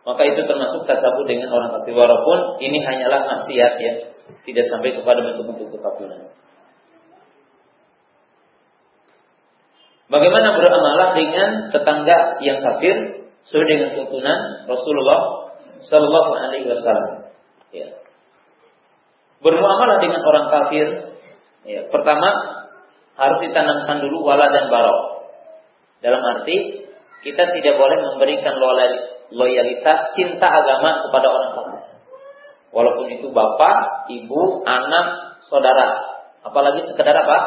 maka itu termasuk tasabuh dengan orang kafir walaupun ini hanyalah maksiat ya, tidak sampai kepada bentuk-bentuk kekafiran. Bagaimana beramalah dengan tetangga yang kafir sesuai dengan tuntunan Rasulullah Sallallahu Alaihi Wasallam? Ya. Bermuamalah dengan orang kafir, ya, pertama harus ditanamkan dulu wala dan barok. Dalam arti kita tidak boleh memberikan loyalitas cinta agama kepada orang kafir. Walaupun itu bapak, ibu, anak, saudara, apalagi sekedar apa?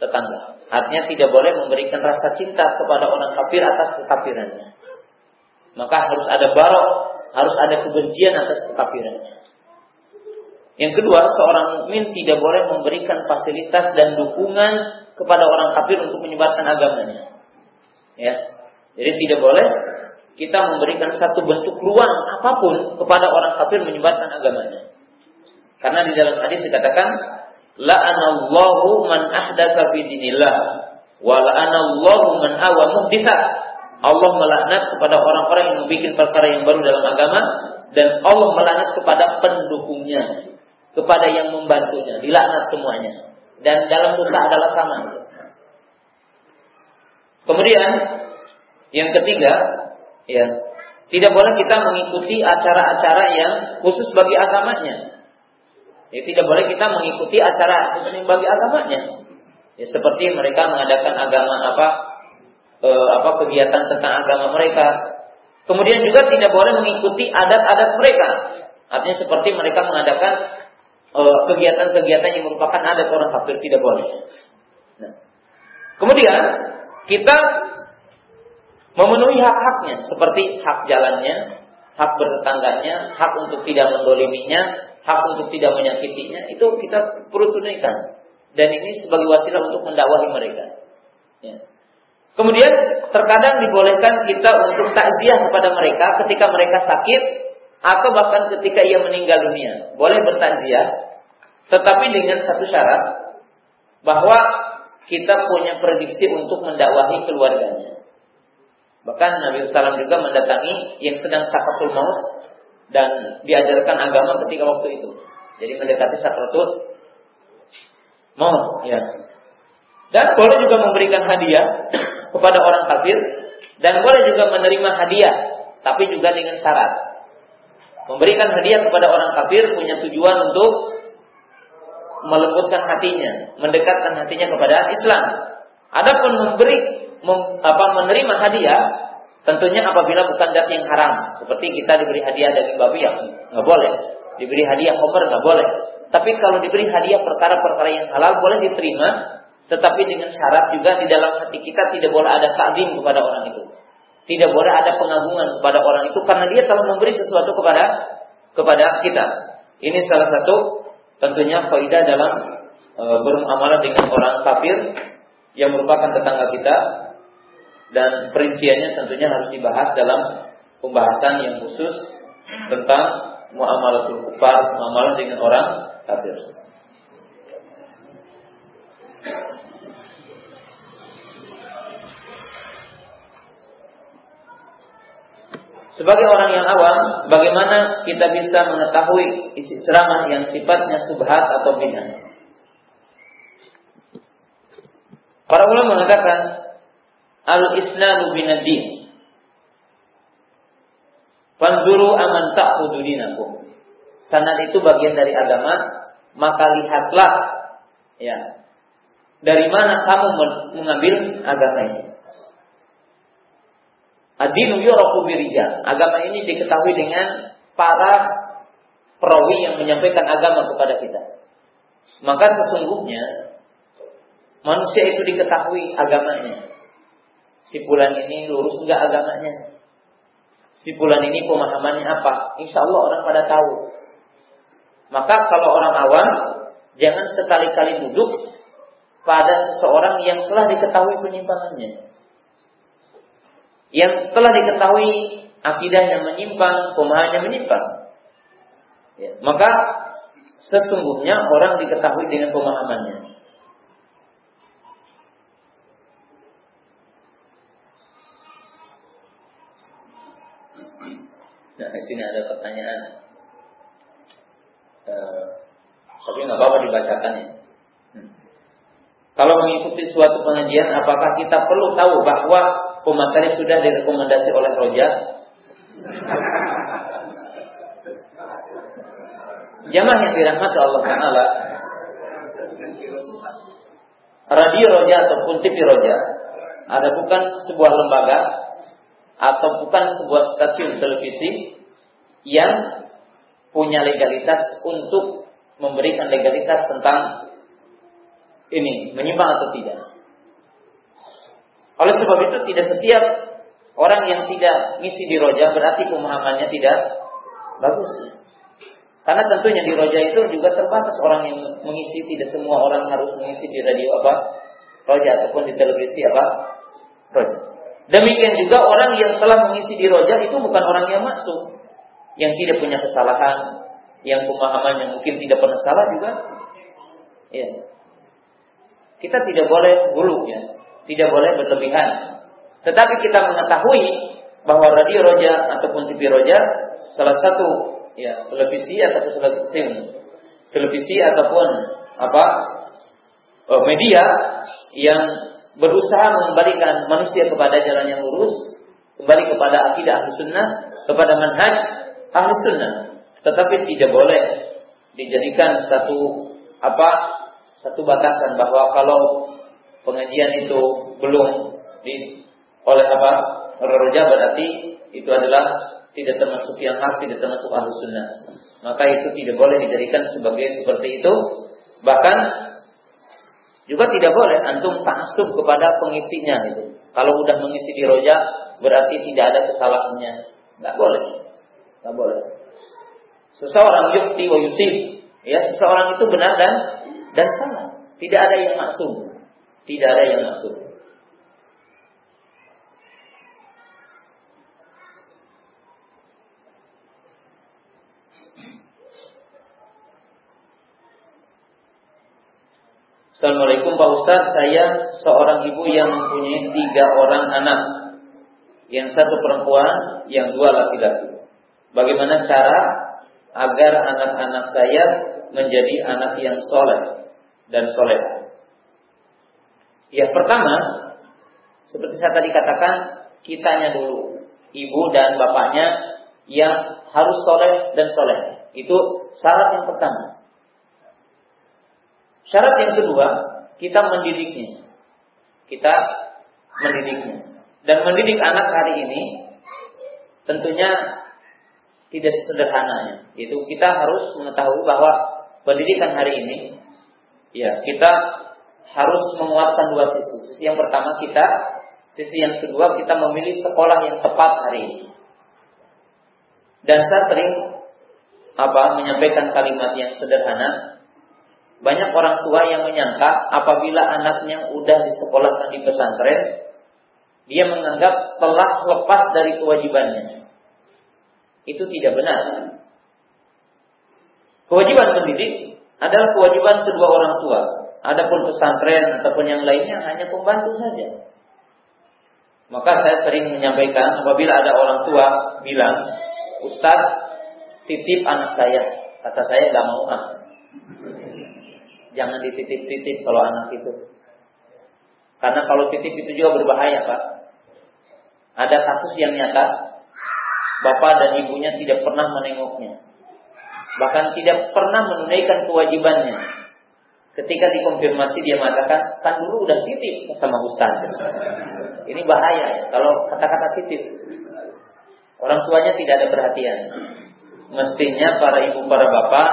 Tetangga. Artinya tidak boleh memberikan rasa cinta kepada orang kafir atas kekafirannya. Maka harus ada barok, harus ada kebencian atas kekafirannya. Yang kedua, seorang mukmin tidak boleh memberikan fasilitas dan dukungan kepada orang kafir untuk menyebarkan agamanya. Ya, jadi tidak boleh kita memberikan satu bentuk ruang apa pun kepada orang kafir menyebarkan agamanya. Karena di dalam hadis dikatakan la'anallahu man ahdatsa fi dinillah wa la'anallahu man awa muhditsa. Allah melaknat kepada orang-orang yang membuat perkara yang baru dalam agama dan Allah melaknat kepada pendukungnya, kepada yang membantunya, dilaknat semuanya. Dan dalam dosa adalah sama. Kemudian yang ketiga, ya, tidak boleh kita mengikuti acara-acara yang khusus bagi agamanya. Ya, tidak boleh kita mengikuti acara khusus bagi agamanya. Ya, seperti mereka mengadakan agama apa e, apa kegiatan tentang agama mereka. Kemudian juga tidak boleh mengikuti adat-adat mereka. Artinya seperti mereka mengadakan eh, kegiatan-kegiatan yang merupakan adat orang kafir tidak boleh. Nah. Kemudian kita memenuhi hak-haknya seperti hak jalannya, hak bertetangganya, hak untuk tidak mendoliminya, hak untuk tidak menyakitinya, itu kita perlu tunaikan. Dan ini sebagai wasilah untuk mendakwahi mereka. Ya. Kemudian terkadang dibolehkan kita untuk takziah kepada mereka ketika mereka sakit atau bahkan ketika ia meninggal dunia. Boleh bertakziah, tetapi dengan satu syarat bahwa kita punya prediksi untuk mendakwahi keluarganya. Bahkan Nabi SAW juga mendatangi yang sedang sakatul maut dan diajarkan agama ketika waktu itu. Jadi mendekati sakratul maut. Ya. Dan boleh juga memberikan hadiah kepada orang kafir dan boleh juga menerima hadiah, tapi juga dengan syarat. Memberikan hadiah kepada orang kafir punya tujuan untuk melembutkan hatinya, mendekatkan hatinya kepada Islam. Adapun memberi mem, apa, menerima hadiah tentunya apabila bukan dat yang haram seperti kita diberi hadiah daging babi ya nggak boleh diberi hadiah koper nggak boleh tapi kalau diberi hadiah perkara-perkara yang halal boleh diterima tetapi dengan syarat juga di dalam hati kita tidak boleh ada takdim kepada orang itu. Tidak boleh ada pengagungan kepada orang itu karena dia telah memberi sesuatu kepada kepada kita. Ini salah satu tentunya faidah dalam e, dengan orang kafir yang merupakan tetangga kita. Dan perinciannya tentunya harus dibahas dalam pembahasan yang khusus tentang muamalatul kufar, muamalah dengan orang kafir. Sebagai orang yang awam, bagaimana kita bisa mengetahui isi ceramah yang sifatnya subhat atau bid'ah? Para ulama mengatakan Al-Islamu binadin. Fanzuru aman ta'khudhu dinakum. Sanad itu bagian dari agama, maka lihatlah ya. Dari mana kamu mengambil agama ini? Adinu yuraku birijal. Agama ini diketahui dengan para perawi yang menyampaikan agama kepada kita. Maka sesungguhnya manusia itu diketahui agamanya si bulan ini lurus enggak agamanya. si bulan ini pemahamannya apa. Insya Allah orang pada tahu. Maka kalau orang awam jangan sekali-kali duduk pada seseorang yang telah diketahui penyimpangannya. Yang telah diketahui akidahnya menyimpang, pemahamannya menyimpang. Ya, maka sesungguhnya orang diketahui dengan pemahamannya. Nah, di sini ada pertanyaan. Uh, tapi nggak apa-apa dibacakan ya. Hmm. Kalau mengikuti suatu pengajian, apakah kita perlu tahu bahwa pemateri sudah direkomendasi oleh Roja? Jamaah yang dirahmati Allah Taala, radio Roja ataupun TV Roja ada bukan sebuah lembaga atau bukan sebuah stasiun televisi yang punya legalitas untuk memberikan legalitas tentang ini menyimpang atau tidak. Oleh sebab itu tidak setiap orang yang tidak ngisi di roja berarti pemahamannya tidak bagus. Karena tentunya di roja itu juga terbatas orang yang mengisi, tidak semua orang harus mengisi di radio apa roja ataupun di televisi apa roja. Demikian juga orang yang telah mengisi di roja itu bukan orang yang masuk, yang tidak punya kesalahan, yang pemahamannya mungkin tidak pernah salah juga. Ya. Kita tidak boleh gulu ya, tidak boleh berlebihan. Tetapi kita mengetahui bahwa radio roja ataupun TV roja salah satu ya televisi atau televisi ataupun apa eh, media yang berusaha mengembalikan manusia kepada jalan yang lurus, kembali kepada akidah ahli sunnah, kepada manhaj ahli sunnah. Tetapi tidak boleh dijadikan satu apa satu batasan bahwa kalau pengajian itu belum di oleh apa roja berarti itu adalah tidak termasuk yang hak, tidak termasuk ahli sunnah. Maka itu tidak boleh dijadikan sebagai seperti itu. Bahkan juga tidak boleh antum taksub kepada pengisinya itu. Kalau udah mengisi di roja berarti tidak ada kesalahannya. Nggak boleh. Nggak boleh. Seseorang yukti wa yusif. Ya, seseorang itu benar dan dan salah. Tidak ada yang maksum. Tidak ada yang maksum. Assalamualaikum Pak Ustaz, saya seorang ibu yang mempunyai tiga orang anak. Yang satu perempuan, yang dua laki-laki. Bagaimana cara agar anak-anak saya menjadi anak yang soleh dan soleh? Ya pertama, seperti saya tadi katakan, kitanya dulu. Ibu dan bapaknya yang harus soleh dan soleh. Itu syarat yang pertama. Syarat yang kedua, kita mendidiknya. Kita mendidiknya. Dan mendidik anak hari ini tentunya tidak sederhananya. Itu kita harus mengetahui bahwa pendidikan hari ini ya kita harus menguatkan dua sisi. Sisi yang pertama kita, sisi yang kedua kita memilih sekolah yang tepat hari ini. Dan saya sering apa menyampaikan kalimat yang sederhana banyak orang tua yang menyangka apabila anaknya udah disekolahkan di pesantren, dia menganggap telah lepas dari kewajibannya. Itu tidak benar. Kewajiban pendidik adalah kewajiban kedua orang tua. Adapun pesantren ataupun yang lainnya hanya pembantu saja. Maka saya sering menyampaikan apabila ada orang tua bilang, Ustadz titip anak saya. Kata saya gak mau ah jangan dititip-titip kalau anak itu. Karena kalau titip itu juga berbahaya, Pak. Ada kasus yang nyata, bapak dan ibunya tidak pernah menengoknya. Bahkan tidak pernah menunaikan kewajibannya. Ketika dikonfirmasi dia mengatakan, kan dulu udah titip sama Ustaz. Ini bahaya ya, kalau kata-kata titip. Orang tuanya tidak ada perhatian. Mestinya para ibu, para bapak,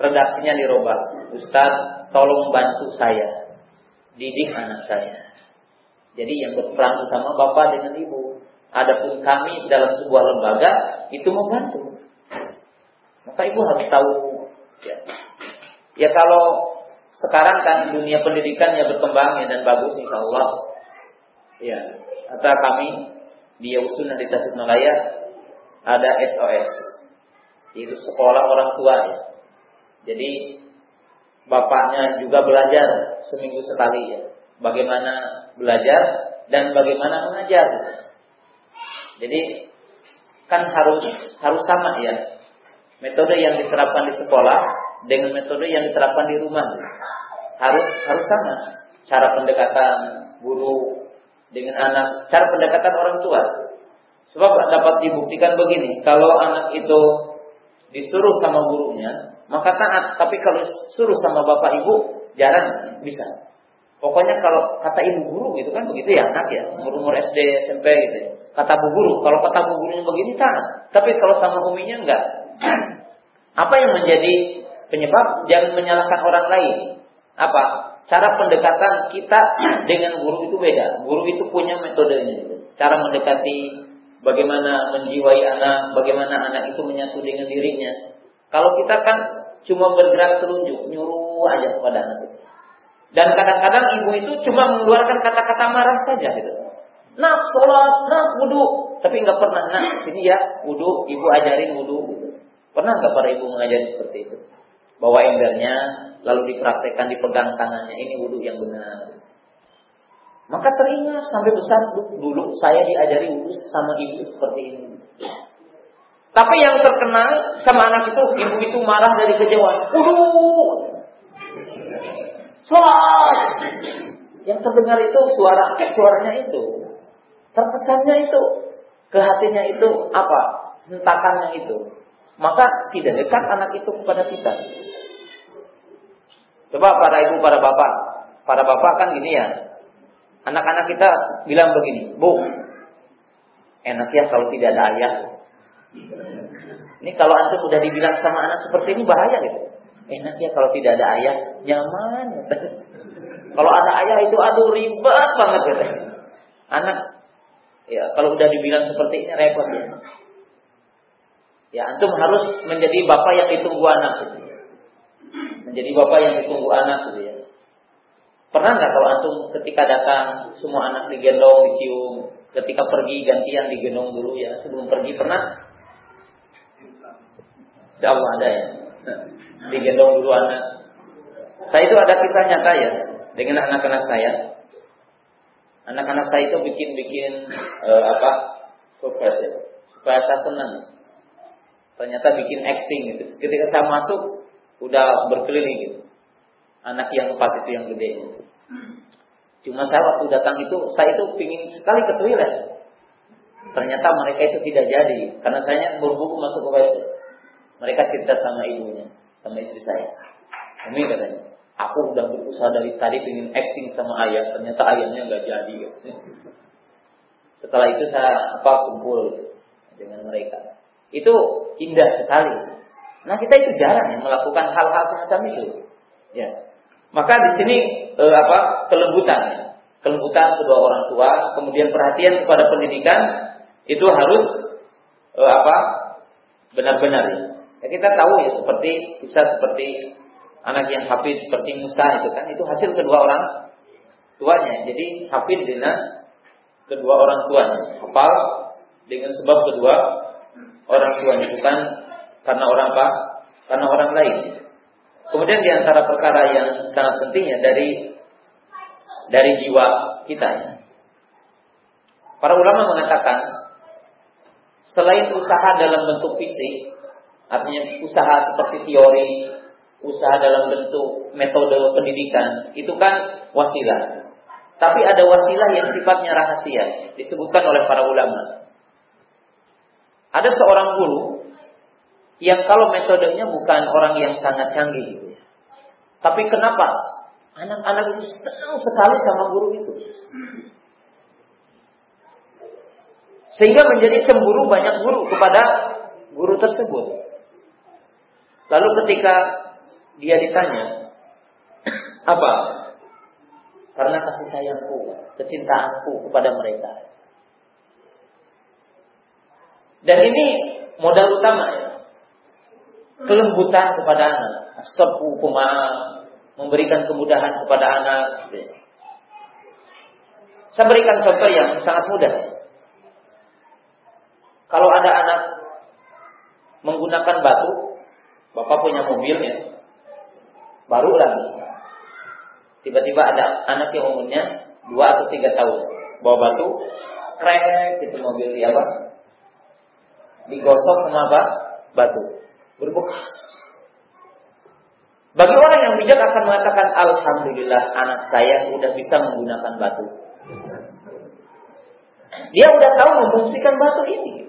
redaksinya dirubah Ustaz tolong bantu saya didik anak saya. Jadi yang berperan utama bapak dengan ibu. Adapun kami dalam sebuah lembaga itu membantu. Maka ibu harus tahu. Ya, ya kalau sekarang kan dunia pendidikan ya berkembang ya dan bagus insya Allah. Ya, kata kami di Yausunah di Tasikmalaya ada SOS, itu sekolah orang tua ya. Jadi bapaknya juga belajar seminggu sekali ya. Bagaimana belajar dan bagaimana mengajar. Jadi kan harus harus sama ya. Metode yang diterapkan di sekolah dengan metode yang diterapkan di rumah harus harus sama. Cara pendekatan guru dengan anak, cara pendekatan orang tua. Sebab dapat dibuktikan begini, kalau anak itu disuruh sama gurunya, maka taat. Tapi kalau suruh sama bapak ibu, jarang bisa. Pokoknya kalau kata ibu guru gitu kan begitu ya anak ya, umur umur SD, SMP gitu. Ya. Kata bu guru, kalau kata bu gurunya begini taat. Tapi kalau sama uminya enggak. Apa yang menjadi penyebab? Jangan menyalahkan orang lain. Apa? Cara pendekatan kita dengan guru itu beda. Guru itu punya metodenya. Cara mendekati bagaimana menjiwai anak, bagaimana anak itu menyatu dengan dirinya. Kalau kita kan cuma bergerak telunjuk, nyuruh aja kepada anak itu. Dan kadang-kadang ibu itu cuma mengeluarkan kata-kata marah saja gitu. Nak sholat, nak wudhu. Tapi nggak pernah, nak ini ya wudhu, ibu ajarin wudhu. Pernah nggak para ibu mengajari seperti itu? Bawa embernya, lalu dipraktekkan dipegang tangannya. Ini wudhu yang benar. Maka teringat sampai besar dulu saya diajari wudhu sama ibu seperti ini. Tapi yang terkenal sama anak itu, ibu itu marah dari kejauhan. Wudhu! Sholat! Yang terdengar itu suara, suaranya itu. Terpesannya itu. Ke hatinya itu apa? Hentakannya itu maka tidak dekat anak itu kepada kita. Coba para ibu, para bapak, para bapak kan gini ya. Anak-anak kita bilang begini, Bu, enak ya kalau tidak ada ayah. Ini kalau antum udah dibilang sama anak seperti ini bahaya gitu. Enak ya kalau tidak ada ayah, nyaman. kalau ada ayah itu aduh ribet banget gitu. Anak ya kalau udah dibilang seperti ini repot ya. Ya antum harus menjadi bapak yang ditunggu anak gitu. Menjadi bapak yang ditunggu anak gitu ya. Pernah nggak kalau antum ketika datang semua anak digendong, dicium, ketika pergi gantian digendong dulu ya sebelum pergi pernah? Allah ada ya. Digendong dulu anak. Saya itu ada kisah nyata ya dengan anak-anak saya. Anak-anak saya itu bikin-bikin uh, apa? Surprise ya. Supaya saya senang ternyata bikin acting gitu. Ketika saya masuk udah berkeliling gitu. Anak yang empat itu yang gede. Cuma saya waktu datang itu saya itu pingin sekali ke toilet. Ternyata mereka itu tidak jadi karena saya buru-buru masuk ke WC. Mereka cerita sama ibunya, sama istri saya. Umi katanya, aku udah berusaha dari tadi pingin acting sama ayah, ternyata ayahnya nggak jadi. Setelah itu saya apa kumpul dengan mereka. Itu indah sekali. Nah kita itu jarang ya melakukan hal-hal semacam itu. Ya. Maka di sini eh, apa kelembutan, kelembutan kedua orang tua, kemudian perhatian kepada pendidikan itu harus eh, apa benar-benar ya. Kita tahu ya seperti bisa seperti anak yang hafid seperti Musa itu kan itu hasil kedua orang tuanya. Jadi hafid dengan kedua orang tuanya, hafal dengan sebab kedua orang tuanya bukan karena orang apa? Karena orang lain. Kemudian di antara perkara yang sangat pentingnya dari dari jiwa kita. Para ulama mengatakan selain usaha dalam bentuk fisik, artinya usaha seperti teori, usaha dalam bentuk metode pendidikan, itu kan wasilah. Tapi ada wasilah yang sifatnya rahasia, disebutkan oleh para ulama. Ada seorang guru yang kalau metodenya bukan orang yang sangat canggih gitu ya. Tapi kenapa anak-anak itu senang sekali sama guru itu? Sehingga menjadi cemburu banyak guru kepada guru tersebut. Lalu ketika dia ditanya, apa? Karena kasih sayangku, kecintaanku kepada mereka. Dan ini modal utama ya. Kelembutan kepada anak, sepu pemaaf, memberikan kemudahan kepada anak. Saya berikan contoh yang sangat mudah. Kalau ada anak menggunakan batu, bapak punya mobil ya, baru lagi. Tiba-tiba ada anak yang umurnya dua atau tiga tahun, bawa batu, krek itu mobil dia apa? Digosok sama apa? Batu, berbekas. Bagi orang yang bijak akan mengatakan Alhamdulillah anak saya sudah bisa menggunakan batu. Dia udah tahu memfungsikan batu ini.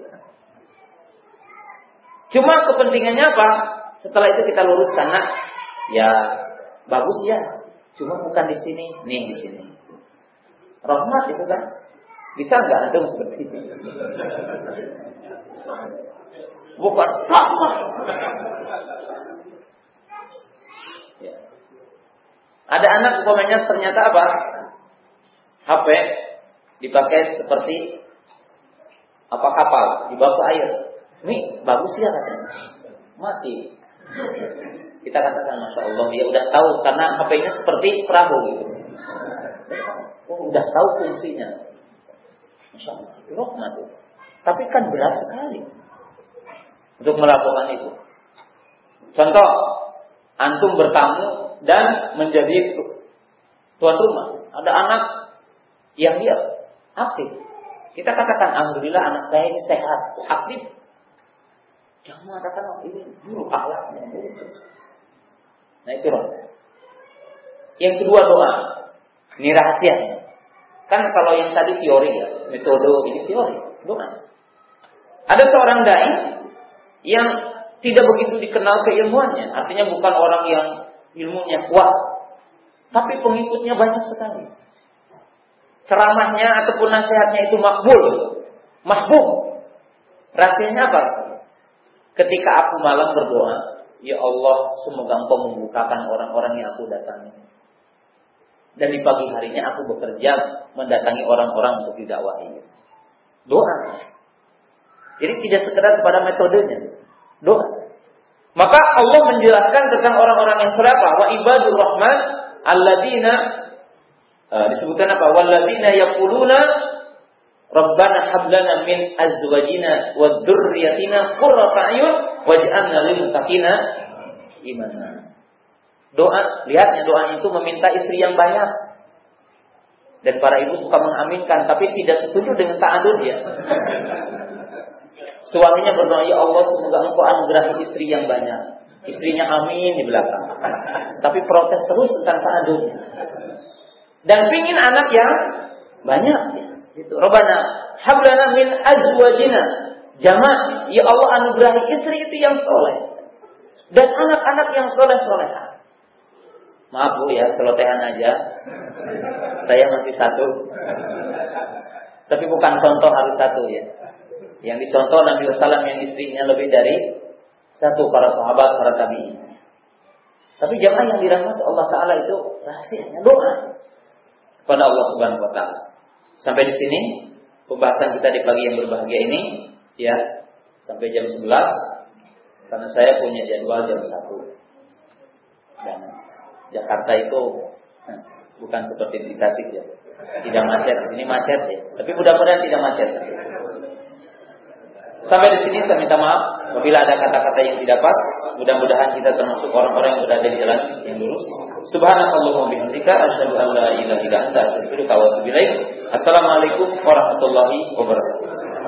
Cuma kepentingannya apa? Setelah itu kita luruskan. Ya bagus ya. Cuma bukan di sini, nih di sini. Rahmat itu kan. Bisa nggak ada seperti itu? Bukan rahmat. Ya. Ada anak umpamanya ternyata apa? HP dipakai seperti apa kapal di bawah air. Ini bagus ya katanya. Mati. Kita katakan Masya Allah dia udah tahu karena HP-nya seperti perahu gitu. Oh, udah tahu fungsinya. Masya Allah. Rahmat itu. Tapi kan berat sekali untuk melakukan itu. Contoh, antum bertamu dan menjadi tuan rumah. Ada anak yang dia aktif. Kita katakan, Alhamdulillah anak saya ini sehat, aktif. Jangan mengatakan oh, ini buruk akhlaknya. Nah itu loh. Yang kedua doa. Ini rahasianya. Kan kalau yang tadi teori ya, metode ini teori, doa. Ada seorang dai yang tidak begitu dikenal keilmuannya, artinya bukan orang yang ilmunya kuat, tapi pengikutnya banyak sekali. Ceramahnya ataupun nasihatnya itu makbul, mahbub. Rahasianya apa? Ketika aku malam berdoa, Ya Allah, semoga engkau membukakan orang-orang yang aku datangi. Dan di pagi harinya aku bekerja mendatangi orang-orang untuk didakwahi. Doa. Jadi tidak sekedar pada metodenya. Doa. Maka Allah menjelaskan tentang orang-orang yang serapa. Wa ibadur rahman alladina uh, disebutkan apa? Walladina yakuluna Rabbana hablana min azwajina wa dzurriyyatina qurrata ayun waj'alna lil muttaqina imana. Doa, lihatnya doa itu meminta istri yang banyak. Dan para ibu suka mengaminkan tapi tidak setuju dengan ta'adud ya. Suaminya berdoa, "Ya Allah, semoga Engkau anugerahi istri yang banyak." Istrinya amin di belakang. Tapi protes terus tentang ta'adudnya. Dan pingin anak yang banyak. Ya. Itu. Rabbana hablana min azwajina. Jamaah, ya Allah anugerahi istri itu yang soleh. Dan anak-anak yang soleh-soleh. Maaf bu ya, celotehan aja. Saya masih satu. Tapi bukan contoh harus satu ya. Yang dicontoh Nabi Wasallam yang istrinya lebih dari satu para sahabat, para tabi. Tapi jamaah yang dirahmati Allah Taala itu rahasianya doa kepada Allah Subhanahu Wa Taala. Sampai di sini pembahasan kita di pagi yang berbahagia ini ya sampai jam 11 karena saya punya jadwal jam 1. Dan Jakarta itu nah, bukan seperti di Tasik ya. Tidak macet, ini macet ya. Tapi mudah-mudahan tidak macet. Sampai di sini saya minta maaf apabila ada kata-kata yang tidak pas. Mudah-mudahan kita termasuk orang-orang yang berada di jalan yang lurus. Subhanallah wa bihamdika asyhadu an la ilaha illa anta astaghfiruka wa atubu ilaik. Assalamualaikum warahmatullahi wabarakatuh.